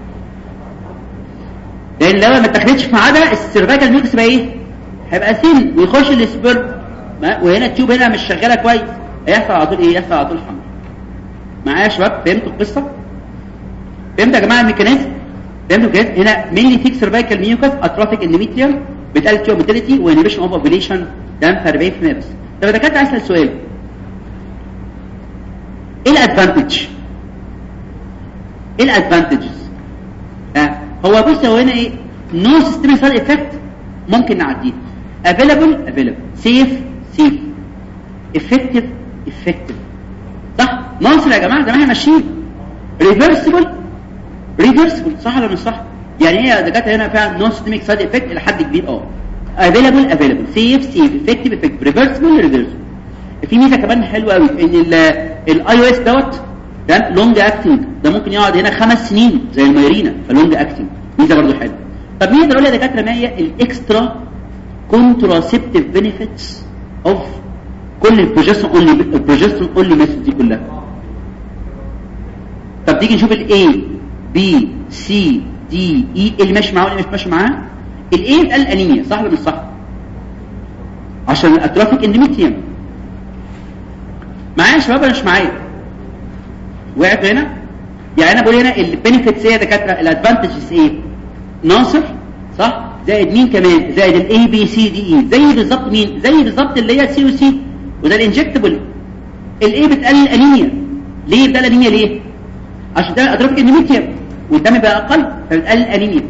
Speaker 2: لأن لو ما اتخذتش في ميعادها ال cervical mucus يبقى إيه؟ هيبقى thin ويخش ال sperm. وهنا ال tube هنا مش شغالة كويس. هيحصل على طول إيه؟ يحصل على طول حمل. معايا يا شباب؟ فهمتوا القصة؟ فهمتوا يا جماعة ال mechanism فهمتوا ال mechanism هنا mainly thick cervical mucus atrophic endometrium بتقلل tube motility و inhibition of ovulation ده في 40% بس. طب اذا كنت عايز أسأل سؤال. إيه ال advantage إيه ال advantages آه. هو بص هو هنا إيه؟ no systemic side effect ممكن نعديه. Available available. Safe safe. Effective effective. صح؟ NASER يا جماعة زي ما إحنا ماشيين reversible reversible. صح ولا مش صح؟ يعني إيه يا دكاترة هنا فعلا no systemic side effect إلى حد كبير؟ آه. Available available. Safe safe. Effective effective. Reversible reversible. في ميزة كمان حلوة قوي إن ال IUS دوت ده long acting ده ممكن يقعد هنا خمس سنين زي ال Mirena ف long acting ميزه برضه حلوة طب مين يقدر يقول يا دكاترة ما هي ال extra contraceptive benefits of كل ال progesterone only ال progesterone only method دي كلها؟ طب تيجي نشوف ال ABCDE اللي ماشي معاه واللي مش ماشي معاه؟ ال A بتقل الانيميا صح ولا مش صح؟ عشان ال atrophic endometrium معايا يا شباب ولا مش معايا؟ وقعت هنا؟ يعني أنا بقول هنا ال benefits إيه يا دكاترة؟ ال advantages إيه؟ NASER صح؟ زائد مين كمان؟ زائد ال ABCDE زي بالظبط مين؟ زي بالظبط اللي هي COC وده ال injectable ال A بتقلل الأنيميا. ليه بتقلل الأنيميا؟ ليه؟ عشان ده atrophic endometrium والدم بقى أقل فبتقلل الأنيميا.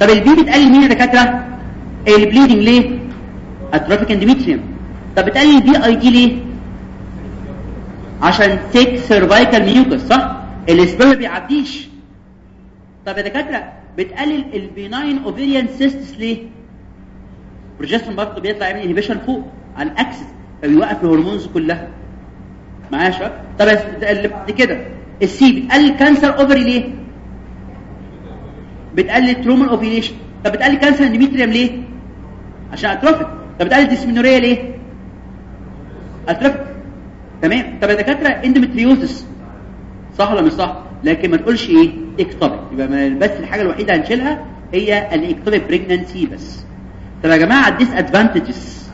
Speaker 2: طب ال B بتقلل مين يا دكاترة؟ ال bleeding ليه؟ atrophic endometrium طب بتقلل ال PID ليه؟ عشان thick cervical mucus صح؟ ال sperm ما بيعديش. طب يا دكاترة بتقلل ال benign ovarian cysts ليه؟ بروجسترون برضه بيطلع يعمل inhibition فوق على ال axis فبيوقف ال hormones كلها. معايا يا شباب؟ طب اللي بعد كده ال C بتقلل cancer ovary ليه؟ بتقلل trauma of ovulation طب بتقلل cancer endometrium ليه؟ عشان atrophic طب بتقلل dysmenorrhea ليه؟ atrophic تمام؟ طب يا دكاترة endometriosis صح ولا مش صح؟ لكن ما تقولش إيه؟ ectopic يبقى بس الحاجة الوحيدة هنشيلها هي ال ectopic pregnancy بس. طب يا جماعة ال disadvantages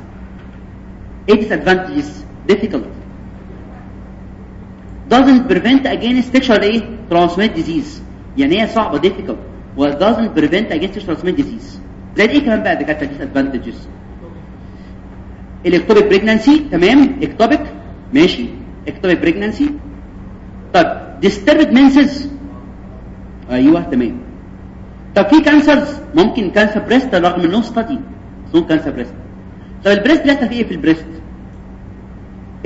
Speaker 2: إيه disadvantages difficult doesn't prevent against sexual إيه? transmitted disease. يعني هي صعبة difficult. و doesn't prevent against transmitted disease. زي إيه كمان بقى دكاترة؟ advantages ال ectopic pregnancy تمام؟ ectopic ماشي. ectopic pregnancy طب disturbed menses. أيوه تمام. طب في كانسرز ممكن كانسر بريست رغم إنه ستادي اسمه كانسر بريست طب البريست بيحصل فيه إيه في البريست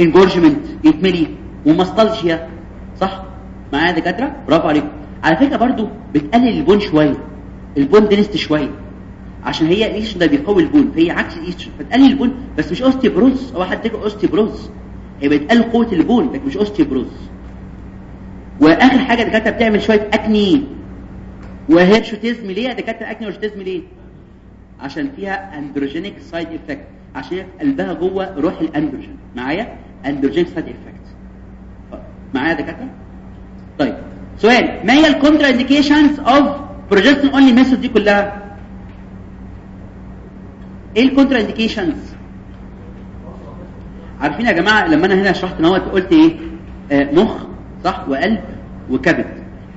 Speaker 2: انجورجمنت يتملي وماستالجيا صح؟ معايا دكاترة؟ برافو عليكم. على فكرة برضو بتقلل البون شوية. البون دينست شوية. عشان هي الايش ده بيقوي البون. فهي عكس الايش فتقلل البون بس مش اوستيبروز أو حد تاكل اوستيبروز هي بتقلل قوة البون لكن مش اوستيبروز وآخر حاجة دكاتره بتعمل شوية acne. و hirsutism ليه؟ دكاتره acne و hirsutism ليه؟ عشان فيها androgenic side effect عشان قلبها جوه روح الأندروجين. معايا؟ androgenic side effect معايا دكاترة؟ طيب سؤال. ما هي ال contraindications of progestin only method دي كلها؟ إيه ال contraindications عارفين يا جماعة لما أنا هنا شرحت note قلت إيه؟ آه مخ صح؟ وقلب وكبد.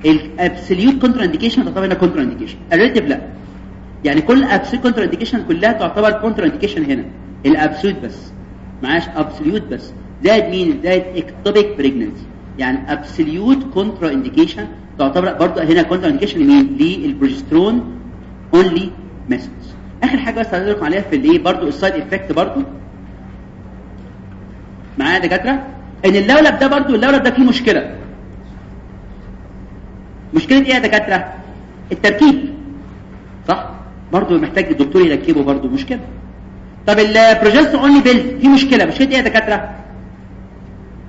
Speaker 2: ال absolute contraindication تعتبر هنا contraindication ال relative لا. يعني كل absolute contraindication كلها تعتبر contraindication هنا. ال absolute بس. معاش absolute بس. زائد مين زائد ectopic pregnancy يعني absolute contraindication تعتبر برضه هنا contraindication لمين؟ لل progesterone only methods آخر حاجة بس هقول لكم عليها في الايه برضه ال side effect برضه معايا دكاترة؟ إن اللولب ده برضه اللولب ده فيه مشكلة. مشكلة إيه يا دكاترة؟ التركيب. صح؟ برضه محتاج الدكتور يركبه برضه مشكله طب ال progesterone only pills في مشكلة. مشكلة إيه يا دكاترة؟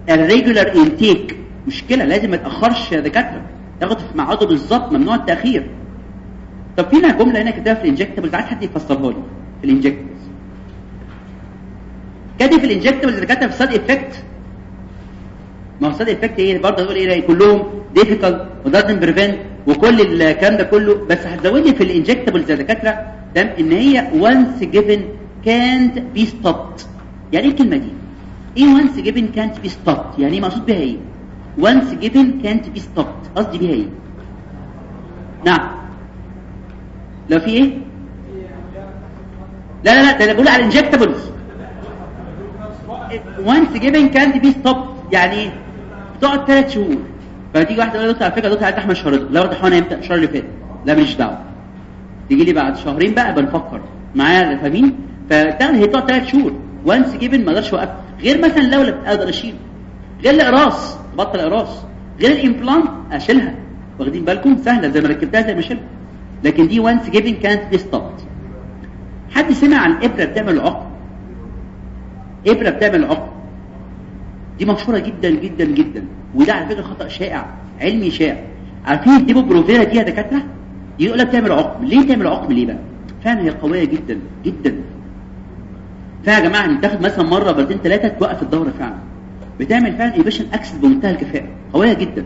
Speaker 2: ال regular intake مشكلة لازم ما تأخرش يا دكاترة. تاخد في ميعاده بالظبط ممنوع التأخير. طب فينا جملة هنا كده في ال injectables عايز حد يفسرها لي في كده في ال injectables اللي كاتب في effect. ما هو ال side effect إيه؟ برضه هتقول إيه كلهم difficult و doesn't prevent وكل الكلام ده كله. بس هتزود لي في ال injectables يا دكاترة تمام؟ إن هي وانس جيفن كانت بي ستوبد يعني إيه الكلمة دي؟ إيه وانس جيفن كانت بي ستوبد يعني مقصود بيها إيه؟ وانس جيفن كانت بي ستوبد قصدي بيها إيه؟ نعم. لو في إيه؟ لا لا لا ده أنا بقول على الانجكتبلز وانس جيفن كانت بي ستوبد يعني إيه بتقعد ثلاث شهور. فتيجي واحدة تقول لي على فكرة دكتور عايز احمل شهرته لا حقنه إمتى الشهر اللي فات. لا ماليش دعوة. تيجي لي بعد شهرين بقى بنفكر. معايا فاهمين؟ فبتاخد هي بتقعد ثلاث شهور. once given ما أقدرش أوقف. غير مثلا لو أقدر أشيل. غير الإقراص بطل إقراص. غير ال implant أشيلها. واخدين بالكم؟ سهلة زي ما ركبتها زي ما شلت. لكن دي وانس جيفن كانت دي ستوبت حد سمع عن إبرة بتعمل عقم ابره بتعمل عقم دي مشهورة جدا جدا جدا. وده على فكرة خطأ شائع علمي شائع. عارفين ال Depo-Provera دي يا دكاترة؟ يقول لك تعمل عقم ليه تعمل عقم ليه بقى؟ فعلا هي قوية جدا جدا. فيها يا جماعة تاخد مثلا مرة مرتين ثلاثة توقف الدورة فعلا. بتعمل فعلا inhibition axis بمنتهى الكفاءة. قوية جدا.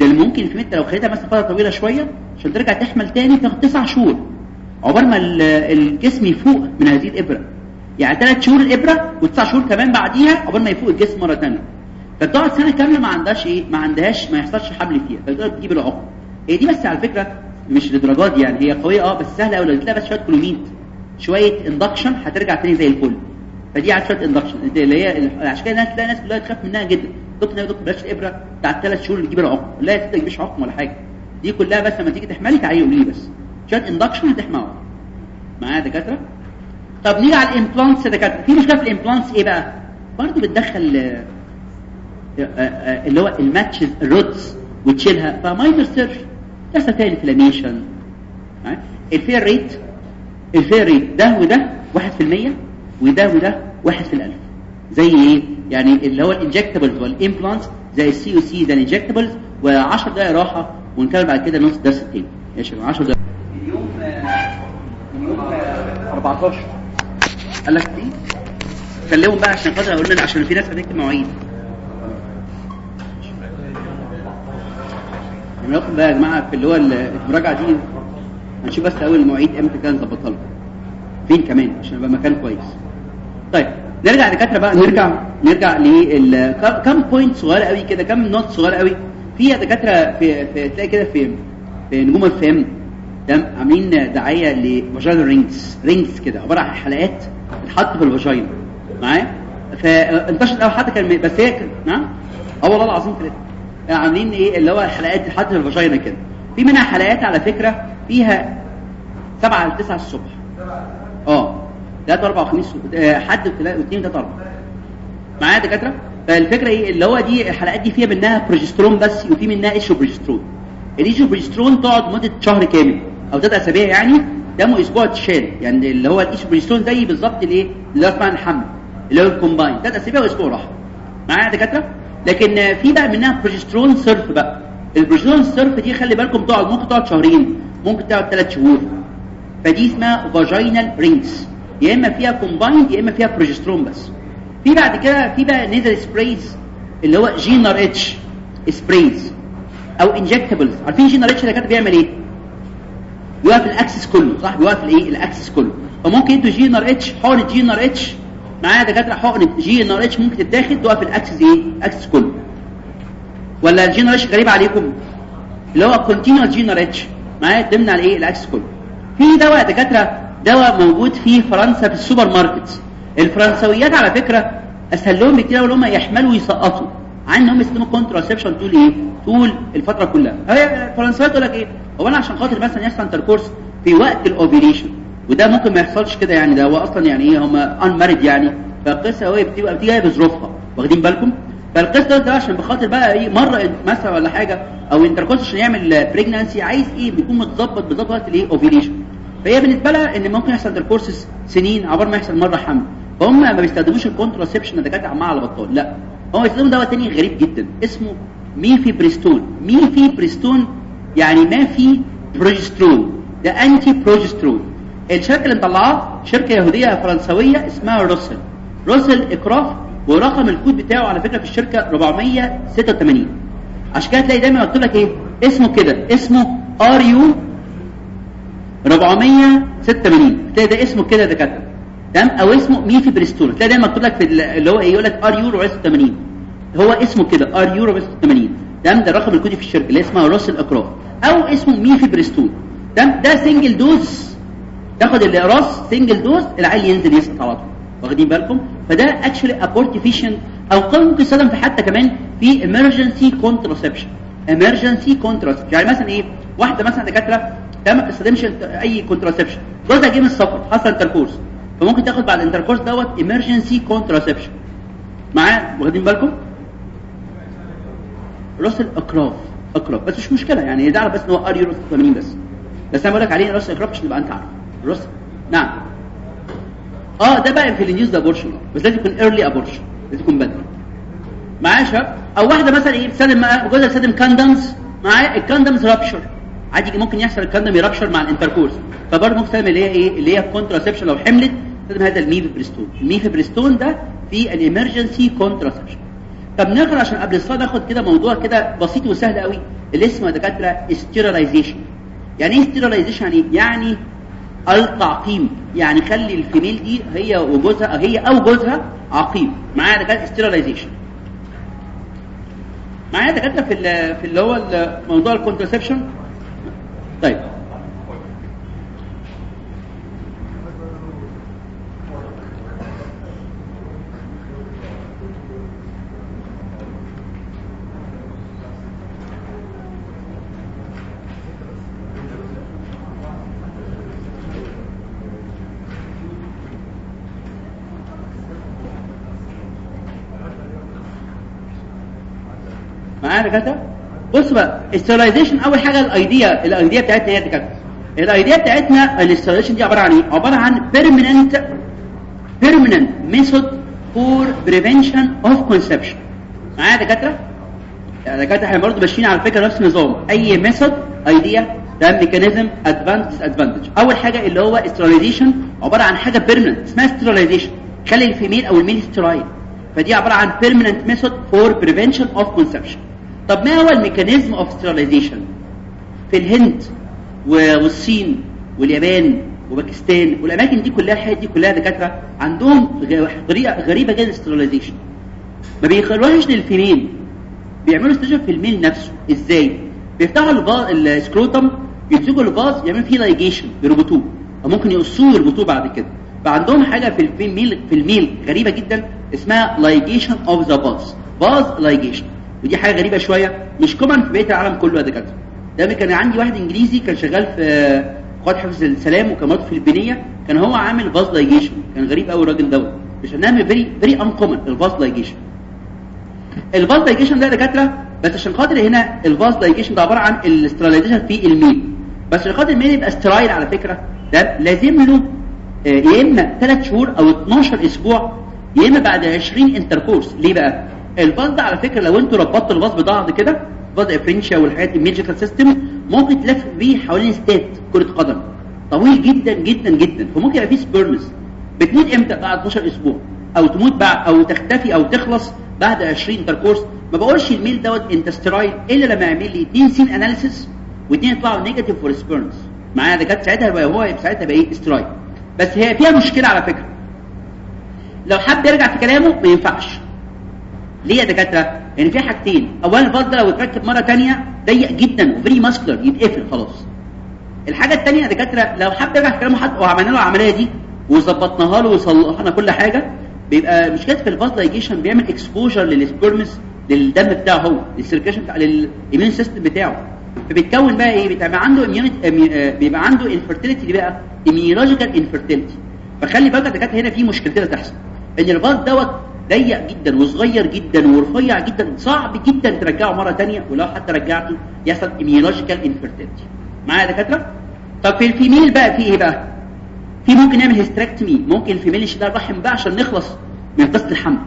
Speaker 2: ده اللي ممكن في متر لو خليتها مثلا فترة طويلة شوية عشان ترجع تحمل تاني تاخد تسع شهور. عقبال ما الجسم يفوق من هذه الإبرة. يعني ثلاث شهور الإبرة وتسع شهور كمان بعديها عقبال ما يفوق الجسم مرة ثانية فبتقعد سنة كاملة ما عندهاش إيه ما عندهاش ما يحصلش حمل فيها فتقدر تجيب العقم. هي دي بس على فكرة مش للدرجات دي يعني هي قوية آه بس سهلة قوي لو بس شوية Clomid شوية induction هترجع تاني زي الفل. فدي على شوية induction اللي هي عشان كده تلاقي الناس كلها تخاف منها جدا. دكتور دكتور بلاش الإبرة بتاعت ثلاث شهور اللي تجيب العقم. لا يا ستي مش عقم ولا حاجة. دي كلها بس لما تيجي تحملي تعالي قولي لي بس. شوية induction هتحمل معايا دكاترة؟ طب نيجي على ال implants يا دكاتره في مشكلة في ال implants إيه بقى؟ برضه بتدخل اللي هو ال matches ال rods وتشيلها. ف minor surgery تحصل تاني inflammation الفير ريت الفير ريت ده وده 1% وده وده 1 في الألف. زي إيه؟ يعني اللي هو الانجكتبلز والامبلانتس زي السي أو سي ده الانجكتبلز و10 دقايق راحة ونكمل بعد كده نص درس التاني يا شباب 10 دقايق. اليوم اليوم 14 قال لك دي كلمهم بقى عشان خاطر أقول لنا عشان في ناس هتكتب مواعيد. ناخد بقى يا جماعة في اللي هو المراجعة دي هنشوف بس أول المواعيد إمتى كان نظبطها لكم. فين كمان؟ عشان يبقى مكان كويس. طيب نرجع دكاترة بقى. نرجع. نرجع لل كم point صغيرة قوي كده كم note صغيرة قوي. في دكاترة في, في تلاقي كده في في نجوم الفهم تمام عاملين دعاية ل vaginal rings rings كده عبارة عن حلقات بتتحط في ال vagina معايا؟ فانتشرت قوي حتى كان بس هي نعم؟ آه والله العظيم كده. عاملين إيه؟ اللي هو الحلقات دي حاطط ال vagina كده. في منها حلقات على فكرة فيها 7 ل 9 الصبح. آه ثلاثة أربعة وخميس حد واثنين ثلاثة أربعة. معايا دكاترة؟ فالفكرة إيه؟ اللي هو دي الحلقات دي فيها منها بروجسترون بس وفي منها estro-progesterone ال estro-progesterone تقعد مدة شهر كامل. أو ثلاث أسابيع يعني دمه إسبوع تشال يعني اللي هو ال estro-progesterone زي بالظبط الايه اللي هو اسمها الحمل اللي هو ال combined. ثلاث أسابيع وأسبوع راحه معايا دكاترة؟ لكن في بقى منها بروجسترون سيرف بقى. البروجسترون سيرف دي خلي بالكم تقعد ممكن تقعد شهرين ممكن تقعد ثلاث شهور. فدي اسمها vaginal rings يا إما فيها combined يا إما فيها بروجسترون بس. في بعد كده في بقى nasal sprays اللي هو GnRH sprays أو injectables عارفين GnRH ده كده بيعمل إيه؟ بيوقف ال axis كله صح؟ بيوقف الإيه؟ ال axis كله. فممكن أنتوا GnRH حقنه GnRH معايا دكاترة حقنه GnRH ممكن تتاخد توقف الأكسس إيه؟ الأكسس كله. ولا ال GnRH غريب عليكم؟ اللي هو continuous GnRH معايا؟ تمنع الايه ال axis كله. في دواء دكاترة دواء موجود في فرنسا في السوبر ماركت. الفرنسويات على فكرة أسهل لهم بكتير إن هم يحملوا ويسقطوا عن إن contraception طول إيه؟ طول الفترة كلها. هي الفرنساويات تقول لك إيه؟ هو أنا عشان خاطر مثلا يحصل intercourse في وقت ال ovulation وده ممكن ما يحصلش كده يعني ده هو أصلا يعني إيه هم unmarried يعني. فالقصة هو بتبقى بتيجي بظروفها. واخدين بالكم؟ فالقصة ده عشان بخاطر بقى إيه مرة مثلا ولا حاجة أو intercourse عشان يعمل pregnancy عايز إيه بيكون متظبط بالظبط وقت الايه ovulation فهي بالنسبة لها ان ممكن يحصل intercourse سنين عبر ما يحصل مرة حمل. فهم ما بيستخدموش ال contraception الدكاتره عمال على بطال لا. هم بيستخدموا دواء تاني غريب جدا اسمه mifepristone mifepristone يعني ما في بروجسترون ده anti-progesterone الشركة اللي مطلعاه شركة يهودية فرنسوية اسمها Roussel Roussel Uclaf ورقم الكود بتاعه على فكرة في الشركة 486 عشان كده تلاقي دايما مكتوب لك إيه؟ اسمه كده. اسمه RU 486 تلاقي ده اسمه كده دكاترة. تمام؟ أو اسمه ميفي بريستول تلاقي دايما مكتوب لك في اللي هو إيه يقول لك RU 486 هو اسمه كده. RU 486 تمام ده الرقم الكودي في الشركة اللي اسمها Roussel Uclaf أو اسمه ميفي بريستول تمام ده single dose تاخد الاقراص single dose العيل ينزل يسقط على طول. واخدين بالكم؟ فده actually abortifacient أو قد ممكن يستخدم في حتى كمان في emergency contraception. Emergency contraception. يعني مثلا إيه؟ واحدة مثلا دكاترة ده ما بتستخدمش أي contraception جوزها جه من السفر حصل intercourse فممكن تاخد بعد ال intercourse دوت emergency contraception معايا واخدين بالكم؟ Roussel Uclaf أقرب. بس مش مشكلة يعني ده بس إن هو RU 80 بس. بس أنا بقول لك عليه Roussel Uclaf عشان تبقى انت عارف Roussel نعم. آه ده بقى في ال news ده abortion بس لازم يكون early abortion لازم يكون بدري. معايا يا شباب؟ أو واحدة مثلا إيه بتستخدم جوزها بتستخدم condoms معايا؟ ال condoms rupture عادي ممكن يحصل ال condom ي rupture مع ال intercourse. فبرضه ممكن تستخدم اللي هي إيه اللي هي contraception لو حملت تستخدم هذا ال mifepristone ال mifepristone ده في ال emergency contraception طب نقرا عشان قبل الصلاة ناخد كده موضوع كده بسيط وسهل قوي اللي اسمه دكاترة sterilization يعني إيه sterilization يعني يعني التعقيم يعني خلي ال female دي هي وجوزها هي أو جوزها عقيم. معايا دكاترة sterilization معايا دكاترة في في اللي هو موضوع ال contraception طيب. معايا دكاترة؟ بص بقى ال sterilization أول حاجة ال idea ال idea بتاعتنا هي دكاترة. ال idea بتاعتنا ال sterilization دي عبارة عن إيه؟ عبارة عن permanent permanent method for prevention of conception معايا دكاترة؟ دكاترة إحنا برضه ماشيين على فكرة نفس النظام. أي method idea ده mechanism advantage advantage أول حاجة اللي هو sterilization عبارة عن حاجة permanent اسمها sterilization خلي ال female أو ال male sterile فدي عبارة عن permanent method for prevention of conception. طب ما هو ال mechanism of sterilization في الهند والصين واليابان وباكستان والأماكن دي كلها الحاجات دي كلها دكاترة عندهم طريقه غريبه جدا sterilization ما بيخلوهاش لل female. بيعملوا sterilization في ال male نفسه. إزاي؟ بيفتحوا ال scrotum يمسكوا ال vas يعملوا فيه لايجيشن يربطوه أو ممكن يقصوه ويربطوه بعد كده. فعندهم حاجة في ال male في ال male غريبة جدا اسمها ligation of the vas vas ligation ودي حاجة غريبة شوية. مش common في بقية العالم كله يا دكاترة. ده كان عندي واحد إنجليزي كان شغال في قوات حفظ السلام وكان في الفلبينيه كان هو عامل vas ligation كان غريب قوي الراجل دوت مش هنعمل very very uncommon ال vas ligation ال vas ligation ده يا دكاترة بس عشان خاطر هنا ال vas ligation ده عبارة عن ال sterilization في ال male. بس عشان خاطر ال male يبقى sterile على فكرة ده لازم له يا إما 3 شهور أو 12 أسبوع يا إما بعد 20 intercourse ليه بقى؟ ال vas ده على فكرة لو أنتوا ربطتوا ال vas ببعض كده vas efferentia والحاجات ال medical system ممكن تلف بيه حوالين ستات كرة قدم. طويل جدا جدا جدا. فممكن يبقى فيه sperms بتموت إمتى؟ بعد 12 أسبوع. أو تموت بعد أو تختفي أو تخلص بعد 20 intercourse ما بقولش ال male دوت انت sterile إلا لما يعمل لي اثنين semen analysis واثنين يطلعوا negative for sperms معايا ده كانت ساعتها بقى هو ساعتها بقى إيه؟ sterile بس هي فيها مشكلة على فكرة. لو حد يرجع في كلامه ما ينفعش. ليه يا دكاترة؟ يعني في حاجتين. اولا ال vas ده لو اتركب مرة ثانية ضيق جدا و very muscular يتقفل خلاص. الحاجة الثانية يا دكاترة لو حد يرجع في كلامه حد وعملنا له العملية دي وظبطناها له وصلحنا كل حاجة بيبقى مشكلة في ال vas ligation بيعمل exposure لل sperms للدم بتاعه هو لل circulation بتاع لل immune system بتاعه. فبيتكون بقى إيه؟ بيبقى عنده immunity بيبقى عنده infertility دي بقى immunological infertility فخلي بالك دكاترة هنا في مشكلتين تحصل. إن ال vas دوت ضيق جدا وصغير جدا ورفيع جدا صعب جدا ترجعه مرة ثانية ولو حتى رجعته يحصل immunological infertility معايا يا دكاترة؟ طب في ال female بقى في إيه بقى؟ في ممكن نعمل hysterectomy ممكن ال female يشيل الرحم بقى عشان نخلص من قصة الحمل.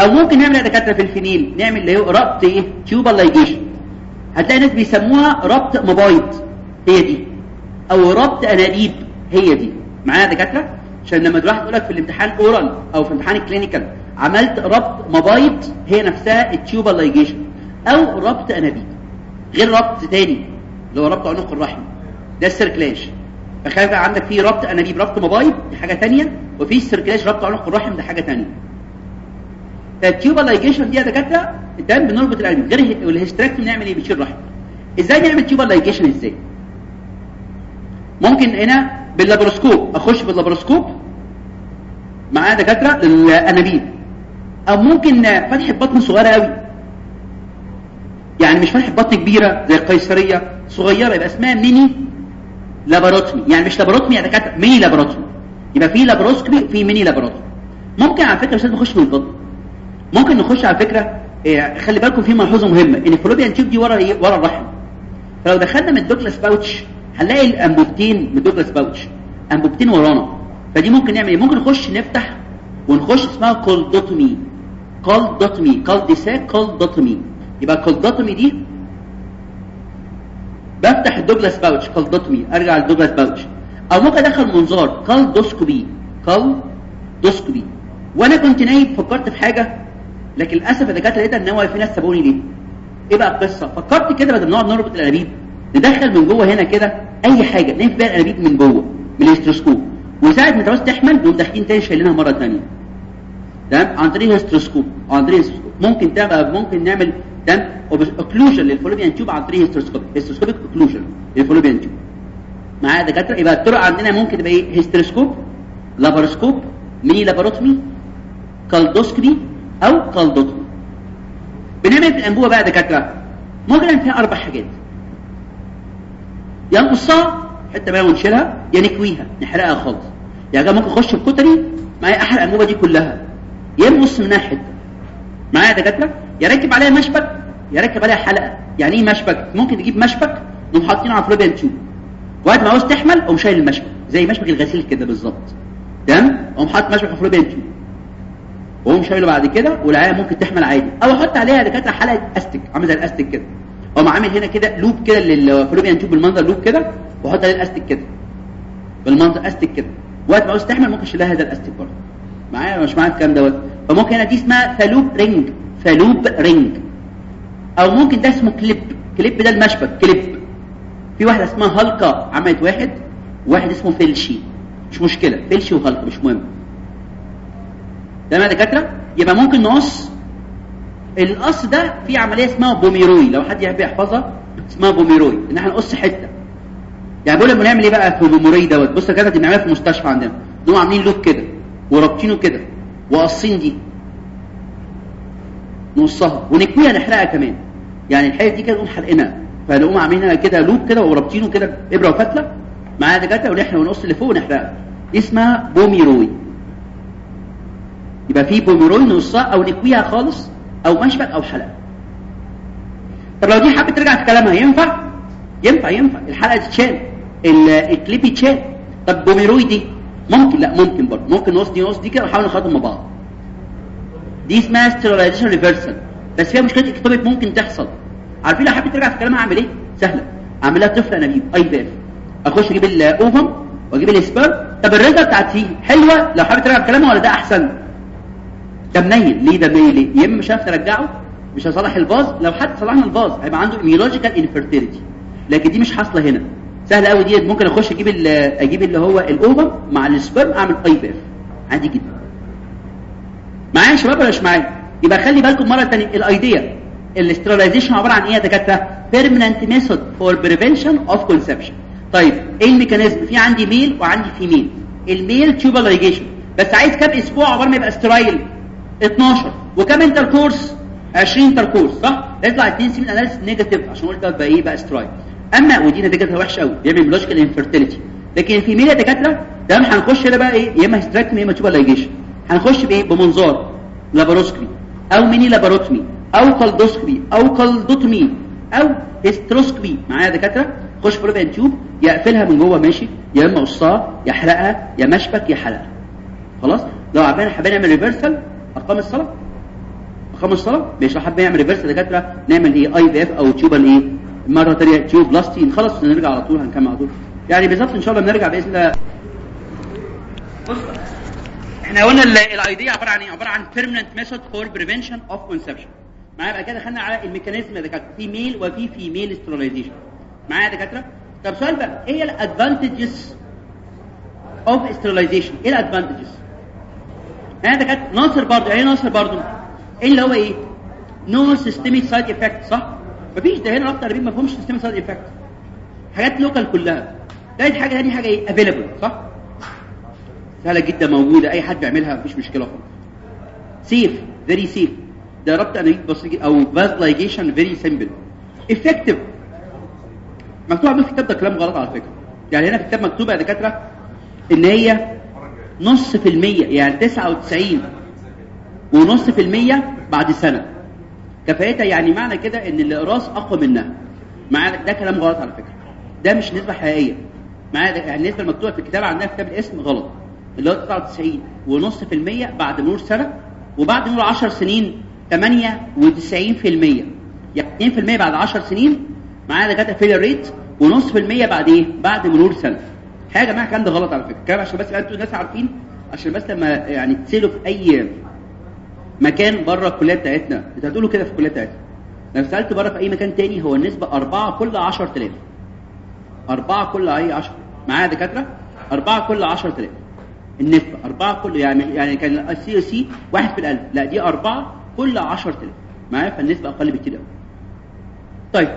Speaker 2: أو ممكن نعمل يا دكاترة في ال female؟ نعمل اللي هو ربط إيه؟ tubal ligation هتلاقي ناس بيسموها ربط مبايض. هي دي. أو ربط انابيب هي دي. معايا يا دكاترة؟ عشان لما الواحد يقول لك في الامتحان oral أو في امتحان ال clinical عملت ربط مبايض هي نفسها ال tubal ligation أو ربط أنابيب غير ربط تاني اللي هو ربط عنق الرحم. ده ال cerclage فخلي بالك عندك في ربط أنابيب ربط مبايض دي حاجة ثانية وفي ال cerclage ربط عنق الرحم ده حاجة ثانية فال tubal ligation دي يا دكاترة ده بنربط الأنابيب غير ال hysterectomy نعمل إيه؟ بنشيل رحم. إزاي نعمل tubal ligation إزاي؟ ممكن هنا بال laparoscope. أخش بال laparoscope. معايا دكاترة للأنابيب. أو ممكن فتحة بطن صغيرة قوي يعني مش فتحة بطن كبيرة زي القيصرية. صغيرة يبقى اسمها mini laparotomy يعني مش laparotomy يا دكاترة mini laparotomy يبقى في laparoscopy في mini laparotomy ممكن على فكرة مش لازم نخش من البطن. ممكن نخش على فكرة إيه خلي بالكم في ملحوظة مهمة. إن ال fallopian tube دي ورا إيه؟ ورا الرحم. فلو دخلنا من ال Douglas pouch هنلاقي الانبوبتين ال Douglas pouch انبوبتين ورانا. فدي ممكن نعمل إيه؟ ممكن نخش نفتح ونخش اسمها culdotomy. culdotomy. cul-de-sac culdotomy. يبقى culdotomy دي بفتح ال Douglas pouch. culdotomy. ارجع لل Douglas pouch. أو ممكن ادخل منظار. culdoscopy culdoscopy وأنا كنت نايم فكرت في حاجة لكن للأسف الدكاترة لقيت إن هو في ناس سابوني ليه؟ إيه بقى القصة؟ فكرت كده بدل ما نقعد نربط الأنابيب. ندخل من جوه هنا كده أي حاجة نلف بيها الأنابيب من جوه من ال hysteroscope وساعة ما تعوز تحمل نقوم داخلين تاني شايلينها مرة ثانية تمام؟ عن طريق ال hysteroscope عن طريق ال hysteroscope. ممكن تعمل ممكن نعمل تمام؟ occlusion لل fallopian tube عن طريق ال hysteroscope hysteroscopic occlusion لل fallopian tube معايا دكاترة؟ يبقى الطرق عندنا ممكن تبقى إيه؟ hysteroscope laparoscope mini laparotomy culdoscopy أو culdotomy بنعمل في الأنبوبة بقى دكاترة؟ ممكن فيها أربع حاجات. يا نقصها حتة بقى ونشيلها يا نكويها نحرقها خالص. يعني ممكن أخش في cautery معايا احرق الانبوبه دي كلها. يا نقص منها حتة. معايا دكاترة؟ يا ركب عليها مشبك يا ركب عليها حلقة. يعني إيه مشبك؟ ممكن تجيب مشبك نقوم حاطينه على fallopian tube. وقت ما عاوز تحمل قوم شايل المشبك. زي مشبك الغسيل كده بالظبط. تمام؟ قوم حاطط مشبك على fallopian tube. وقوم شايله بعد كده والعيال ممكن تحمل عادي. أو أحط عليها دكاترة حلقة أستك. عامل زي الأستك كده. اقوم عامل هنا كده loop كده لل fallopian tube بالمنظر loop كده واحط عليه الاستك كده. بالمنظر استك كده. وقت ما عاوز تحمل ممكن اشيلها هذا الاستك برضه. معايا؟ مش معايا الكلام دوت. فممكن هنا دي اسمها Falope ring. Falope ring. أو ممكن ده اسمه clip. clip ده المشبك. كليب. في واحدة اسمها Hulka عملت واحد واحد اسمه Filshie. مش مشكلة. Filshie و Hulka مش مهم. تمام يا دكاترة؟ يبقى ممكن نقص القص ده في عملية اسمها Pomeroy. لو حد يحب يحفظها اسمها Pomeroy إن إحنا نقص حتة. يعني بقول لما نعمل إيه بقى في ال Pomeroy دوت؟ بص كده دي بنعملها في المستشفى عندنا. نقوم عاملين loop كده ورابطينه كده وقاصين دي نقصها ونكويها نحرقها كمان. يعني الحتة دي كده نقوم حلقينها فنقوم عاملينها كده loop كده ورابطينه كده إبرة وفتلة معايا دكاترة ونحن ونقص اللي فوق ونحرقها. اسمها Pomeroy. يبقى في Pomeroy نقصها أو نكويها خالص أو مشبك أو حلقه طب لو دي حبت ترجع في كلامها ينفع؟ ينفع ينفع. الحلقة تتشال الكليب يتشال. طب Pomeroy دي؟ ممكن لا ممكن برضه. ممكن نقص دي نقص دي كده ونحاول نخلطهم مع بعض. دي اسمها sterilization reversal بس فيها مشكلة ectopic ممكن تحصل. عارفين لو حبيت ترجع في كلامها أعمل إيه؟ سهلة. اعمل لها طفل انابيب IVF أخش أجيب ال ovum وأجيب ال sperm طب ال result بتاعت فيه حلوة؟ لو حابب ترجع في كلامها ولا ده أحسن؟ ده منيل ليه ده ليه؟ يا إما مش هعرف ترجعه مش هصلح ال vas لو حد صلحنا ال vas هيبقى عنده immunological infertility لكن دي مش حاصلة هنا. سهلة قوي ديت. ممكن أخش أجيب أجيب اللي هو ال ovum مع ال sperm أعمل IVF. عادي جدا. معايا يا شباب ولا مش معايا؟ يبقى خلي بالكم مرة ثانية ال idea ال sterilization عبارة عن إيه يا دكاترة؟ permanent method for prevention of conception طيب إيه ال mechanism؟ في عندي male وعندي female ال male tubal ligation بس عايز كام أسبوع عقبال ما يبقى sterile 12 وكام intercourse 20 intercourse صح؟ يطلع 2 semen analysis negative عشان قلت بقى إيه بقى sterile أما ودي نتيجتها وحشة قوي بيعمل immunological infertility لكن ال female يا دكاترة تمام هنخش هنا بقى إيه يا إما hysterectomy يا إما tubal ligation هنخش بإيه؟ بمنظار. laparoscopy أو mini laparotomy أو culdoscopy أو culdotomy أو hysteroscopy معايا يا دكاترة؟ خش في ربع تيوب يقفلها من جوه ماشي؟ يا إما قصها يحرقها يا مشبك يا حلقه خلاص؟ لو عبانا حابين نعمل ريفرسال أرقام الصلاة؟ أرقام الصلاة؟ مش لو حابين نعمل ريفرسال دكاترة؟ نعمل إيه؟ اي في اف أو تيوبال إيه؟ مرة ثانية تيوب بلاستي نخلص ونرجع على طول هنكمل على طول. يعني بالظبط إن شاء الله بنرجع بإذن الله. بص إحنا قلنا الايديا عبارة عن إيه؟ عبارة عن permanent method for prevention of conception. معايا بقى كده؟ دخلنا على ال mechanism يا دكاترة. في male وفي female sterilization معايا يا دكاترة؟ طب سؤال بقى إيه ال advantages of sterilization إيه ال advantages يعني دكاتره ناصر برضه يعني ناصر برضه إيه اللي هو إيه؟ no systemic side effect صح؟ مفيش. ده هنا رابطه ما فيهمش systemic side effect حاجات local كلها. تالت حاجة ثاني حاجة إيه؟ available صح؟ سهلة جدا موجودة. أي حد بيعملها مفيش مشكلة خالص. safe very safe ده ربط انابيب بسيط أو vas ligation very simple effective مكتوب عندكم في الكتاب ده كلام غلط على فكرة. يعني هنا في الكتاب مكتوب يا دكاترة إن هي نص في المية يعني 99 ونص في المية بعد سنة. كفايتها يعني معنى كده إن الأقراص أقوى منها. مع ده كلام غلط على فكرة. ده مش نسبة حقيقية. مع يعني النسبة المكتوبة في الكتاب عندنا في كتاب القسم غلط. اللي هو 99 ونص في المية بعد مرور سنة وبعد مرور 10 سنين 98 في المية. يعني 2 في المية بعد 10 سنين معايا دكاتره فيلر ريت ونص في المية بعد إيه؟ بعد مرور سنة. حاجة يا جماعة الكلام ده غلط على فكرة. الكلام عشان بس أنتوا الناس عارفين عشان بس لما يعني تسالوا في أي مكان بره الكلية بتاعتنا أنتوا هتقولوا كده في الكلية بتاعتنا. لو سألت بره في أي مكان تاني هو النسبة 4 كل 10000 4 كل أي 10 معايا دكاترة؟ 4 كل 10000 النسبة 4 كل يعني يعني كان ال COC 1 في الألف لا دي 4 كل 10000 معايا؟ فالنسبة أقل بكتير قوي طيب.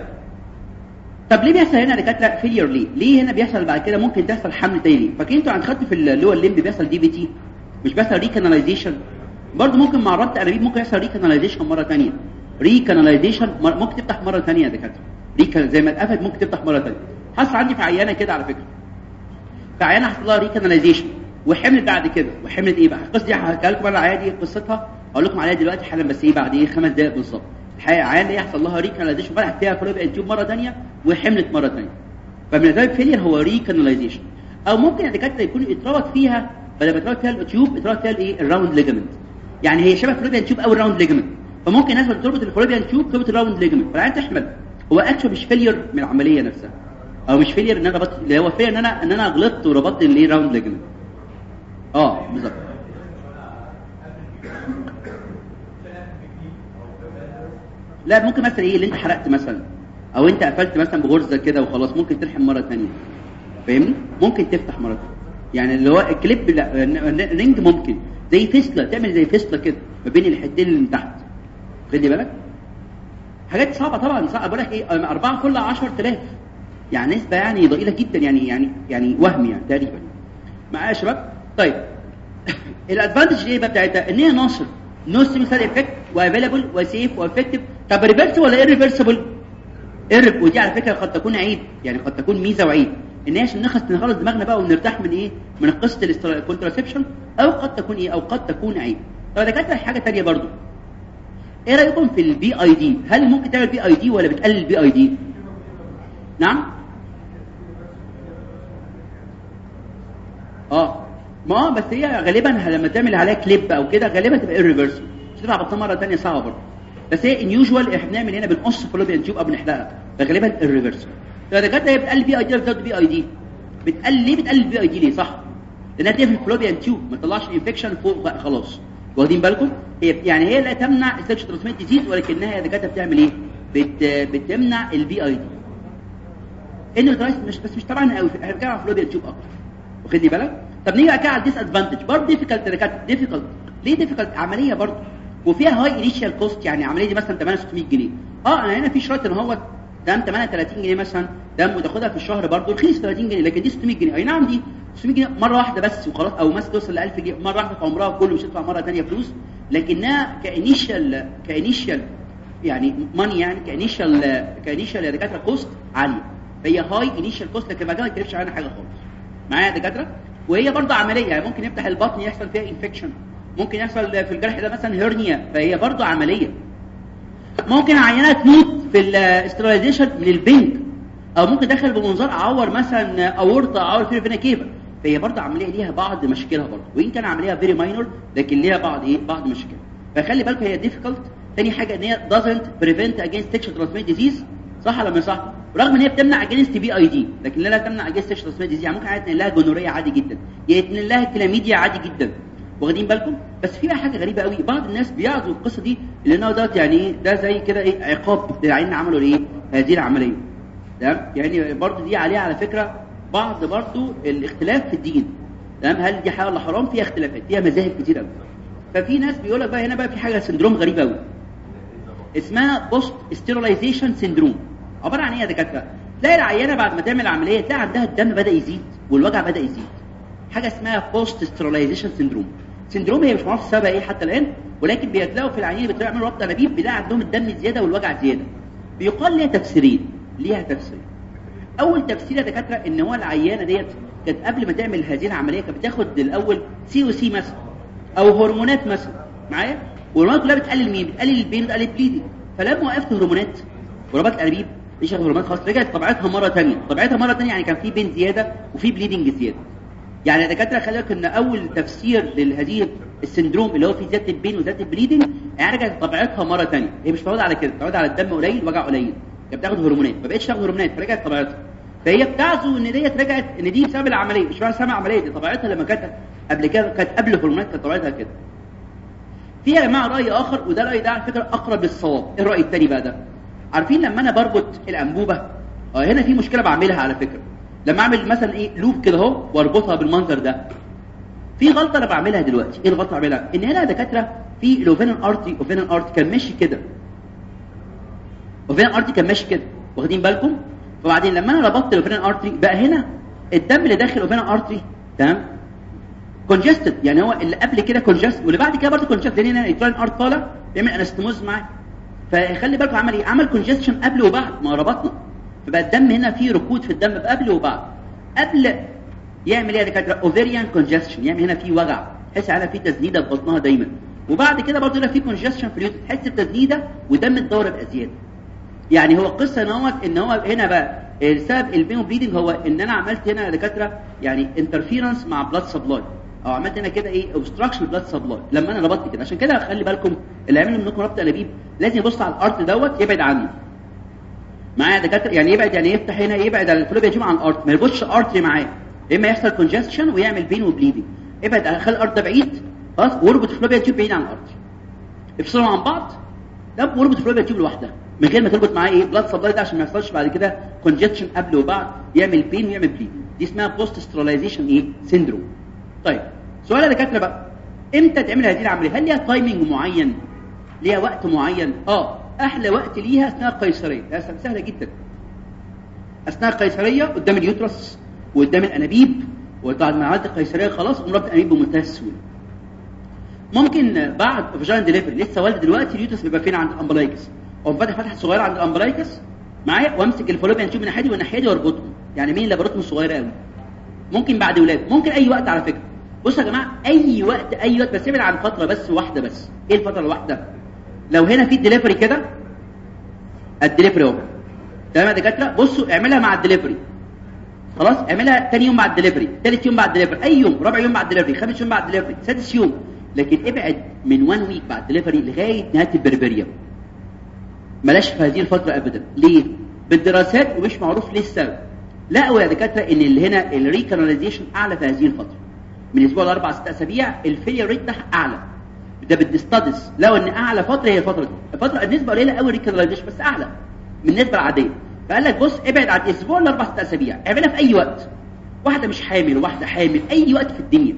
Speaker 2: طب ليه بيحصل هنا دكاترة failure ليه؟ ليه هنا بيحصل بعد كده ممكن تحصل حمل تاني؟ فاكرين أنتوا عند خدتوا في اللي هو ال limb بيحصل DVT مش بيحصل recanalization برضه ممكن مع ربط انابيب ممكن يحصل recanalization مرة ثانية recanalization ممكن تفتح مرة ثانية يا دكاترة. زي ما اتقفلت ممكن تفتح مرة ثانية حصل عندي في عيانة كده على فكرة. في عيانة حصل لها recanalization وحملت بعد كده. وحملت إيه بقى؟ القصة دي هحكي لكم أنا العيانة دي قصتها. أقول لكم عليها دلوقتي حالا بس إيه بعد إيه؟ خمس دقائق بالظبط. عيان يحصل لها recanalization فتحت فيها fallopian tube مرة ثانية وحملت مرة ثانية فمن الاسباب failure هو recanalization أو ممكن الدكاتره يكون اتربط فيها بدل ما اتربط فيها ال tube اتربط فيها الإيه؟ ال round ligament يعني هي شبه fallopian tube أو ال round ligament فممكن الناس تربط ال fallopian tube تربط ال round ligament فالعيان تحمل. هو اكشن مش failure من العملية نفسها. أو مش failure إن أنا ربطت اللي هو failure إن أنا إن أنا غلطت وربطت الايه round ligament آه بالظبط. لا ممكن مثلا إيه اللي أنت حرقت مثلا أو أنت قفلت مثلا بغرزة كده وخلاص ممكن تلحم مرة ثانية فاهمني؟ ممكن تفتح مرة ثانية يعني اللي هو الكليب لا ring ممكن. زي fistula تعمل زي fistula كده ما بين الحتتين اللي تحت. خدي بالك؟ حاجات صعبة طبعا صعبه بقول لك إيه أربعة كل 10000 يعني نسبة يعني ضئيلة جدا يعني يعني يعني وهم يعني تقريبا. معايا يا شباب؟ طيب. ال advantage إيه بقى بتاعتها؟ إن هي ناصر no effect و available و safe و effective طب reverse ولا irreversible irrev ودي على فكرة قد تكون عيب يعني قد تكون ميزة وعيب إن عشان نخلص نخلص دماغنا بقى ونرتاح من إيه؟ من قصة ال contraception أو قد تكون إيه؟ أو قد تكون عيب طب ده كانت حاجة ثانية برضو. إيه رأيكم في ال PID هل ممكن تعمل PID ولا بتقلل ال PID نعم؟ آه. ما بس هي غالبا لما تعمل عليها كليب أو كده غالبا تبقى irreversible. مش تبقى بطنها مرة ثانية صعبة برضه. بس هي in usual إحنا بنعمل هنا بنقص fallopian tube أو بنحرقها فغالبا irreversible. فده كده هي بتقلل PID ولا بتزود PID بتقلل ليه بتقلل PID ليه؟ صح. لأنها تقفل ال fallopian tube ما تطلعش infection فوق خلاص. واخدين بالكم؟ هي يعني هي لا تمنع ال sexual transmitted disease ولكنها يا دكاترة بتعمل إيه؟ بت بتمنع ال PID انه مش بس مش طبعا قوي إحنا بنتكلم عن fallopian tube أكتر. واخدين بالك؟ طب نيجي بقى على ال disadvantage برضه difficult دكاتره difficult ليه difficult عملية برضه. وفيها high initial cost يعني العملية دي مثلا 8600 جنيه. آه أنا هنا في شرط إن هو دام 38 جنيه مثلا دام وتاخدها في الشهر برضه رخيص 30 جنيه. لكن دي 600 جنيه. أي نعم دي 600 جنيه مرة واحدة بس وخلاص. أو مثلا توصل ل 1000 جنيه مرة واحدة في عمرها كله مش هتدفع مرة ثانية فلوس. لكنها كانيشال كانيشال يعني ماني يعني كانيشال كانيشال يا دكاترة كوست عالية. فهي هاي انيشال كوست لكن بعد كده ما تكلفش عنها حاجة خالص. معايا يا دكاترة؟ وهي برضه عملية يعني ممكن يفتح البطن يحصل فيها انفكشن ممكن يحصل في الجرح ده مثلا hernia فهي برضه عملية. ممكن عيانة تموت في ال sterilization من البنج أو ممكن دخل بمنظار أعور مثلا أورطة أعور في vena cava فهي برضه عملية ليها بعض مشاكلها برضه وإن كان عملية very minor لكن ليها بعض إيه؟ بعض مشاكل. فخلي بالكم هي difficult تاني حاجة إن هي doesn't prevent against sexual transmitted disease. صح ولا مش صح؟ رغم إن هي بتمنع against PID لكن لا تمنع against transmission disease. يعني ممكن يتنقل لها gonorrhea عادي جدا. يتنقل لها كلاميديا عادي جدا. واخدين بالكم؟ بس في بقى حاجة غريبة قوي. بعض الناس بيعزوا القصة دي لأنه ده يعني إيه ده زي كده إيه عقاب. للعين عملوا إيه هذه العملية. تمام؟ يعني برضه دي عليها على فكرة بعض برضه الاختلاف في الدين. تمام؟ هل دي حلال ولا حرام؟ فيها اختلافات فيها مذاهب كتير قوي. ففي ناس بيقول لك بقى هنا بقى في حاجة syndrome غريب قوي. اسمها post sterilization syndrome عبارة عن إيه يا دكاترة؟ تلاقي العيانة بعد ما تعمل عملية تلاقي عندها الدم بدأ يزيد والوجع بدأ يزيد. حاجة اسمها post sterilization syndrome syndrome هي مش معروف سببها إيه حتى الآن ولكن بيتلاقوا في العيانين اللي بيعملوا ربط انابيب بيلاقي عندهم الدم زيادة والوجع زيادة. بيقال ليها تفسيرين. ليها تفسير. أول تفسير يا دكاترة إن هو العيانة ديت كانت قبل ما تعمل هذه العملية كانت بتاخد الأول سي أو سي مثلا أو هرمونات مثلا. معايا؟ والهرمونات كلها بتقلل مين؟ بتقلل ال pain بتقلل ال bleeding. فلما وقفت هرمونات وربطت ما فيش هرمونات خلاص. رجعت طبيعتها مرة ثانية طبيعتها مرة ثانية يعني كان في pain زيادة وفي bleeding زيادة. يعني الدكاترة خلي بالك إن أول تفسير لهذه ال syndrome اللي هو في زيادة ال pain وزيادة ال bleeding يعني رجعت طبيعتها مرة ثانية هي مش متعودة على كده. متعودة على الدم قليل وجع قليل. كانت بتاخد هرمونات. ما بقتش تاخد هرمونات. فرجعت طبيعتها. فهي بتعزو إن ديت رجعت إن دي بسبب العملية. مش بسبب العملية. دي طبيعتها لما كانت قبل كده كانت قبل الهرمونات كانت طبيعتها كده. في يا جماعة رأي آخر وده رأي ده على فكرة أقرب للصواب. إيه الرأي الثاني بقى ده؟ عارفين لما أنا بربط الأنبوبة؟ آه هنا في مشكلة بعملها على فكرة. لما أعمل مثلا إيه loop كده أهو وأربطها بالمنظر ده. في غلطة أنا بعملها دلوقتي. إيه الغلطة اللي بعملها؟ إن هنا يا دكاترة في ال ovarian artery ovarian artery كان ماشي كده. ovarian artery كان ماشي كده. واخدين بالكم؟ فبعدين لما أنا ربطت ال ovarian artery بقى هنا الدم اللي داخل ال ovarian artery تمام؟ كونجستد يعني هو اللي قبل كده كونجست واللي بعد كده برضه كونجست لأن هنا الاتران آرت طالع بيعمل انستموز معاه. فخلي بالكم عمل إيه عمل كونجستشن قبل وبعد ما ربطنا فبقى الدم هنا فيه ركود في الدم قبل وبعد. قبل يعمل إيه؟ يا دكاتره اوفيريان كونجستشن يعمل هنا فيه وجع. تحس على فيه تسديدة في بطنها دايما. وبعد كده برضه هنا فيه كونجستشن في اليوت تحس بتسديدة ودم الدوره بقى زيادة. يعني هو القصة نوت إن هو هنا بقى السبب البينو بليدنج هو إن أنا عملت هنا يا دكاترة يعني انترفيرنس مع بلاد سبلاي أو عملت هنا كده إيه obstruction blood supply لما أنا ربطت كده. عشان كده خلي بالكم اللي يعمل منكم ربط انابيب لازم يبص على ال artery دوت يبعد عنه معايا دكاترة؟ يعني يبعد يعني يفتح هنا يبعد على ال fallopian tube عن ال artery ما يربطش artery معاه إما يحصل congestion ويعمل pain و bleeding ابعد خلي ال artery ده بعيد خلاص واربط ال fallopian tube بعيد عن ال artery افصلهم عن بعض ده واربط ال fallopian tube لوحدها. من غير ما تربط معاه إيه blood supply ده عشان ما يحصلش بعد كده congestion قبل وبعد يعمل pain ويعمل bleeding دي اسمها post sterilization إيه syndrome طيب. سؤال يا دكاترة بقى. إمتى تعمل هذه العملية؟ هل ليها timing معين؟ ليها وقت معين؟ آه أحلى وقت ليها أثناء القيصرية. سهله جدا. أثناء القيصرية قدام ال uterus وقدام الأنابيب وبعد ما عملت القيصرية خلاص قوم رابط الانابيب بمنتهى السهوله ممكن بعد vaginal delivery لسه والد دلوقتي ال uterus بيبقى فين عند ال umbilicus أو فاتح فتحه صغيره عند ال umbilicus معايا؟ وأمسك ال fallopian tube من ناحيتي والناحيه دي وأربطهم. يعني mini laparotomy الصغيره قوي ممكن بعد ولاد. ممكن أي وقت على فكرة. بصوا يا جماعة أي وقت أي وقت بس ابعد عن فترة بس واحدة بس. إيه الفترة الواحدة؟ لو هنا في الدليفري كده الدليفري أهو. تمام يا دكاترة؟ بصوا اعملها مع الدليفري خلاص؟ اعملها ثاني يوم بعد الدليفري ثالث يوم بعد الدليفري أي يوم رابع يوم بعد الدليفري خامس يوم بعد الدليفري سادس يوم. لكن ابعد من 1 week بعد الدليفري لغاية نهاية ال puerperium. بلاش في هذه الفترة ابدا. ليه؟ بالدراسات ومش معروف ليه السبب لقوا يا دكاترة إن اللي هنا ال recanalization أعلى في هذه الفترة. من أسبوع لاربع ست أسابيع ال failure rate بتاعها أعلى. ده بال studies لقوا إن أعلى فترة هي الفترة دي. الفترة النسبة قليلة قوي recanalization بس أعلى. من النسبة العادية. فقال لك بص ابعد عن أسبوع لأربع ست أسابيع. اعملها في أي وقت. واحدة مش حامل وواحده حامل. أي وقت في الدنيا.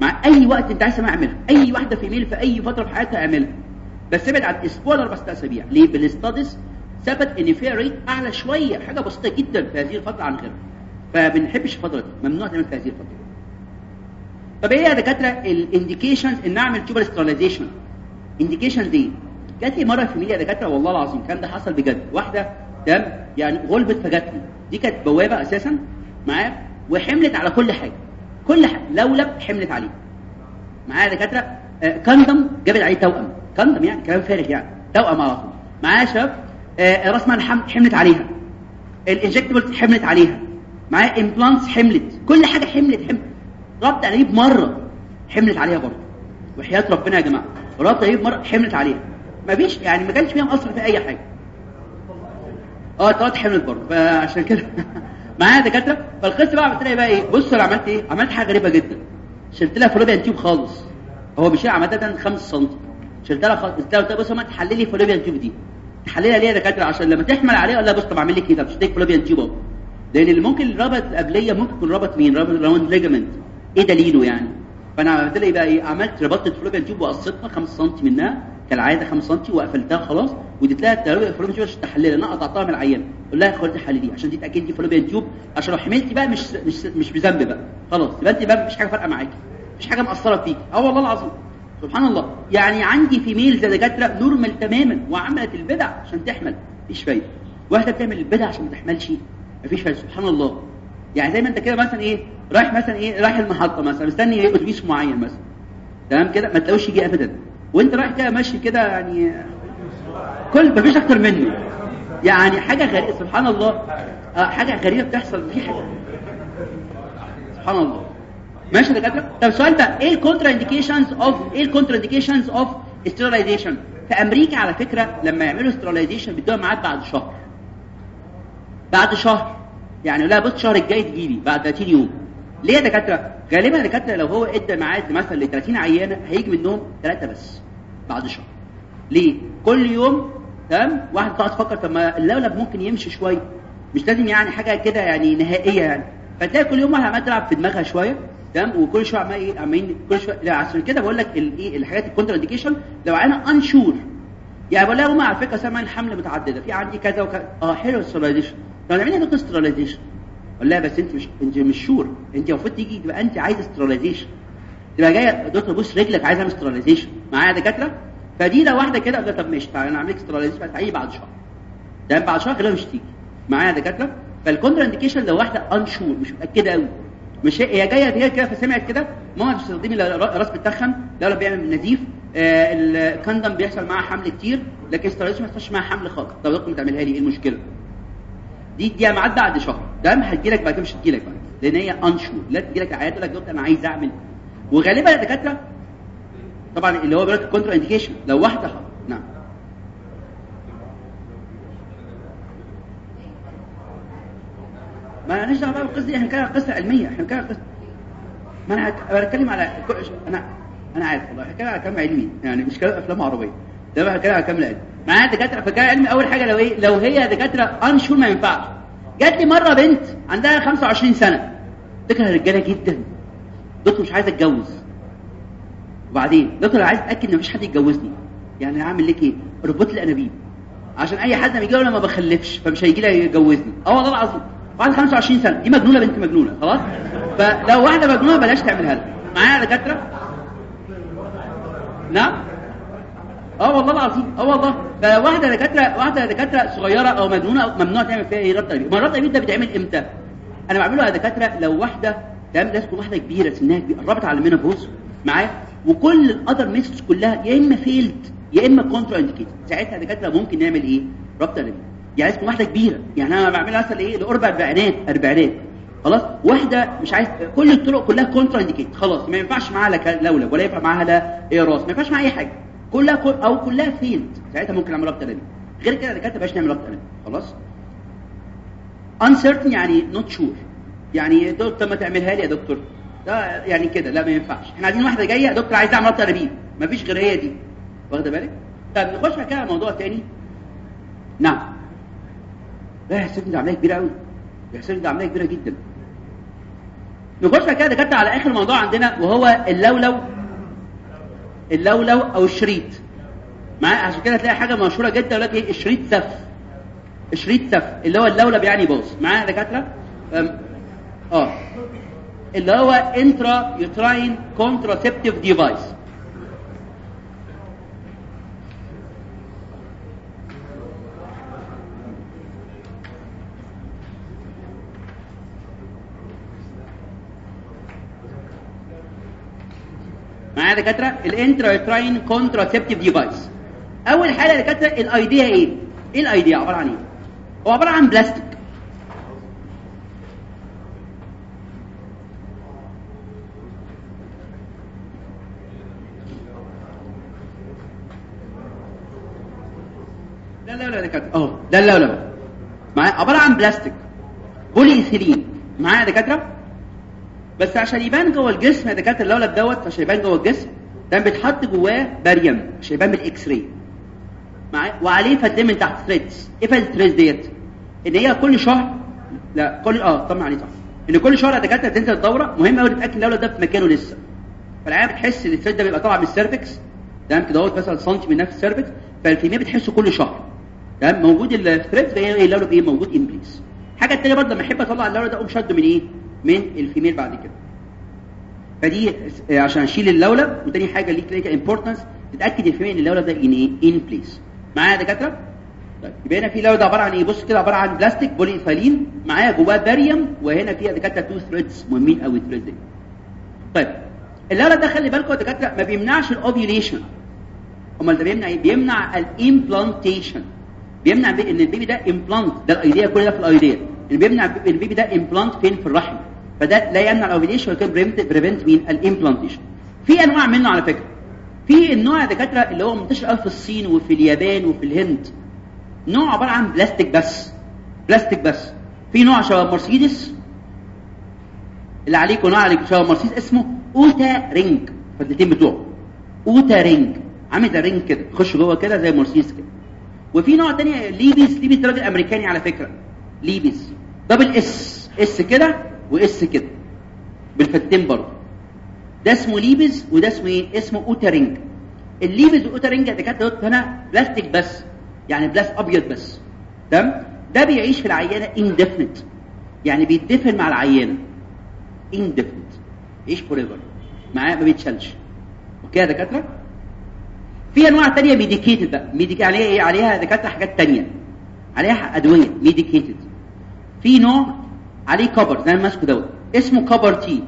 Speaker 2: مع أي وقت أنت عايز اعملها أي واحدة female في أي فترة في حياتها اعملها. بس ابعد عن أسبوع لأربع ست أسابيع. ليه؟ بال studies ثبت إن فيها rate أعلى شوية. حاجة بسيطة جدا في هذه الفترة عن غيرها. فبنحبش الفترة دي. ممنوع تعمل في هذه الفترة. طب إيه يا دكاترة ال indications ان اعمل tubal sterilization indications دي جات لي مرة female يا دكاترة والله العظيم كان ده حصل بجد. واحدة تمام يعني غلبت فجات لي دي كانت بوابة أساسا معايا؟ وحملت على كل حاجة. كل حاجة. لولب حملت عليه. معايا يا دكاترة؟ آه condom جابت عليه توأم. condom يعني كلام فارغ يعني. توأم على طول. معايا يا شباب؟ آه رسمال حملت عليها. ال injectables حملت عليها. معايا implants حملت. كل حاجة حملت حملت. ربط انابيب مره حملت عليها برضه. وحياة ربنا يا جماعة ربط انابيب مره حملت عليها. ما فيش يعني ما كانش فيها مقصر في أي حاجة. آه طلعت حملت برضه فعشان كده. معايا دكاترة؟ فالقصة بقى عملت لها بقى إيه؟ بص أنا عملت إيه؟ عملت حاجة غريبة جدا. شلت لها فلوبيان تيوب خالص. هو بيشيل عملتها 5 سم شلت لها خالص قلت لها بص ما تحللي فلوبيان تيوب دي. تحللها ليه يا دكاترة؟ عشان لما تحمل عليها ولا بص طب اعمل لك كده مش فلوبيان تيوب أهو. لأن اللي ممكن الربط القبليه ممكن يكون ربط مين؟ ربط راوند ليجامنت إيه دليله يعني؟ فأنا إيه بقى إيه؟ عملت ربطت ال fallopian tube وقصيتها 5 سم منها كالعادة 5 سم وقفلتها خلاص واديت لها ال fallopian tube عشان تحللها أنا قطعتها من العيان. قلت لها خد تحللي عشان دي تتأكد دي tube عشان لو حملتي بقى مش مش مش بذنب بقى. خلاص يبقى أنت بقى مفيش حاجة فارقة معاكي. مفيش حاجة مأثرة فيك آه والله العظيم. سبحان الله. يعني عندي female دكاترة normal تماما وعملت البدع عشان تحمل. مفيش فايدة. واحدة بتعمل البدع عشان ما تحملش. مفيش فايدة. سبحان الله. يعني زي ما أنت كده مثلا إيه رايح مثلا إيه رايح المحطة مثلا مستني اتوبيس معين مثلا. تمام كده؟ ما تلاقوش يجي ابدا. وأنت رايح كده ماشي كده يعني كل مفيش أكتر منه يعني حاجة غريبة سبحان الله. آه حاجة غريبة بتحصل. في حاجة. سبحان الله. ماشي يا دكاترة؟ طب السؤال بقى إيه ال contraindications of إيه ال contraindications of sterilization في أمريكا على فكرة لما يعملوا sterilization بيدوها ميعاد بعد شهر. بعد شهر. يعني لا بص الشهر الجاي تجيلي بعد 30 يوم. ليه يا دكاتره غالبا الدكاتره لو هو إدى ميعاد مثلا ل 30 عيانة هيجي منهم ثلاثة بس بعد شهر. ليه؟ كل يوم تمام؟ واحد تقعد تفكر طب ما اللولب ممكن يمشي شوية. مش لازم يعني حاجة كده يعني نهائية يعني. فتلاقي كل يوم واحد عمال تلعب في دماغها شوية تمام؟ وكل شوية عمال إيه عمالين كل شوية لا عشان كده بقول لك الايه الحاجات ال contraindication لو أنا unsure يعني بقول لها على فكرة سامعين حمل متعددة في عندي كذا وكذا. آه حلو السترلايزيشن طب نعمل لها سترلايزيشن أقول لها بس أنت مش أنت مش شور أنت المفروض تيجي تبقى أنت عايزه سترلايزيشن تبقى جاية دكتور بص رجلك عايزة اعمل سترلايزيشن معايا دكاترة؟ فدي لو واحدة كده لها طب ماشي تعالى أنا اعمل لك سترلايزيشن بس هيجي بعد شهر. ده بعد شهر غالبا مش تيجي. معايا دكاترة؟ فالكونتر انديكيشن لو واحدة انشور مش متأكدة قوي مش هي جاية هي كده فسمعت كده؟ ماما بتستخدمي راس بتخن لا بيعمل نزيف. آه ال condom بيحصل معاها حمل كتير لكن sterilization ما يحصلش معاها حمل خالص. طب دكتور تعملها لي إيه المشكلة؟ دي دي ميعاد بعد شهر. ده هتجي لك بعد كده مش هتجي لك بعد. لأن هي unsure لا تجي لك عيادة لك أنا عايز أعمل. وغالبا الدكاتره طبعا اللي هو بيقول لك contraindication لو واحدة حق. نعم. ما أنا دعوة بقى بالقصة دي. إحنا بنتكلم قصة علمية. إحنا بنتكلم قصة. ما أنا بتكلم على أنا أنا عارف والله. بتكلم على كلام علمي. يعني مش كلام أفلام عربية. ده بتكلم على كلام علمي معايا دكاترة فكان علمي أول حاجة لو إيه لو هي دكاترة انشور ما ينفعش. جات لي مرة بنت عندها 25 سنة. تكره الرجاله جدا. دكتور مش عايزه أتجوز. وبعدين دكتور عايز أتأكد إن مفيش حد يتجوزني. يعني أعمل لك إيه؟ ربط لي انابيب عشان أي حد لما يجي ما بخلفش فمش هيجي لي يجوزني آه والله العظيم. بعد 25 سنة. دي مجنونة بنت مجنونة. خلاص؟ فلو واحدة مجنونة بلاش تعملها لها. معايا دكاترة؟ نعم؟ آه والله العظيم آه والله فواحده دكاترة واحدة دكاترة صغيرة أو مجنونة ممنوع تعمل فيها إيه ربط قلبي ما الربط قلبي ده بيتعمل إمتى؟ أنا بعمله على دكاترة لو واحدة تمام؟ لازم واحدة كبيرة سنها كبير قربت على ال menopause معايا. وكل ال other methods كلها يا إما failed يا إما contraindicated ساعتها دكاترة ممكن نعمل إيه؟ ربط قلبي يعني تكون واحدة كبيرة. يعني أنا بعملها مثلا إيه؟ لقرب اربعينات أربعينات. خلاص؟ واحدة مش عايز كل الطرق كلها contraindicated خلاص ما ينفعش معاها لا لولب ولا ينفع معاها لا إيه أقراص ما ينفعش معاها أي حاجة. كلها كل أو كلها failed ساعتها ممكن نعمل ربط قلبي غير كده دكاترة بلاش نعمل ربط قلبي خلاص؟ uncertain يعني not sure. يعني دكتور ما تعملها لي يا دكتور. ده يعني كده لا ما ينفعش. إحنا عايزين واحدة جاية دكتور عايز أعمل ربط قلبي مفيش غير هي دي. واخدة بالك؟ طب نخش على موضوع تاني. نعم. يا سيدي ده عملية كبيرة قوي سيدي ده عملية كبيرة جدا. نخش كده دكاترة على آخر موضوع عندنا وهو اللولو اللولو أو الشريط. معايا عشان كده تلاقي حاجة مشهورة جدا لك إيه؟ الشريط سف الشريط سف اللي هو اللولب يعني باظ معايا يا دكاترة؟ آه. اللي هو intrauterine contraceptive device معايا يا دكاترة؟ ال intrauterine contraceptive device أول حاجة يا دكاترة ال idea إيه إيه؟ ال idea عبارة عن إيه؟ هو عبارة عن بلاستيك لا لا لا دكاترة أهو لا لا معايا؟ عبارة عن بلاستيك بولي ايثيلين معايا يا دكاترة؟ بس عشان يبان جوه الجسم يا دكاترة اللولب دوت عشان يبان جوه الجسم ده بيتحط جواه باريم عشان يبان بال X-ray معايا؟ وعليه فتلين من تحت threads إيه ال threads ديت؟ إن هي كل شهر لا كل آه طبعا عليه صح إن كل شهر يا دكاترة تنزل الدوره مهم قوي تتأكد اللولب ده في مكانه لسه. فالعيانة بتحس إن ال thread ده بيبقى طالع من ال cervix تمام كده اهوت مثلا سنتي من نفس السيرفكس فالفيميل بتحسه كل شهر. تمام؟ موجود ال thread إيه اللولب؟ إيه؟ موجود in place حاجة الثانية برضه لما أحب أطلع اللولب ده أقوم شده من إيه؟ من ال female بعد كده. فدي عشان اشيل اللولب وتاني حاجة ليه clinical importance تتأكد ال female ان اللولب ده in إيه in place معايا يا دكاترة؟ طيب يبقى هنا في لو ده عبارة عن إيه؟ بص كده عبارة عن بلاستيك بولي ايثيلين معايا جواه باريوم وهنا فيها دكاترة two threads مهمين قوي thread طيب اللولب ده خلي بالكم يا دكاترة ما بيمنعش ال ovulation أمال ده بيمنع إيه؟ بيمنع ال implantation بيمنع إن ال baby ده implant ده ال idea كل ده في ال idea اللي بيمنع ال baby ده implant فين في الرحم. فده لا يمنع ال ovulation ولكن prevent مين ال implantation في أنواع منه على فكرة. في النوع دكاترة اللي هو منتشر قوي في الصين وفي اليابان وفي الهند. نوع عبارة عن بلاستيك بس. بلاستيك بس. في نوع شبه مرسيدس. اللي عليكم نوع عليكم شبه مرسيدس اسمه Ota ring فالدتين بتوعه. Ota ring عامل زي ring كده. تخش جوه كده زي مرسيدس كده. وفي نوع تاني Lippes Lippes راجل أمريكاني على فكرة. Lippes double S S كده واس كده. بالفتين برضه. ده اسمه Lippes وده اسمه إيه؟ اسمه ال Lippes وال Ota ring ده كانت هنا بلاستيك بس. يعني بلاس أبيض بس. تمام؟ ده بيعيش في العيانة اندفنت يعني بيتدفن مع العيانة. اندفنت يعيش forever معاه ما بيتشالش. okay يا دكاترة؟ في أنواع تانية medicated بقى. medicated عليها إيه؟ عليها دكاترة حاجات تانية. عليها أدوية medicated في نوع عليه copper زي ما ماسكه دوت. اسمه copper T.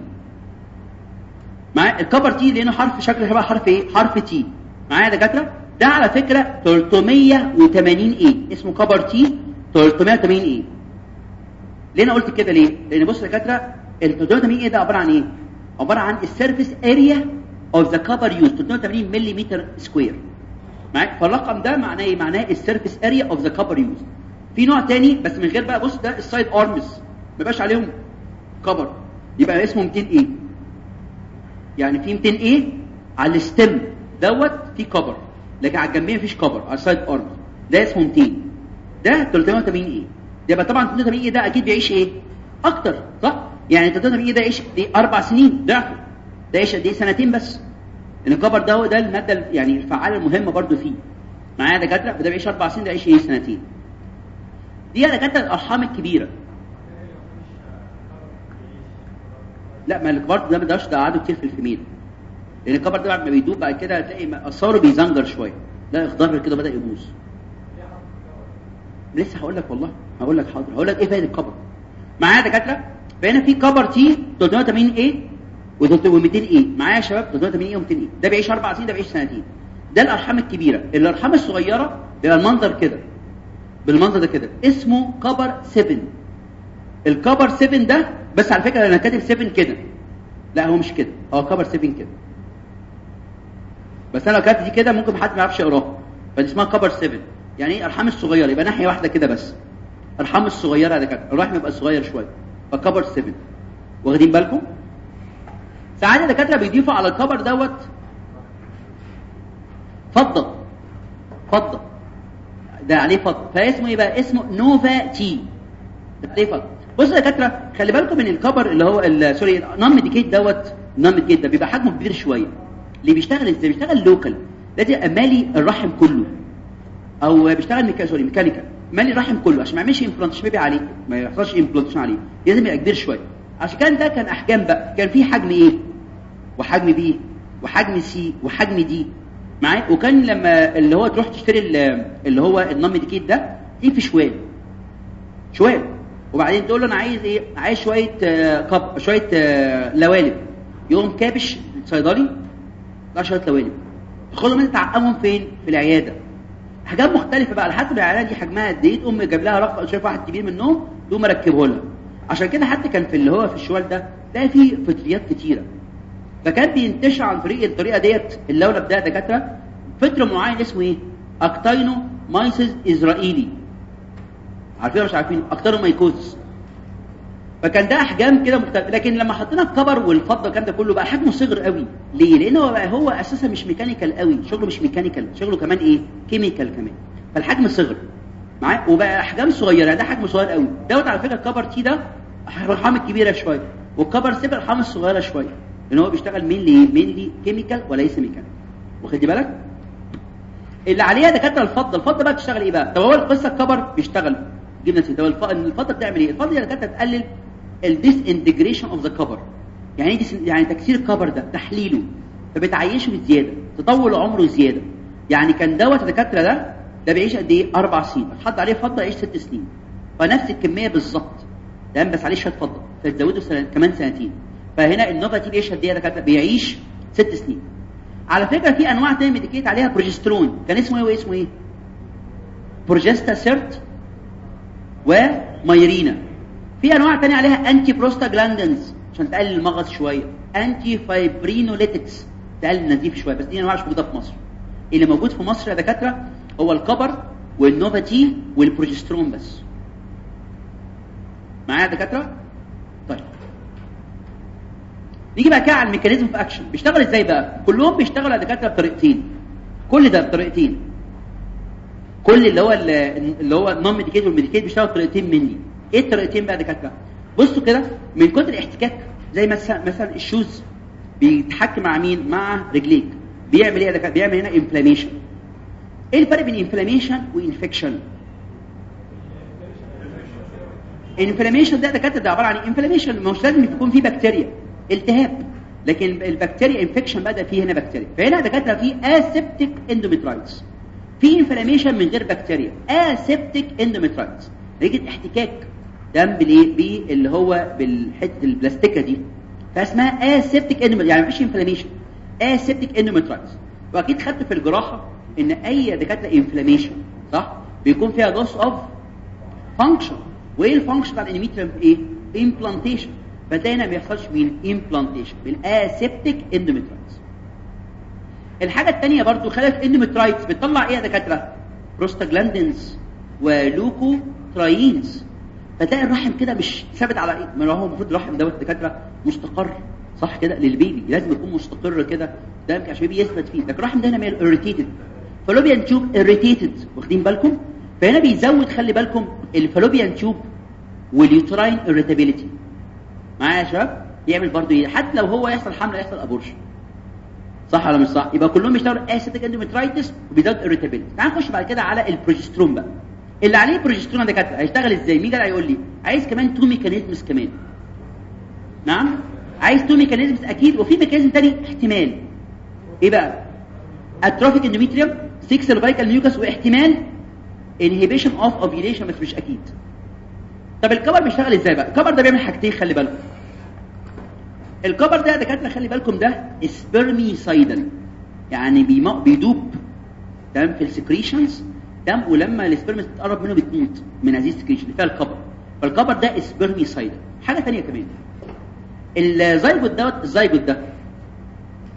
Speaker 2: معايا؟ ال copper T لأنه حرف شكله شبه حرف إيه؟ حرف T. معايا يا دكاترة؟ ده على فكرة 380 A. اسمه copper T 380 A. ليه أنا قلت كده ليه؟ لأن بص يا دكاترة ال 380 A ده عبارة عن إيه؟ عبارة عن ال surface area of the copper used 380 ملم square معاك فالرقم ده معناه إيه؟ معناه ال surface area of the copper used في نوع تاني بس من غير بقى بص ده ال side arms ما يبقاش عليهم copper يبقى اسمه 200 A يعني في 200 A على ال stem دوت في copper لكن على الجنبين مفيش copper على ال side arm ده اسمه 200 ده 380 A يبقى طبعا 380 A ده أكيد بيعيش إيه؟ أكتر صح؟ يعني 380 A ده يعيش دي أربع سنين ضعفه. ده يعيش دي سنتين بس. إن ال copper ده ده المادة يعني الفعالة المهمة برضو فيه. معايا دكاترة؟ فده بيعيش أربع سنين ده يعيش إيه؟ سنتين. دي يا دكاترة الأرحام الكبيرة. لا ما الكبار ده ما ده قعدوا كتير في ال female لأن ال copper ده بعد ما بيدوب بعد كده هتلاقي أثاره بيزنجر شوية. لا إخضر كده بدأ يبوظ. لسه هقول لك والله هقول لك حاضر. هقول لك إيه فايدة ال copper؟ معايا دكاترة؟ فهنا في كبر تي 380 إيه؟ و200 إيه؟ معايا يا شباب 380 إيه و200 إيه؟ ده بيعيش أربع سنين ده بيعيش سنتين. ده الأرحام الكبيرة. الأرحام الصغيرة بيبقى المنظر كده. بالمنظر ده كده. اسمه كبر 7 الكبر 7 ده بس على فكرة أنا كاتب 7 كده. لا هو مش كده. هو كبر 7 كده. بس أنا لو كاتب دي كده ممكن حد ما يعرفش يقراها. فدي اسمها كبر 7 يعني إيه؟ أرحام الصغيرة. يبقى ناحية واحدة كده بس. أرحام الصغيرة ده كده. الرحم يبقى صغير شوية. ف copper 7 واخدين بالكم؟ ساعات الدكاترة بيضيفوا على ال copper دوت. فضه فضه ده عليه فضه فاسمه إيه بقى اسمه Nova T ده عليه فضه بصوا يا دكاترة خلي بالكم من ال copper اللي هو sorry non medicated دوت non medicated ده بيبقى حجمه كبير شوية. اللي بيشتغل إزاي؟ بيشتغل local. لازم مالي الرحم كله. أو بيشتغل mecha sorry mechanical مالي الرحم كله. عشان ما يعملش implantation baby عليه. ما يحصلش implantation عليه. لازم يبقى كبير شوية. عشان كان ده كان أحجام بقى. كان في حجم A؟ وحجم B وحجم C وحجم D. معايا؟ وكان لما اللي هو تروح تشتري اللي هو ال non medicated ده في شوال. شوال. وبعدين تقول له أنا عايز إيه؟ عايز شوية آه كب شوية آه لوالب. يقوم كابش الصيدلي ده شوية لوالب. تاخدهم أنت تعقمهم فين؟ في العيادة. حاجات مختلفة بقى. على حسب العيادة دي حجمها قد إيه. تقوم جايب لها رف شايف واحد كبير منهم تقوم مركبه لها. عشان كده حتى كان في اللي هو في الشوال ده تلاقي فيه فطريات كتيرة. فكان بينتشر عن طريق الطريقة ديت اللولب ده دكاترة فطر معين اسمه إيه؟ Actinomyces israelii. عارفين مش عارفين؟ actinomycosis فكان ده أحجام كده مختلفة. لكن لما حطينا ال copper والفضة والكلام ده كله بقى حجمه صغر قوي. ليه؟ لأن هو بقى هو أساسا مش mechanical قوي. شغله مش mechanical. شغله كمان إيه؟ chemical كمان. فالحجم صغر. معايا؟ وبقى أحجام صغيرة. ده حجم صغير قوي. دوت على فكرة ال copper T ده الارحام الكبيرة شوية. وال copper seven الارحام الصغيرة شوية. لأن هو بيشتغل mainly mainly chemical وليس mechanical واخد بالك؟ اللي عليها دكاترة الفضه الفضه بقى بتشتغل إيه بقى؟ طب هو القصة ال copper بيشتغل. جبنا سي طب الفضه بتعمل إيه؟ الفضه يا دكاترة تقلل ال disintegration of the copper يعني إيه يعني تكسير ال copper ده؟ تحليله. فبتعيشه بزيادة. تطول عمره زيادة. يعني كان دوت الدكاتره ده ده بيعيش قد إيه؟ أربع سنين. اتحط عليه فضه يعيش ست سنين. فنفس الكمية بالظبط. تمام؟ بس عليه شوية فضه فتزوده سنة كمان سنتين. فهنا ال Nova T إيه يا دكاتره بيعيش ست سنين. على فكرة في أنواع تانية medicated عليها بروجسترون كان اسمه إيه واسمه إيه؟ Progestasert و Mirena في أنواع تانية عليها anti prostaglandins عشان تقلل المغص شوية. anti fibrinolytics تقلل النزيف شوية. بس دي أنواع مش موجودة في مصر. اللي موجود في مصر يا دكاترة هو الكبر والنوفاتي والبروجسترون بس. معايا يا دكاترة؟ نيجي بقى كده على ال mechanism of action بيشتغل إزاي بقى؟ كلهم بيشتغلوا يا دكاترة بطريقتين. كل ده بطريقتين. كل اللي هو اللي هو ال non medicated وال medicated بيشتغل بطريقتين mainly. إيه الطريقتين بقى يا دكاترة؟ بصوا كده من كتر الاحتكاك زي مثلا مثلا ال shoes بيتحك مع مين؟ مع رجليك. بيعمل إيه دكاترة؟ بيعمل هنا inflammation إيه الفرق بين inflammation و infection ال inflammation ده دكاترة ده عبارة عن inflammation مش لازم يكون فيه بكتيريا التهاب. لكن البكتيريا infection بدا فيه هنا بكتيريا. فهنا دكاترة في aseptic endometritis في inflammation من غير بكتيريا. aseptic endometritis نتيجه احتكاك دم بالايه اللي هو بالحته البلاستيكة دي. فاسمها aseptic endometritis يعني مفيش inflammation aseptic endometritis وأكيد خدت في الجراحة إن أي دكاترة inflammation صح؟ بيكون فيها loss of function وإيه ال function بتاع ال endometrium إيه؟ implantation فتلاقي هنا ما بيحصلش مين implantation بال aseptic endometritis الحاجة الثانية برضو خلت endometritis بتطلع إيه يا دكاترة؟ prostaglandins و leukotrienes فتلاقي الرحم كده مش ثابت على إيه؟ ما هو المفروض الرحم دوت دكاترة مستقر صح كده؟ للبيبي لازم يكون مستقر كده. ده عشان البيبي يثبت فيه. لكن الرحم ده هنا مال irritated fallopian tube irritated واخدين بالكم؟ فهنا بيزود خلي بالكم ال fallopian tube وال uterine irritability معايا يا شباب؟ يعمل برضه إيه؟ حتى لو هو يحصل حمل يحصل abortion صح ولا مش صح؟ يبقى كلهم بيشتغلوا aseptic endometritis وبيزود irritability تعال نخش بعد كده على البروجسترون بقى. اللي عليه بروجسترون ده كده هيشتغل إزاي؟ مين هيقول لي؟ عايز كمان two mechanisms كمان. نعم؟ عايز two mechanisms أكيد وفي mechanism تاني احتمال. إيه بقى؟ atrophic endometrium thick cervical mucus واحتمال inhibition of ovulation بس مش أكيد. طب ال copper بيشتغل إزاي بقى؟ ال copper ده بيعمل حاجتين خلي بالكم. ال copper ده يا دكاترة خلي بالكم ده spermicidal يعني بيدوب تمام في ال secretions تمام ولما ال sperm تقرب منه بتموت من هذه ال secretion فيها ال copper. فال copper ده spermicidal حاجة ثانية كمان. الزيجوت دوت الزيجوت ده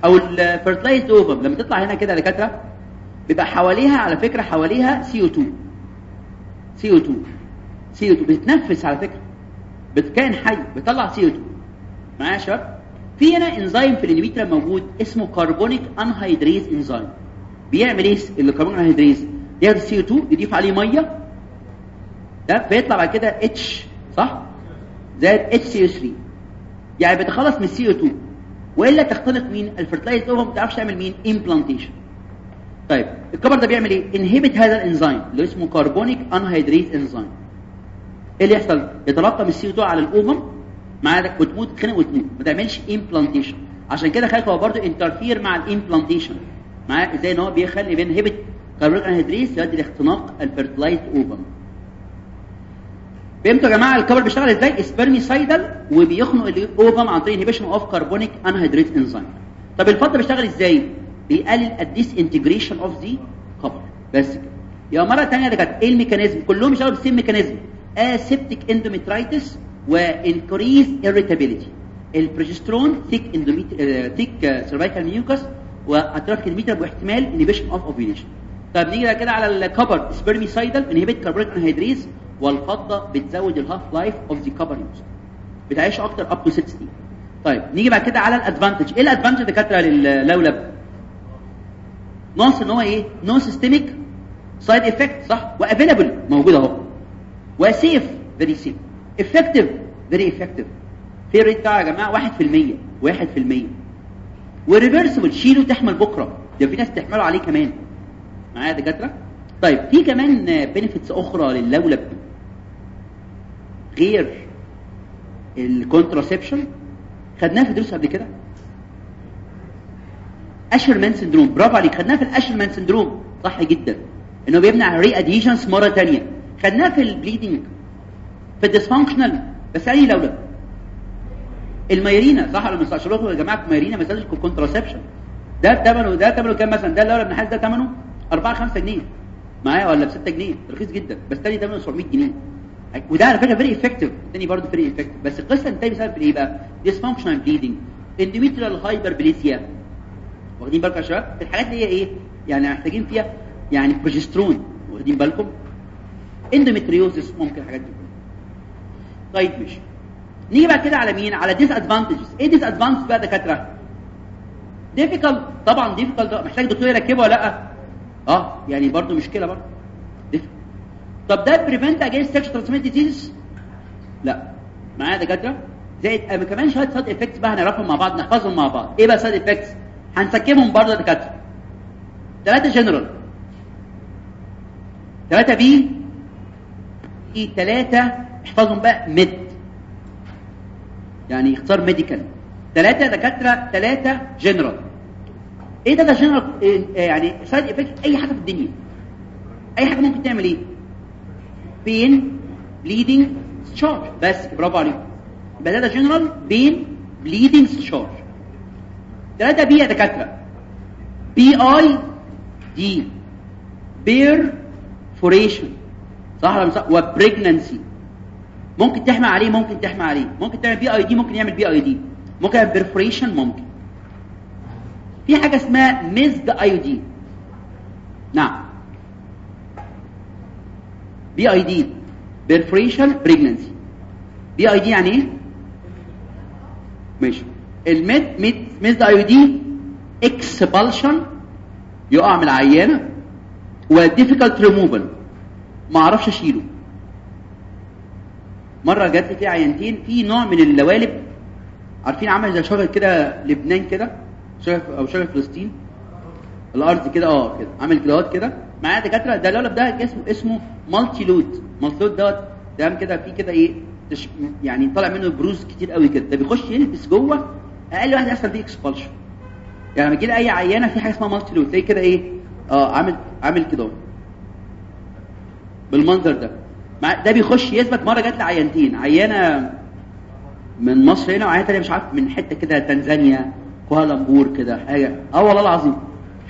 Speaker 2: أو ال fertilized ovum لما تطلع هنا كده يا دكاترة بيبقى حواليها على فكرة حواليها سي أو 2 سي أو 2 سي أو 2 بتتنفس على فكرة. ده كائن حي. بتطلع CO 2 معايا يا شباب؟ في هنا انزيم في ال endometrium موجود اسمه carbonic anhydrase enzyme بيعمل إيه ال carbonic anhydrase ياخد ال CO 2 يضيف عليه مية. ده فيطلع بعد كده H صح؟ زائد HCO 3 يعني بيتخلص من ال CO 2 وإلا تختلط مين؟ ال fertilized ovum ما بتعرفش تعمل مين؟ implantation طيب ال copper ده بيعمل إيه؟ inhibit هذا الانزيم اللي اسمه carbonic anhydrase enzyme إيه اللي يحصل؟ يتراكم ال CO 2 على ال ovum معاك وتموت تتخنق وتموت ما تعملش implantation عشان كده خلق هو برضه interfere مع ال implantation معاه إزاي إن هو بيخلي بي inhibit carbonic anhydrase يؤدي لاختناق ال fertilized ovum فهمتوا يا جماعة ال copper بيشتغل إزاي؟ spermicidal وبيخنق ال ovum عن طريق inhibition of carbonic anhydrase enzyme طب الفضه بيشتغل إزاي؟ بيقلل ال disintegration of the copper بس كده. يا مرة ثانية ده كانت إيه ال mechanism؟ كلهم بيشتغلوا بال same mechanism. aseptic endometritis و increase irritability. ال progesterone thick endomet thick cervical mucus و atrophic endometrium واحتمال inhibition of ovulation طب نيجي كده على ال copper spermicidal inhibit carbonic anhydrase والفضة بتزود ال half life of the copper بتعيش أكتر up to 6 سنين طيب نيجي بعد كده على ال advantage إيه ال advantage دكاترة للولب ناقص إن هو إيه؟ no systemic side effect صح؟ و available موجود أهو. و safe very safe effective very effective في ال rate بتاعه يا جماعة 1% 1% و reversible شيله تحمل بكرة. ده في ناس تحمله عليه كمان. معايا يا دكاترة؟ طيب في كمان benefits أخرى للولب غير ال contraception خدناها في دروس قبل كده؟ Asherman syndrome برافو عليك خدناها في ال Asherman syndrome صح جدا. إنه بيمنع re-adhesions مرة ثانية خدناه في ال bleeding في ال dysfunctional بس أي لولا الميرينا صح ولا مش صح؟ يا جماعة الميرينا مثال ال contraception ده ثمنه ده ثمنه كام مثلا؟ ده اللولب النحاس ده ثمنه 4 5 جنيه. معايا؟ ولا ب 6 جنيه. رخيص جدا. بس تاني ثمنه 700 جنيه. وده على فكرة very effective تاني برضه very effective بس القصة انتهت بسبب إيه بقى؟ dysfunctional bleeding endometrial hyperplasia واخدين بالكم يا شباب؟ الحاجات دي هي إيه؟ يعني محتاجين فيها يعني بروجسترون واخدين بالكم؟ endometriosis ممكن الحاجات دي. طيب ماشي. نيجي بعد كده على مين؟ على disadvantages إيه disadvantages بقى دكاترة؟ difficult طبعا difficult محتاج دكتور يركبه ولا لأ؟ آه يعني برضه مشكلة برضه. طب ده prevent against sexual transmitted disease لأ. معايا دكاترة؟ زائد كمان شوية side effects بقى هنعرفهم مع بعض نحفظهم مع بعض. إيه بقى side effects هنكتبهم برضه دكاترة. ثلاثة جنرال ثلاثة P ثلاثة احفظهم بقى MED يعني اختصار medical ثلاثة دكاترة ثلاثة جنرال إيه ده ده جنرال إيه يعني side effect أي حاجة في الدنيا. أي حاجة ممكن تعمل إيه؟ pain bleeding discharge بس برافو عليكم. يبقى ده general pain bleeding discharge ثلاثة P يا دكاترة. PID perforation صح ولا صح؟ و pregnancy ممكن تحمل عليه ممكن تحمل عليه. ممكن تعمل PID ممكن يعمل PID ممكن يعمل perforation ممكن. في حاجة اسمها missed IUD نعم. بي اي دي بيرفوريشن بريجننسي بي اي دي يعني إيه؟ ماشي. ال MED MED missed IUD expulsion يقع من العيانة. وديفيكالت ريموفال ما أعرفش اشيله. مرة جات لي فيها عيانتين في نوع من اللوالب عارفين عمل زي شجر كده لبنان كده شجر أو شجر فلسطين؟ الأرض كده آه كده عامل كده كده. معايا دكاترة ده اللولب ده اسمه اسمه Multiload Multiload دوت ده كده في كده إيه. يعني طالع منه بروز كتير قوي كده. ده بيخش يلبس جوه أقل واحد يحصل فيه expulsion يعني لما يجي أي عيانه في حاجة اسمها Multiload تلاقي كده إيه آه عامل عامل كده بالمنظر ده. ده بيخش يثبت مرة جات لي عيانتين عيانة من مصر هنا وعيانة ثانية مش عارف من حتة كده تنزانيا كوالالمبور كده حاجة. آه والله العظيم.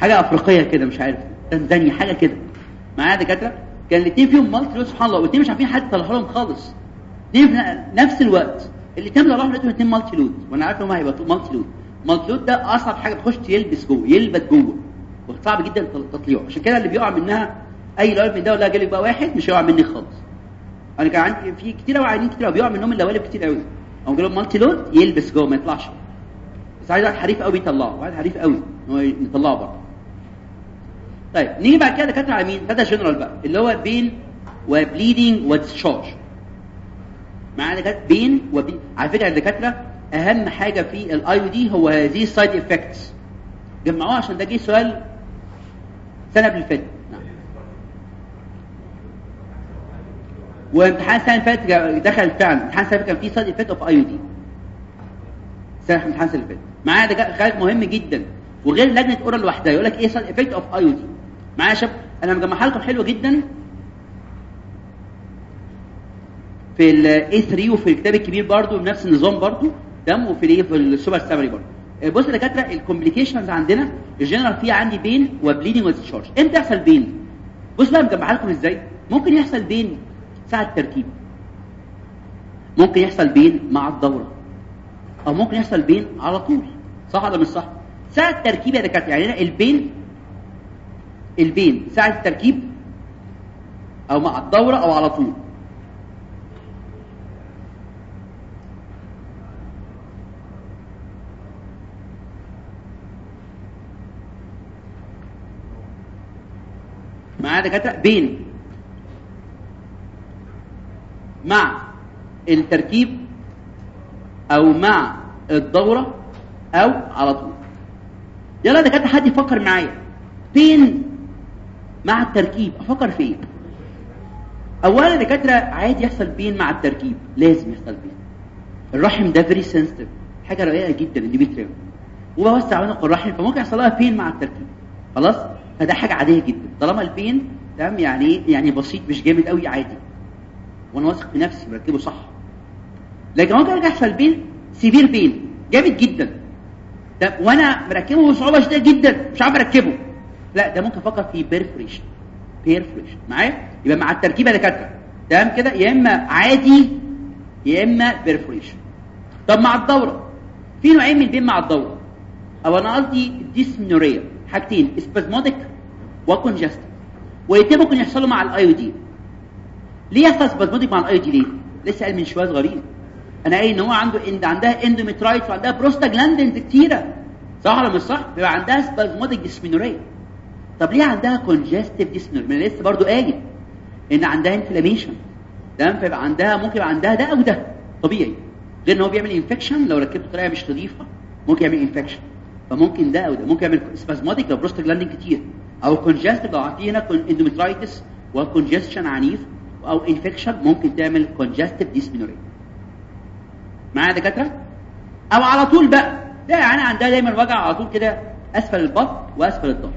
Speaker 2: حاجة أفريقية كده مش عارف. تنزانيا حاجة كده. معايا دكاترة؟ كان الاثنين فيهم multi سبحان الله. والاثنين مش عارفين حد يطلعوا لهم خالص. اثنين في نفس الوقت. اللي كانوا طلعوا لقيتهم اثنين Multiload. وأنا عارف إن هم هيبقوا Multiload. Multiload ده أصعب حاجة بتخش يلبس جوه يلبس جوه. وصعب جدا تطليعه عشان كده اللي بيقع منها أي لوالب من ده ولا جالي بقى واحد مش هيقع مني خالص. أنا كان عندي في كتير قوي عيانين كتير بيقع منهم اللوالب كتير قوي أو جالهم Multiload؟ يلبس جوه ما يطلعش. بس عايز واحد حريف قوي يطلعه واحد حريف قوي إن هو يطلعه بره. طيب نيجي بعد كده دكاترة على مين ده جنرال بقى اللي هو pain و bleeding و discharge معانا دكاتره pain و pain على فكرة الدكاتره أهم حاجة في ال IUD هو هذه ال side effects جمعوها عشان ده جه سؤال سنة قبل اللي فاتت نعم. وامتحان السنة اللي فاتت دخل فعلا. امتحان السنة كان فيه side effect of IUD سنة امتحان السنة اللي فاتت معايا دكاتره مهم جدا. وغير لجنة oral لوحدها. يقول لك إيه side effect of IUD معايا يا شباب؟ أنا مجمعها لكم حلوة جدا. في الاي 3 وفي الكتاب الكبير برضو بنفس النظام برضو. تمام؟ وفي الايه في ال super summary برضو. بص يا دكاترة ال complications عندنا الجنرال فيها عندي pain و bleeding و discharge إمتى يحصل pain بص بقى مجمعها لكم إزاي؟ ممكن يحصل pain ساعة التركيب ممكن يحصل pain مع الدورة. أو ممكن يحصل pain على طول. صح ولا مش صح؟ ساعة التركيب يا دكاترة يعني هنا ال pain ال pain ساعة التركيب أو مع الدورة أو على طول. معايا دكاترة؟ pain. مع التركيب أو مع الدورة أو على طول. يلا دكاتره حد يفكر معايا. pain مع التركيب؟ أفكر في إيه اولا دكاترة عادي يحصل pain مع التركيب. لازم يحصل pain. الرحم ده very sensitive حاجة رقيقه جدا ال endometrium وبوسع عنق الرحم فممكن يحصل لها pain مع التركيب. خلاص؟ فده حاجة عادية جدا. طالما ال pain تمام؟ يعني إيه؟ يعني بسيط مش جامد قوي عادي. وأنا واثق في نفسي بركبه صح. لكن ممكن يحصل pain severe pain جامد جدا. ده وأنا مركبه بصعوبه شديدة جدا. مش عارف اركبه. لا ده ممكن أفكر في perforation perforation معايا؟ يبقى مع التركيبة دكاتره تمام كده؟ يا إما عادي يا إما perforation طب مع الدورة. في نوعين من ال pain مع الدورة. أو أنا قصدي dysmenorrhea حاجتين. spasmodic و congestive والاثنين يحصلوا مع ال IUD ليه يحصل spasmodic مع ال IUD ليه لسه قال من شوية صغيرين أنا قايل ان هو عنده إن عندها endometritis وعندها بروستاجلاندينز كتيرة. صح ولا مش صح؟ بيبقى عندها spasmodic dysmenorrhea طب ليه عندها congestive dysmenorrhea ما لسه برضو قايل إن عندها inflammation تمام؟ فيبقى عندها ممكن يبقى عندها ده أو ده. طبيعي. غير ان هو بيعمل infection لو ركبته بطريقة مش نظيفة ممكن يعمل infection فممكن ده أو ده. ممكن يعمل spasmodic لو بروستاجلاندين كتير. أو congestive لو في هنا endometritis و congestion عنيف. أو infection ممكن تعمل congestive dysmenorrhea معايا دكاترة؟ أو على طول بقى. ده يعني عندها دايما وجع على طول كده أسفل البطن وأسفل الظهر.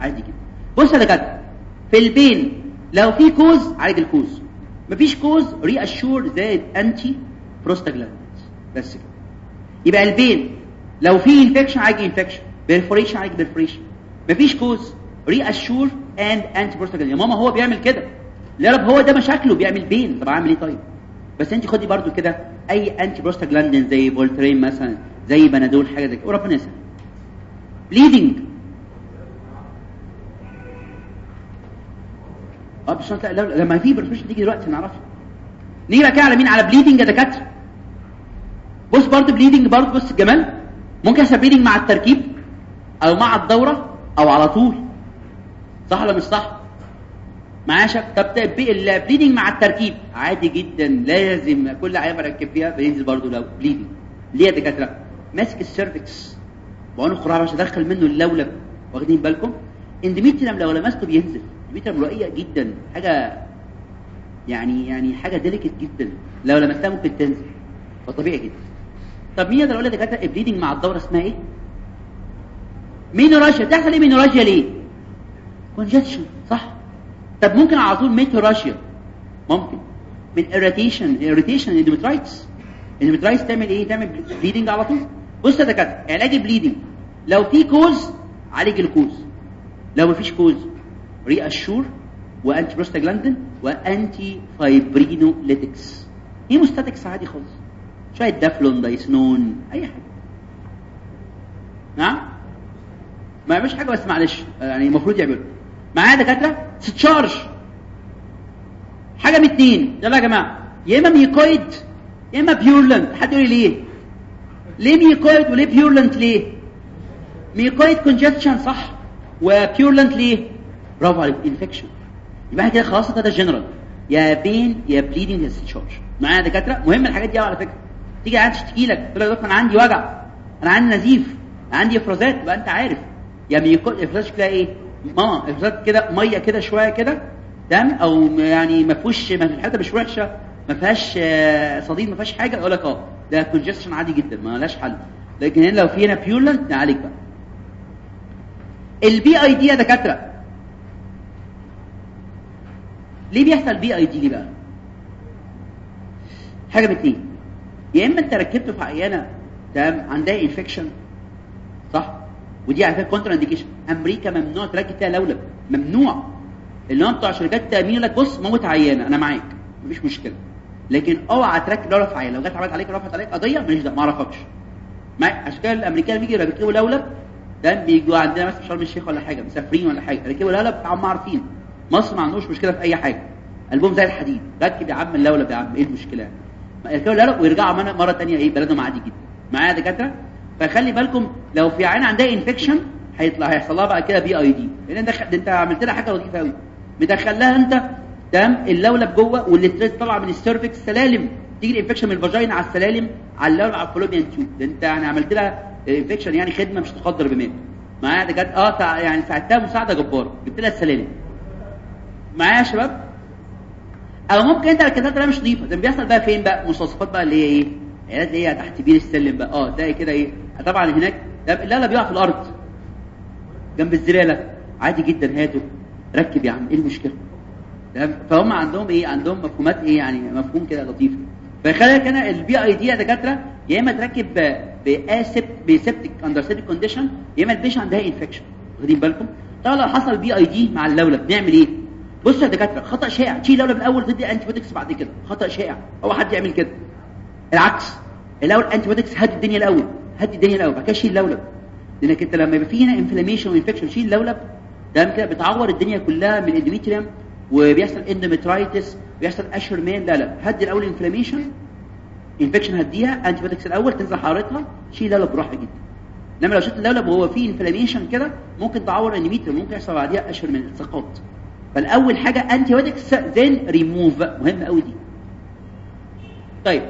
Speaker 2: عادي كده بص يا دكاترة في ال pain لو في cause عالج ال cause. مفيش cause reassure زائد anti prostaglandins بس كده. يبقى ال pain لو في infection عالج infection perforation عالج perforation مفيش cause reassure and anti prostaglandins يا ماما هو بيعمل كده. يا رب هو ده مشاكله بيعمل pain. طب أعمل إيه طيب؟ بس انت خدي برضو كده أي anti prostaglandin زي فولترين مثلا زي بنادول حاجة زي كده. وربنا يسهل. bleeding آه بس لا لما في perforation تيجي دلوقتي نعرفها نيجي بقى على مين؟ على bleeding يا دكاترة. بص برضو bleeding برضو بص الجمال ممكن يحصل bleeding مع التركيب أو مع الدورة أو على طول. صح ولا مش صح؟ معايا شك طب ال bleeding مع التركيب. عادي جدا لازم كل عيان بركب فيها. بينزل برضو لو bleeding ليه يا دكاترة؟ ماسك ال cervix. وعنق خرار عشان ادخل منه اللولب. واخدين بالكم؟ endometrium لو لمسته بينزل. endometrium رقيق جدا. حاجة يعني يعني حاجة delicate جدا. لو لمستها ممكن تنزل. فطبيعي جدا. طب مين يقدر يقول يا دكاترة ال bleeding مع الدورة اسمها إيه؟ menorrhagia بتحصل إيه menorrhagia ليه؟ congestion. صح. طب ممكن على طول metrorrhagia ممكن. من irritation irritation endometritis endometritis تعمل إيه؟ تعمل bleeding على طول. بص يا دكاترة علاج ال bleeding لو في cause عالج ال cause لو مفيش cause reassure و anti prostaglandin و anti fibrinolytics hemostatics عادي خالص؟ شوية دافلون دايسنون أي حاجة. نعم؟ ما يعملش حاجة بس معلش يعني المفروض يعملوا. معايا دكاترة؟ discharge. حاجة من اتنين. يلا يا جماعة. يا إما mucoid يا إما purulent. حد يقول لي ليه؟ ليه mucoid وليه purulent ليه؟ mucoid congestion صح و purulent ليه؟ برافو عليك infection يبقى كده خلاص ده جنرال يا pain يا bleeding يا discharge معايا يا دكاترة؟ مهم الحاجات دي على فكرة. تيجي عايز تشتكي لك تقول دكتور أنا عندي وجع أنا عندي نزيف عندي إفرازات. يبقى أنت عارف. يا mucoid افراز شكلها إيه؟ آه افراز كده مية كده شوية كده تمام؟ أو يعني ما فيهوش الحته مش وحشة ما فيهاش صديد ما فيهاش حاجة أقول لك آه ده congestion عادي جدا ما لهاش حل. لكن هنا لو في هنا purulent نعالج بقى. ال PID يا دكاترة. ليه بيحصل PID بقى؟ حاجة من اتنين. يا إما أنت ركبته في عيانة تمام؟ عندها infection صح؟ ودي على فكرة contraindication أمريكا ممنوع تركب فيها لولب. ممنوع. اللي هم بتوع شركات التأمين لك بص موت عيانة. أنا معاك. مفيش مشكلة. لكن اوعى تركب لولب في عيانه لو جت عملت عليك رفعت عليك قضية ماليش دعوة. ما اعرفكش عشان كده الأمريكان بيجي يركبوا لولب ده بيجوا عندنا مثلا شرم الشيخ ولا حاجة مسافرين ولا حاجة. ركبوا لولب هم عارفين. مصر ما عندوش مشكلة في أي حاجة. قلبهم زي الحديد. ركب يا عم اللولب يا عم إيه المشكلة؟ يركبوا اللولب ويرجعوا مرة ثانية إيه بلدهم عادي جدا. معايا دكاترة؟ فخلي بالكم لو في عيانة عندها infection هيطلع هيحصل لها بعد كده PID لأن ده أنت عملت لها حاجة لطيفة قوي مدخل لها أنت تمام؟ اللولب جوه وال threads طالعة من ال cervix سلالم. تيجي ال infection من ال vagina على السلالم على اللولب على ال fallopian tube ده أنت يعني عملت لها infection يعني خدمة مش تقدر بمال معايا؟ ده جت آه. يعني ساعدتها مساعدة جبارة. جبت لها السلالم. معايا يا شباب؟ أو ممكن أنت ركبتها مش نظيفة. ده بيحصل بقى فين بقى؟ مستوصفات بقى اللي هي إيه؟ عيادات اللي هي تحت بير السلم بقى. آه تلاقي كده إيه؟ طبعا هناك. لا لا بيقع في الأرض. جنب الزبالة. عادي جدا هاته ركب يا عم. إيه المشكلة؟ فهم عندهم إيه؟ عندهم مفهومات إيه يعني؟ مفهوم كده لطيف. فخلي كان ال PID يا دكاترة يا إما تركب با septic بسبتك under septic condition يا إما ال patient عندها infection واخدين بالكم؟ طبعا لو حصل PID مع اللولب نعمل إيه؟ بصوا يا دكاترة خطأ شائع. تشيل اللولب الأول تدي antibiotics بعد كده. خطأ شائع. هو حد يعمل كده. العكس. الأول antibiotics هدي الدنيا الأول. هدي الدنيا الأول بعد كده شيل اللولب لأنك أنت لما يبقى في هنا inflammation و infection شيل اللولب ده كده بتعور الدنيا كلها من ال endometrium وبيحصل endometritis بيحصل Asherman لا لا. هدي الأول inflammation infection هديها antibiotics الأول تنزل حرارتها شيل اللولب براحه جدا. إنما لو شلت اللولب وهو فيه inflammation كده ممكن تعور ال endometrium ممكن يحصل بعديها Asherman سقاط فالأول حاجة انتي بيوتكس ذن ريموف مهم قوي دي. طيب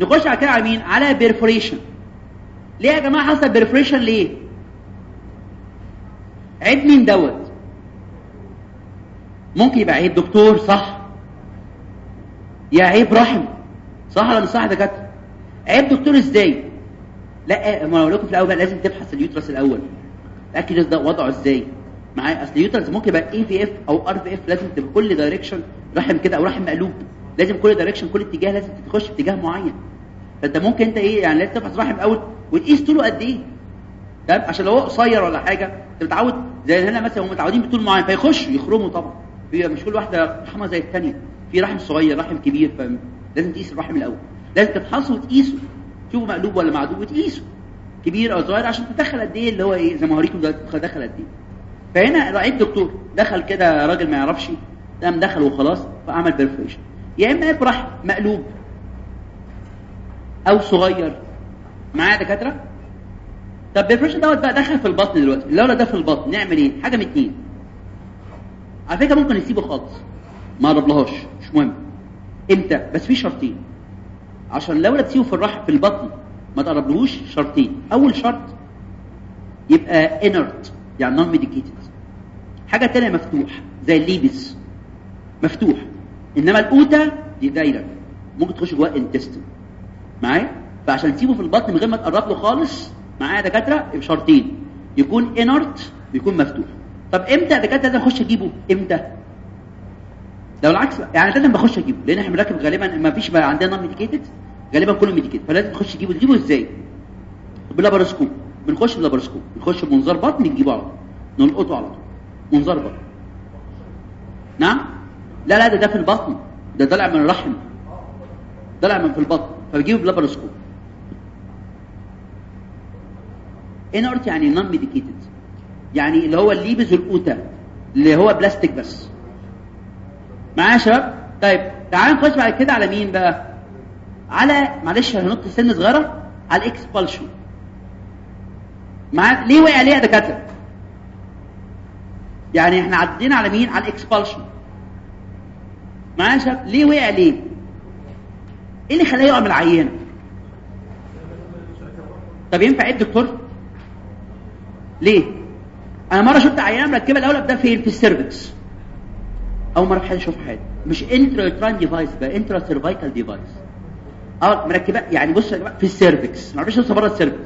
Speaker 2: نخش على كده على مين؟ على perforation ليه يا جماعة حصل perforation ليه؟ عيب مين دوت؟ ممكن يبقى عيب دكتور صح. يا عيب رحم. صح ولا مش صح دكاترة؟ عيب دكتور إزاي؟ لا ما أقول لكم في الأول بقى لازم تبحث ال uterus الأول. تاكد ده وضعه إزاي؟ معايا؟ أصل ال uterus ممكن يبقى اي في اف أو ار في اف لازم تبقى كل direction رحم كده أو رحم مقلوب. لازم كل direction كل اتجاه لازم تخش اتجاه معين. فانت ممكن انت إيه يعني لازم تبحث رحم الأول وتقيس طوله قد إيه. تمام؟ عشان لو هو قصير ولا حاجة انت متعود زي هنا مثلا هم متعودين بطول معين فيخشوا يخرموا طبعا. في مش كل واحدة رحمها زي الثانية في رحم صغير رحم كبير فلازم تقيس الرحم الأول. لازم تفحصه وتقيسه. شوفوا مقلوب ولا معدول وتقيسه. كبير أو صغير عشان تدخل قد إيه اللي هو إيه زي ما هوريكم دلوقتي دخل قد إيه. فهنا رأيت دكتور دخل كده راجل ما يعرفش قام دخل وخلاص فعمل perforation يا إما يبقى الرحم مقلوب. أو صغير. معايا دكاترة؟ طب perforation دوت بقى دخل في البطن دلوقتي. اللولب ده في البطن نعمل إيه؟ حاجة من اتنين. على فكرة ممكن نسيبه خالص. ما قربلهاش مش مهم. إمتى؟ بس في شرطين. عشان اللولب تسيبه في الرحم في البطن ما تقربلهوش شرطين. أول شرط يبقى inert يعني non medicated حاجة تانية مفتوح زي ال Lippes. مفتوح. إنما الاوتا دي دايرة. ممكن تخش جوه ال intestine معايا؟ فعشان تسيبه في البطن من غير ما تقرب له خالص معايا دكاترة بشرطين. يكون inert ويكون مفتوح. طب إمتى دكاترة لازم أخش أجيبه؟ إمتى؟ لو العكس يعني لازم بخش أجيبه لأن إحنا بنركب غالبا ما فيش عندنا medicated غالبا كله medicated فلازم تخش تجيبه تجيبه إزاي؟ بال laparoscope بنخش بال laparoscope بنخش بمنظار بطن نجيبه على طول. نلقطه على طول. منظار بطن. نعم؟ لا لا ده ده في البطن. ده طالع من الرحم. طالع من في البطن. فبجيبه بال laparoscope inert يعني non medicated يعني اللي هو ال Lippes والاوتا اللي هو بلاستيك بس. معايا يا شباب؟ طيب تعالوا نخش بعد كده على مين بقى؟ على معلش هنط سن صغيرة على ال expulsion معايا؟ ليه وقع ليه دكاترة؟ يعني إحنا عدينا على مين؟ على ال expulsion معايا يا شباب؟ ليه وقع ليه؟ إيه اللي خلاه يقع من العيانة طب ينفع إيه الدكتور ليه؟ أنا مرة شفت عيانة مركبة الأولى ده فين في ال cervix. أول مرة في حياتي أشوف حاجة. مش intra device بقى intracervical device آه مركبة يعني بص في ال cervix. ما أعرفش لسه بره ال cervix.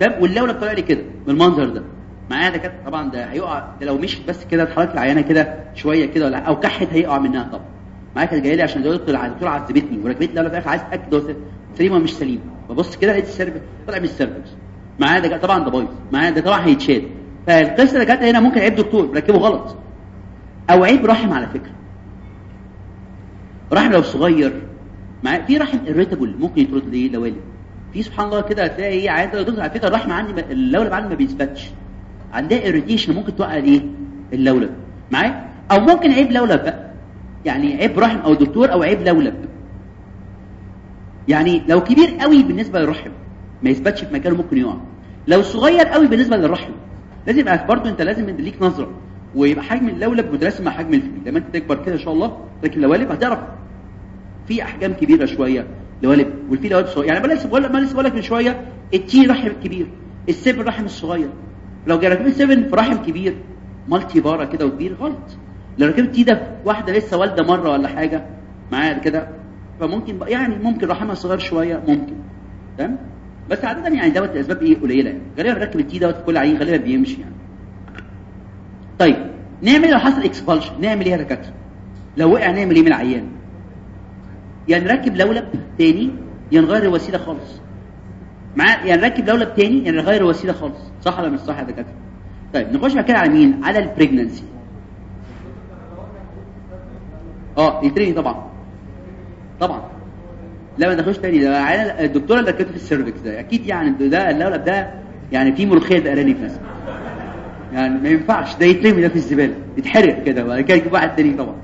Speaker 2: تمام واللولب طالع لي كده بالمنظر ده. معايا ده كده طبعا ده هيقع ده لو مشيت بس كده اتحرك العيانة كده شوية كده ولا أو كحت هيقع منها طبعا. معايا كانت جاية لي عشان الدكتور الدكتور عذبتني وركبت لي في الآخر عايز اتاكد ده سليم ولا مش سليم ببص كده لقيت ال cervix طلع من ال cervix معايا ده طبعا ده بايظ. معايا ده طبعا هيتشال. فالقصة اللي كانت هنا ممكن عيب دكتور ركبه غلط. أو عيب رحم على فكرة. رحم لو صغير. معايا في رحم irritable ممكن يطرد ليه؟ لولب في سبحان الله كده هتلاقي إيه دكتور على فكرة الرحم عندي اللولب عندي ما بيثبتش عندها irritation ممكن توقع إيه؟ اللولب معايا؟ أو ممكن عيب لولب بقى. يعني عيب رحم أو دكتور أو عيب لولب يعني لو كبير قوي بالنسبة للرحم ما يثبتش في مكانه ممكن يقع. لو صغير قوي بالنسبة للرحم لازم يبقى برضه أنت لازم ليك نظرة ويبقى حجم اللولب مترسم مع حجم الفيل لما أنت تكبر كده إن شاء الله لكن لوالب هتعرف. في أحجام كبيرة شوية لوالب والفي لوالب صغير. يعني بلاش بقول ما لسه بقول لك من شوية التي رحم الكبير السيفن رحم الصغير. لو ركبت سيفن في رحم كبير multipara كده وكبير غلط. لو ركبت T لواحدة لسه والدة مرة ولا حاجة معايا كده فممكن يعني ممكن رحمها صغير شوية ممكن. تمام؟ بس عادة يعني دوت الأسباب إيه؟ قليلة يعني. غالبا ركب ال T دوت كل عيان غالبا بيمشي يعني. طيب نعمل لو حصل expulsion نعمل إيه يا دكاترة؟ لو وقع نعمل إيه من العيان؟ يا نركب لولب تاني يا نغير الوسيلة خالص. مع يا نركب لولب تاني يا نغير الوسيلة خالص. صح ولا مش صح يا دكاترة؟ طيب نخش بعد كده على مين؟ على ال pregnancy آه يترمي طبعا. طبعا. لا ما دخلوش تاني. ده عيال الدكتورة اللي كانت في ال cervix ده. أكيد يعني ده اللولب ده يعني في ملوخية بقراني في نفسه يعني ما ينفعش. ده يترمي ده في الزبالة. يتحرق كده. وبعد كده يجيب واحد تاني طبعا.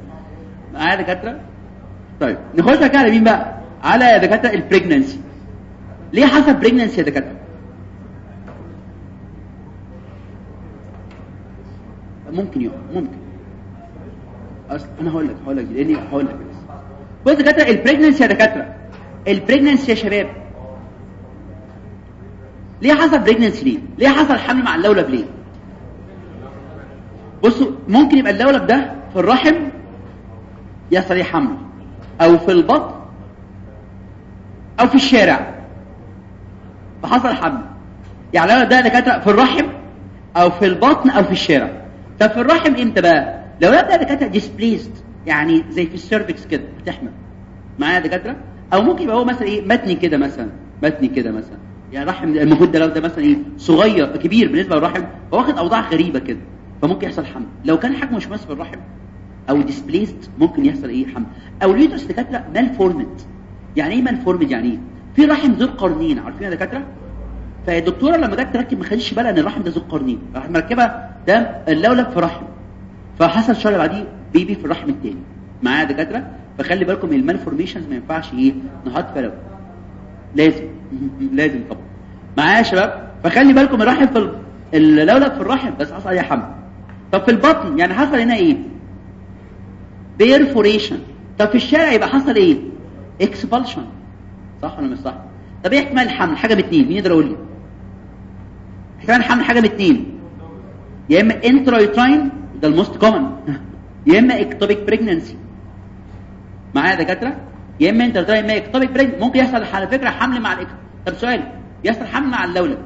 Speaker 2: معايا دكاترة؟ طيب. نخش بقى على مين بقى؟ على دكاترة ال pregnancy ليه حصل pregnancy يا دكاترة؟ ممكن يوم ممكن. اصل أنا هقول لك هقول لك لأني هقول لك بس. بص دكاتره ال pregnancy يا دكاتره ال pregnancy يا شباب. ليه حصل pregnancy ليه؟ ليه حصل حمل مع اللولب ليه؟ بصوا ممكن يبقى اللولب ده في الرحم يحصل إيه حمل أو في البطن أو في الشارع. فحصل حمل. يعني اللولب ده دكاتره في الرحم أو في البطن أو في الشارع. طب في الرحم إمتى بقى؟ لو يبدا دكاترة displaced يعني زي في ال cervix كده بتحمل. معايا دكاترة؟ أو ممكن يبقى هو مثلا إيه متني كده مثلا متني كده مثلا. يعني رحم المفروض ده مثلا إيه صغير كبير بالنسبة للرحم واخد أوضاع غريبة كده فممكن يحصل حمل. لو كان حجمه مش مناسب الرحم أو displaced ممكن يحصل إيه حمل. أو ال uterus دكاترة؟ malformed يعني إيه malformed يعني إيه؟ في رحم ذو قرنين عارفين يا دكاترة؟ فالدكتورة لما جت تركب ما خدتش بالها إن الرحم ده ذو قرنين راحت مركبة ده اللولب في رحم. فحصل شهر بعديه بيبي في الرحم الثاني معايا دكاترة؟ فخلي بالكم ال malformations ما ينفعش إيه؟ نحط فلو لازم. لازم طبعا. معايا يا شباب؟ فخلي بالكم الرحم في اللولب في الرحم بس حصل عليه حمل. طب في البطن يعني حصل هنا إيه؟ perforation طب في الشارع يبقى حصل إيه؟ expulsion صح ولا مش صح؟ طب إيه احتمال الحمل حاجة من اتنين. مين يقدر يقول لي؟ احتمال الحمل حاجة من اتنين. يا إما intrauterine ده ال most common يا إما ectopic pregnancy معايا دكاترة؟ يا إما intrauterine ما ectopic pregnancy ممكن يحصل على فكرة حمل مع ال ectopic طب سؤال يحصل حمل مع اللولب.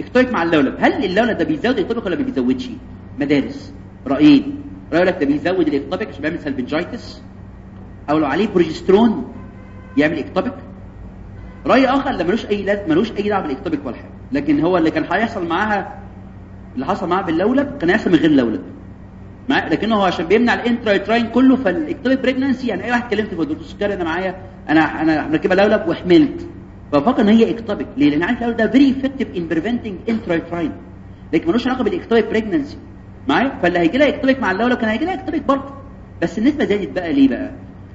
Speaker 2: ectopic مع اللولب. هل اللولب ده بيزود ال ectopic ولا ما بيزودش؟ مدارس. رايين راي يقول لك ده بيزود ال ectopic عشان بيعمل salpingitis أو لو عليه بروجسترون يعمل ectopic رأي آخر اللي ملوش أي لازم ملوش أي دعوة بال ectopic ولا حاجة. لكن هو اللي كان هيحصل معاها اللي حصل معاها باللولب كان هيحصل من غير لولب لكنه هو عشان بيمنع ال intrauterine كله فال ectopic pregnancy يعني أي واحد كلمت في دكتور سكر أنا معايا أنا أنا مركبة لولب وحملت. ففكر إن هي ectopic ليه؟ لأن عارف ده very effective in preventing intrauterine لكن ملوش علاقة بال ectopic pregnancy معايا؟ فاللي هيجي لها ectopic مع اللولب كان هيجي لها ectopic برضه. بس النسبة زادت بقى ليه بقى؟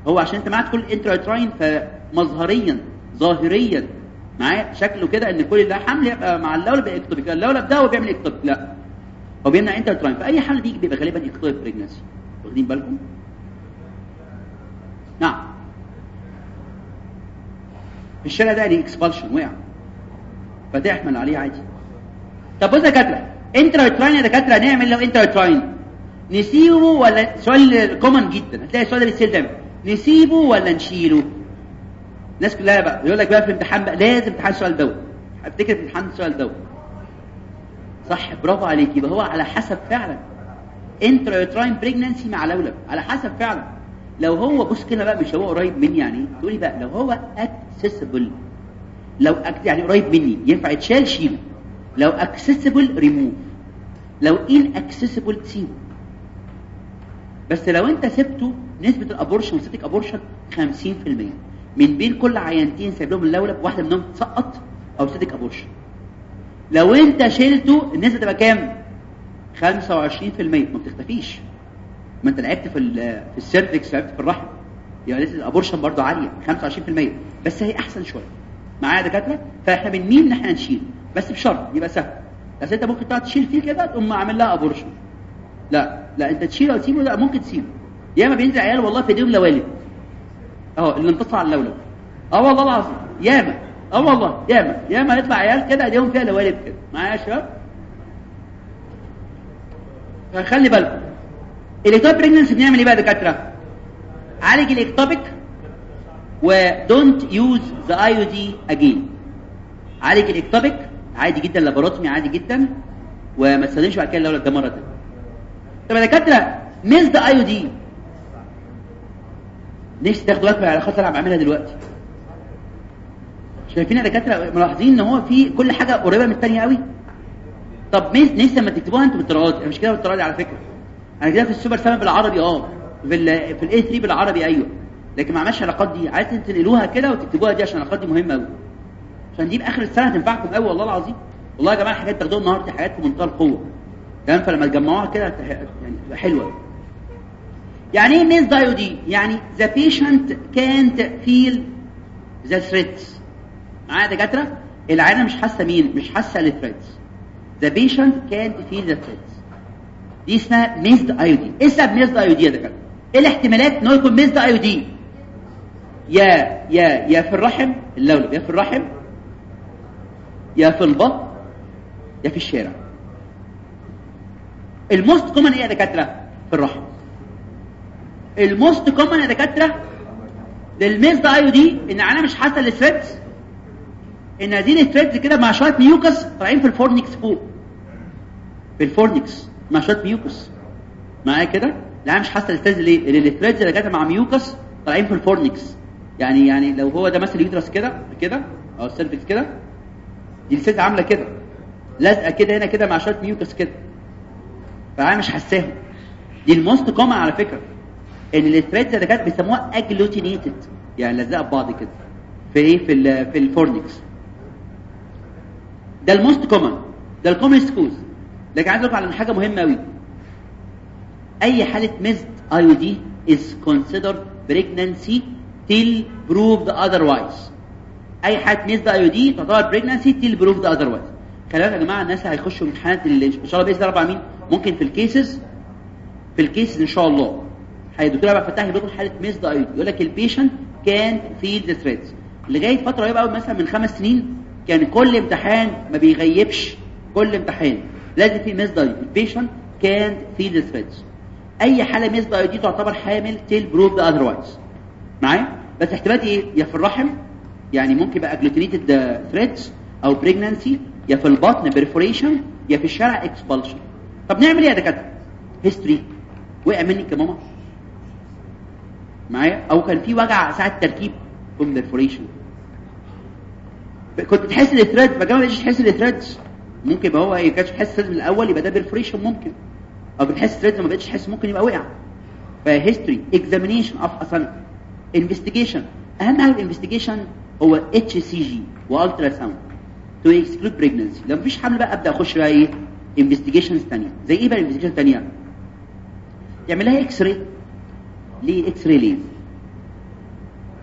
Speaker 2: هو عشان أنت معاك كل intrauterine فمظهريا ظاهريا معايا؟ شكله كده إن كل ده حمل يبقى مع اللولب ectopic اللولب ده هو بيعمل ectopic لا. هو بيمنع intrauterine فاي حمل بيجي بيبقى غالبا ectopic pregnancy واخدين بالكم؟ نعم. في الشارع ده يعني expulsion وقع. فتحمل عليه عادي. طب بص يا دكاترة intrauterine يا دكاترة نعمل لو intrauterine نسيبه ولا سؤال common جدا. هتلاقي السؤال ده بيصير دايما. نسيبه ولا نشيله؟ الناس كلها بقى يقول لك بقى في الامتحان بقى لازم امتحان السؤال دوت أفتكر في السؤال دوت صح برافو عليك. يبقى هو على حسب فعلا. intrauterine pregnancy مع لولب على حسب فعلا. لو هو بص كده بقى مش هو قريب مني يعني تقولي بقى لو هو accessible لو. يعني قريب مني ينفع يتشال شيله. لو اكسسبل ريموف لو inaccessible سيبه. بس لو انت سبته نسبة ال abortion و septic abortion 50% من بين كل عيانتين سايب لهم اللولب واحدة منهم تسقط أو septic abortion. لو انت شلته النسبة تبقى كام؟ 25% ما بتختفيش. ما انت لعبت في في ال cervix لعبت في الرحم. يعني نسبة ال abortion برضو عالية 25% بس هي أحسن شوية. معايا دكاترة؟ فاحنا بنميل ان إحنا نشيل. بس بشرط يبقى سهل. بس انت ممكن تقعد تشيل فيه كده تقوم عامل لها abortion. لا لا انت تشيله أو تسيبه لا ممكن تسيبه. ياما بينزل عيال والله في ايديهم لوالب. أهو اللي انتصر على اللولب أه والله العظيم. ياما آه والله ياما ياما يطلع عيال كده ايديهم فيها لوالب كده. معايا يا شباب؟ فخلي بالكم. ال ectopic pregnancy بنعمل إيه بقى يا دكاترة؟ عالج ال ectopic و don't use the IUD again عالج ال ectopic عادي جدا laparotomy عادي جدا وما تستخدمش بعد كده اللولب ده مره ثانية طب يا دكاترة ميزد ايودين نفسي تاخدوا بالكم على خاطر أنا بعملها دلوقتي؟ شايفين يا دكاتره ملاحظين إن هو في كل حاجة قريبة من الثانية قوي. طب نفسي لما تكتبوها أنتوا بالطراد أنا مش كده بالطراد على فكرة. أنا كده في السوبر سامي بالعربي آه. في ال في الاي 3 بالعربي أيوه. لكن ما عملش العلاقات دي. عايز تنقلوها كده وتكتبوها دي عشان العلاقات دي مهمة قوي. عشان دي بآخر السنة هتنفعكم قوي والله العظيم. والله يا جماعة الحاجات تاخدوها النهارده حاجات في منتهى القوة. تمام؟ فلما تجمعوها كده يعني تبقى حلوة. يعني إيه missed IUD يعني the patient can't feel the threads معايا يا دكاترة؟ العيانة مش حاسة مين؟ مش حاسة ال threads the patient can't feel the threads دي اسمها missed IUD إيه سبب missed IUD يا دكاترة. إيه الاحتمالات إن هو يكون missed IUD يا يا يا في الرحم اللولب. يا في الرحم يا في البطن يا في الشارع. ال most common إيه يا دكاترة؟ في الرحم. ال most common يا دكاترة لل missed IUD إن أنا مش حاسة ال threads إن هذه ال threads كده مع شوية mucus طالعين في ال fornix فوق. في ال fornix. مع شوية mucus. معايا كده؟ لا مش حاسه ال threads ليه؟ لأن ال threads اللي جت مع mucus طالعين في ال fornix. يعني يعني لو هو ده مثلا ال uterus كده كده؟ أو ال cervix كده؟ دي ال threads عاملة كده. لازقة كده هنا كده مع شوية mucus كده. فأنا مش حاساهم. دي ال most common على فكرة. إن ال threads اللي كانت بيسموها agglutinated يعني لازقة ببعض كده. في إيه؟ في في ال fornix. ده ال most common ده ال common cause لكن عايز أقول على حاجة مهمة قوي أي حالة missed IUD is considered pregnancy till proved otherwise. أي حالة missed IUD تعتبر pregnancy till proved otherwise. خلي بالك يا جماعة الناس اللي هيخشوا امتحانات إن شاء الله بإذن الله مين ممكن في ال cases في ال cases إن شاء الله. الدكتور عبد الفتاح بيقول حالة missed IUD يقول لك البيشنت كان فيل ذا ثريدز لغاية فترة قريبة قوي مثلا من خمس سنين كان كل امتحان ما بيغيبش. كل امتحان. لازم في ميزد اي البيشنت كان فيل ذا ثريدز أي حالة missed IUD تعتبر حامل till proved otherwise معايا؟ بس احتمالات إيه؟ يا في الرحم يعني ممكن يبقى agglutinated threads أو pregnancy يا في البطن perforation يا في الشارع expulsion طب نعمل إيه يا دكاترة؟ history وقع منك يا ماما. معايا؟ أو كان في وجع ساعة تركيب يقوم perforation كنت بتحس ال thread ما ما بقتش تحس ال thread ممكن يبقى هو ما كانش ال thread من الأول يبقى ده perforation ممكن. أو بتحس ال thread ما بقتش تحس ممكن يبقى وقع. ف history examination اوف أصلا investigation أهم حاجة ال investigation هو HCG و ultrasound to exclude pregnancy لو مفيش حمل بقى أبدأ أخش بقى إيه investigations ثانية زي إيه بقى ال investigation الثانية يعمل لها X-ray ليه X-ray ليه؟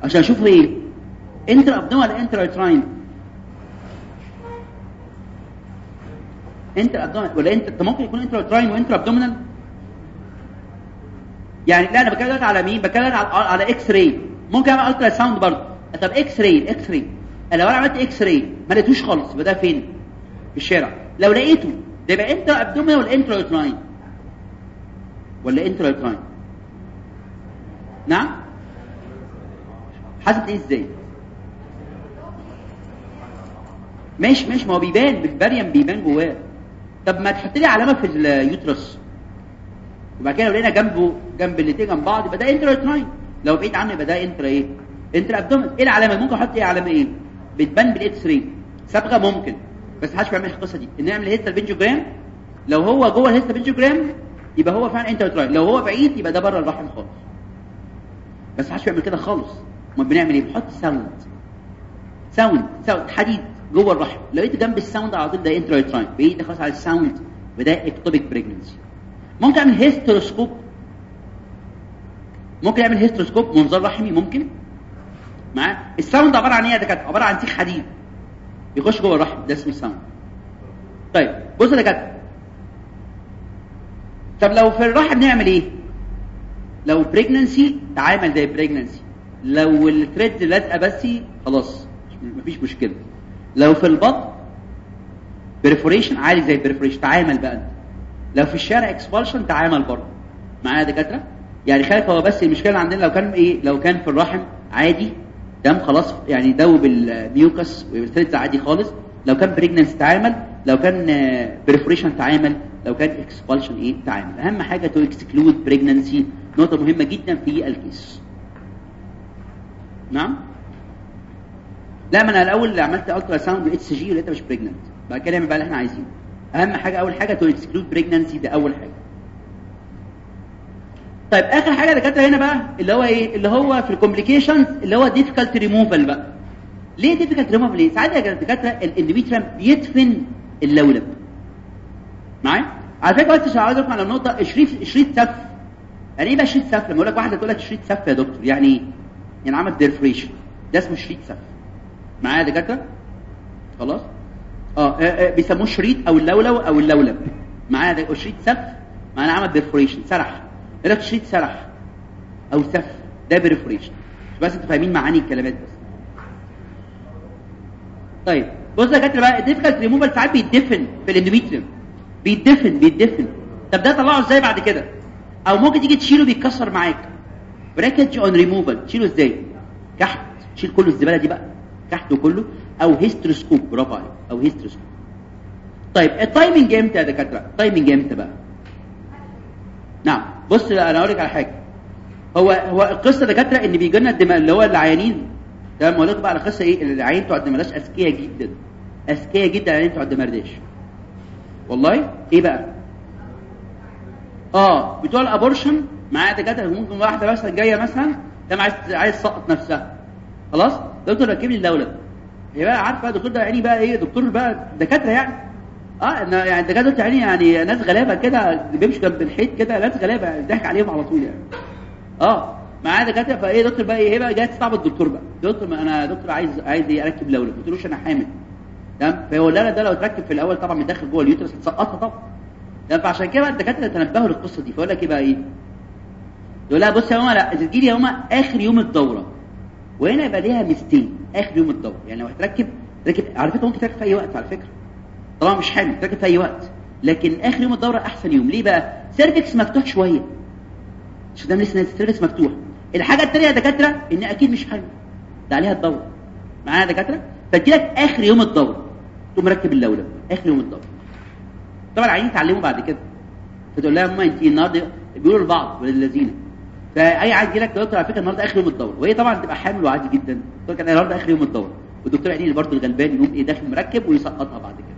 Speaker 2: عشان أشوف إيه intra-abdominal intrauterine intra-abdominal ولا انت طب ممكن يكون intrauterine و intra-abdominal يعني لا أنا بتكلم دلوقتي على مين؟ بتكلم على على X-ray ممكن أعمل ultrasound برضه. طب X-ray X-ray لو أنا عملت X-ray ما لقيتوش خالص يبقى ده فين؟ في الشارع. لو لقيته ده يبقى intra-abdominal ولا intrauterine ولا intrauterine نعم؟ حاسس إيه إزاي؟ ماشي ماشي. ما هو بيبان بال brim بيبان جواه. طب ما تحط لي علامة في ال uterus. وبعد كده لو لقينا جنبه جنب الاثنين جنب بعض يبقى ده intrauterine لو بعيد عنه يبقى ده intra إيه؟ intra-abdomen إيه العلامة؟ ممكن أحط إيه علامة إيه؟ بتبان بال X-ray صبغه ممكن بس محدش بيعمل القصة دي. نعمل hysterosalpingogram. لو هو جوه ال hysterosalpingogram يبقى هو فعلا intrauterine لو هو بعيد يبقى ده بره الرحم خالص. بس محدش بيعمل كده خالص. ما بنعمل إيه؟ بنحط sound sound sound حديد. جوه الرحم لقيت جنب ال sound على طول ده intrauterine بعيد خالص على ال sound وده ectopic pregnancy ممكن أعمل hysteroscope ممكن أعمل hysteroscope منظار رحمي ممكن؟ معاه ال sound عبارة عن إيه يا دكاترة؟ عبارة عن سيخ حديد. بيخش جوه الرحم ده اسمه ال sound طيب بص يا دكاترة. طب لو في الرحم نعمل إيه؟ لو pregnancy تعامل زي pregnancy لو ال thread لازقه بس خلاص مفيش مشكلة. لو في البطن perforation عادي زي perforation تعامل بقى. انت لو في الشارع expulsion تعامل برضه. معايا دكاترة؟ يعني خالف هو بس المشكلة عندنا لو كان إيه؟ لو كان في الرحم عادي. دم خلاص يعني دوب ال mucus وال threads عادي خالص. لو كان pregnancy تعامل. لو كان perforation تعامل. لو كان expulsion إيه؟ تعامل. أهم حاجة to exclude pregnancy نقطة مهمة جدا في ال case. نعم؟ لا ما أنا الأول عملت ultrasound hCG ولقيتها مش pregnant بعد كده نعمل بقى اللي إحنا عايزينه. اهم حاجة أول حاجة to exclude pregnancy ده أول حاجة. طيب آخر حاجة دكاترة هنا بقى اللي هو إيه؟ اللي هو في ال complications اللي هو ديفيكالت ريموفال بقى. ليه ديفيكالت ريموفال ليه؟ ساعات يا دكاترة ال endometrium بيدفن اللولب. معايا؟ على فكرة بس عاوز أقول على النقطه شريط شريط سف يعني إيه بقى شريط سف لما أقول لك واحدة تقول لك شريط سف يا دكتور. يعني إيه؟ يعني عمل perforation ده اسمه شريط سف معايا يا دكاترة؟ خلاص؟ آه, آه, آه بيسموه شريط أو اللولو أو اللولب. معايا شريط سف معناه عمل perforation سرح. يقول لك شريط سرح أو سف ده perforation بس أنتوا فاهمين معاني الكلمات بس. طيب بص يا دكاترة بقى الديفيكالت ريموفال ساعات بيتدفن في ال endometrium بيتدفن بيتدفن طب ده طلعه إزاي بعد كده؟ أو ممكن تيجي تشيله بيتكسر معاك. بريكج اون ريموفال تشيله إزاي؟ كحت. تشيل كله الزبالة دي بقى. كحت وكله أو hysteroscope برافو عليك أو hysteroscope. طيب ال timing إمتى يا دكاترة ال timing إمتى بقى. نعم بص أنا أقول لك على حاجة. هو هو القصة دكاترة إن بيجي لنا الدماء اللي هو العيانين. تمام أقول لك بقى على قصه إيه؟ العيانين بتوع الدمرداش أذكياء جدا. أذكياء جدا العيانين بتوع الدمرداش والله؟ إيه بقى؟ آه بتوع الأبورشن معايا دكاترة ممكن واحدة مثلا جاية مثلا تمام عايز عايز تسقط نفسها. خلاص؟ دكتور ركب لي اللولب هي بقى عارفه الدكتور ده يعني بقى إيه دكتور بقى دكاترة يعني. آه يعني الدكاتره يعني يعني ناس غلابة كده بيمشوا جنب الحيط كده ناس غلابة ضحك عليهم على طول يعني. آه معايا دكاترة فإيه دكتور بقى إيه بقى جاي تستعبط الدكتور بقى. دكتور أنا دكتور عايز عايز إيه أركب لولب قلت له أنا حامل. تمام؟ فيقول لها ده لو اتركب في الأول طبعا بيدخل جوه اليوترس هتسقطها طبعا. تمام؟ فعشان كده الدكاترة تنبهوا للقصة دي. فيقول لك إيه بقى إيه؟ يقول لها بص يا ماما لا تجي يا ماما آخر يوم الدورة. وهنا يبقى ليها ميزتين. آخر يوم الدوره يعني لو هتركب تركب على فكره ممكن تركب في أي وقت على فكرة. طبعا مش حامل تركب في أي وقت. لكن آخر يوم الدوره أحسن يوم. ليه بقى؟ cervix مفتوح شوية. مش ده لسه cervix مفتوح. الحاجة الثانية يا دكاترة إن أكيد مش حامل ده عليها الدوره معايا يا دكاترة؟ فتجيلك آخر يوم الدوره تقوم مركب اللولب آخر يوم الدوره طبعا العيانين يتعلموا بعد كده. فتقول لها ماما أنت النهارده بيقولوا لبعض وللذين. فأي عايز يجي لك دكتور على فكرة النهارده آخر يوم الدورة. وهي طبعا تبقى حامل وعادي جدا. تقول كان النهارده آخر يوم الدورة. والدكتور عيني برضه الغلبان يقوم إيه داخل مركب ويسقطها بعد كده.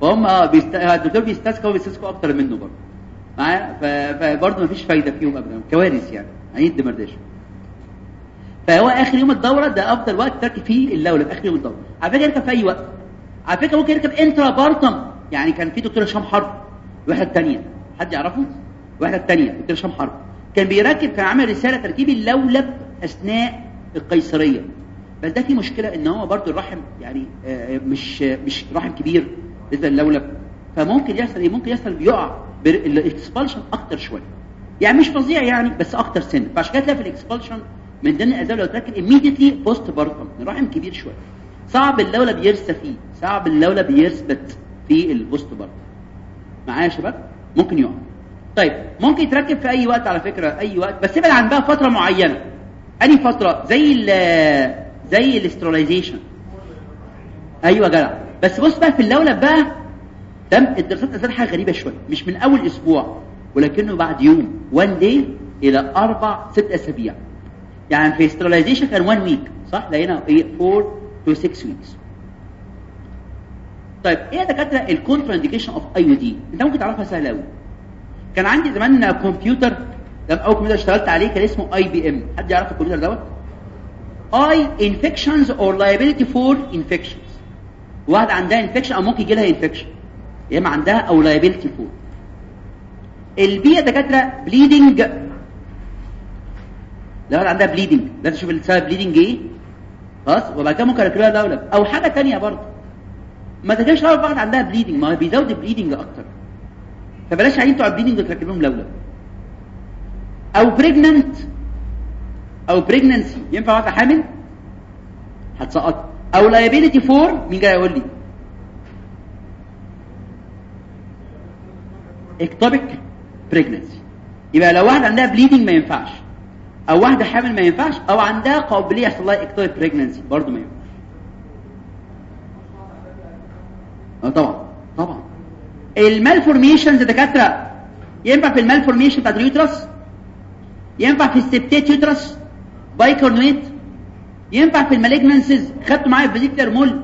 Speaker 2: فهم آه بيست... الدكتور بيستسكى وبيستسكى أكتر منه برضه. معايا؟ ف... فبرضه مفيش فايدة فيهم ابدا. كوارث يعني. عينين الدمرداش فهو آخر يوم الدورة ده أفضل وقت تركب فيه اللولب آخر يوم الدورة. على فكرة يركب في أي وقت. على فكرة ممكن يركب intrapartum يعني كان في دكتور هشام حرب. واحدة ثانية حد يعرفه؟ واحدة ثانية دكتور هشام حرب. كان بيركب كان عامل رسالة تركيب اللولب أثناء القيصرية. بس ده في مشكلة إن هو برضو الرحم يعني مش مش رحم كبير بالنسبة للولب. فممكن يحصل إيه؟ ممكن يحصل بيقع ال expulsion أكتر شوية. يعني مش فظيع يعني بس أكتر سن فعشان كده تلاقي في ال expulsion من ضمن الاسباب لو تركب immediately postpartum الرحم كبير شوية. صعب اللولب يرسى فيه. صعب اللولب يثبت في ال postpartum معايا يا شباب؟ ممكن يقع. طيب ممكن يتركب في أي وقت على فكرة أي وقت بس ابعد عن بقى فترة معينة. أنهي فترة؟ زي ال زي ال sterilization. أيوه جدع. بس بص بقى في اللولب بقى تم الدراسات اثبتت حاجة غريبة شوية مش من أول أسبوع ولكنه بعد يوم 1 day إلى أربع ست أسابيع. يعني في sterilization كان 1 week صح؟ لقينا إيه؟ 4 to 6 weeks طيب إيه يا دكاترة ال contraindication of IUD أنت ممكن تعرفها سهلة قوي كان عندي زمان كمبيوتر لما أول كمبيوتر اشتغلت عليه كان اسمه اي بي ام حد يعرف الكمبيوتر دوت؟ any infections or liability for infections واحدة عندها infection أو ممكن يجي لها infection يا إما عندها أو liability for ال PID يا دكاتره bleeding لو عندها bleeding لازم تشوف السبب bleeding إيه؟ خلاص وبعد كده ممكن اركبها لولب أو حاجة ثانية برضه. ما تجيش لو واحدة عندها bleeding ما هو بيزود ال bleeding أكتر. فبلاش عيانين بتوع ال bleeding وتركب لهم لولب. أو pregnant أو pregnancy ينفع واحدة حامل؟ هتسقط أو liability for مين جاي يقول لي؟ ectopic pregnancy يبقى لو واحدة عندها bleeding ما ينفعش. أو واحدة حامل ما ينفعش. أو عندها قابلية يحصل لها ectopic pregnancy برضه ما ينفعش. آه طبعا. طبعا. ال malformations دكاتره ينفع في ال malformation بتاعت ال uterus ينفع في ال septate uterus bicornuate ينفع في ال malignancies خدته معايا في vesicular mole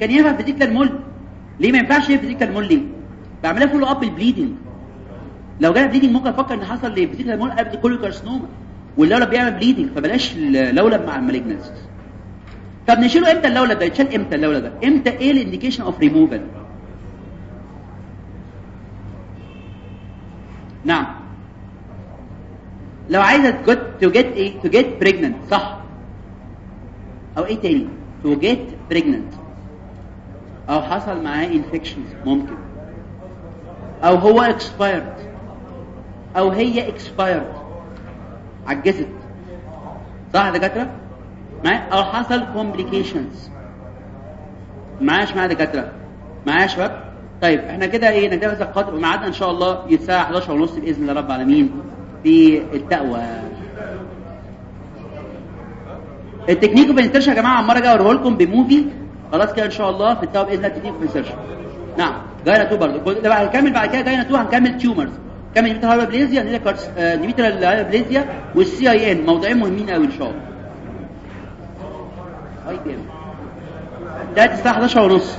Speaker 2: كان ينفع في vesicular mole ليه ما ينفعش في vesicular mole ليه بعملها follow up ال bleeding لو جالها bleeding ممكن أفكر ان حصل ل vesicular mole قبل كل carcinoma واللولب بيعمل bleeding فبلاش اللولب مع ال malignancies طب نشيله إمتى اللولب ده يتشال إمتى اللولب ده إمتى إيه الانديكيشن اوف ريموفال نعم. لو عايزة to get to get إيه to get pregnant صح. أو إيه تاني؟ تو جيت بريجننت أو حصل معاه infections ممكن. أو هو expired أو هي اكسبايرد عجزت. صح يا دكاترة؟ معايا؟ أو حصل complications معايا معايا دكاترة؟ معايا يا شباب طيب إحنا كده إيه نكتفي بهذا القدر وميعادنا إن شاء الله الساعة 11 ونص بإذن الله رب العالمين في التقوى. ال technique insertion يا جماعة المره الجايه اوريه لكم ب movie. خلاص كده إن شاء الله في التقوى بإذن الله ال technique of insertion نعم gyna 2 برضه. ده هنكمل بعد كده gyna 2 هنكمل tumors كمل endometrial hyperplasia endometrial hyperplasia وال CIN. موضوعين مهمين قوي إن شاء الله. ده الساعة 11 ونص.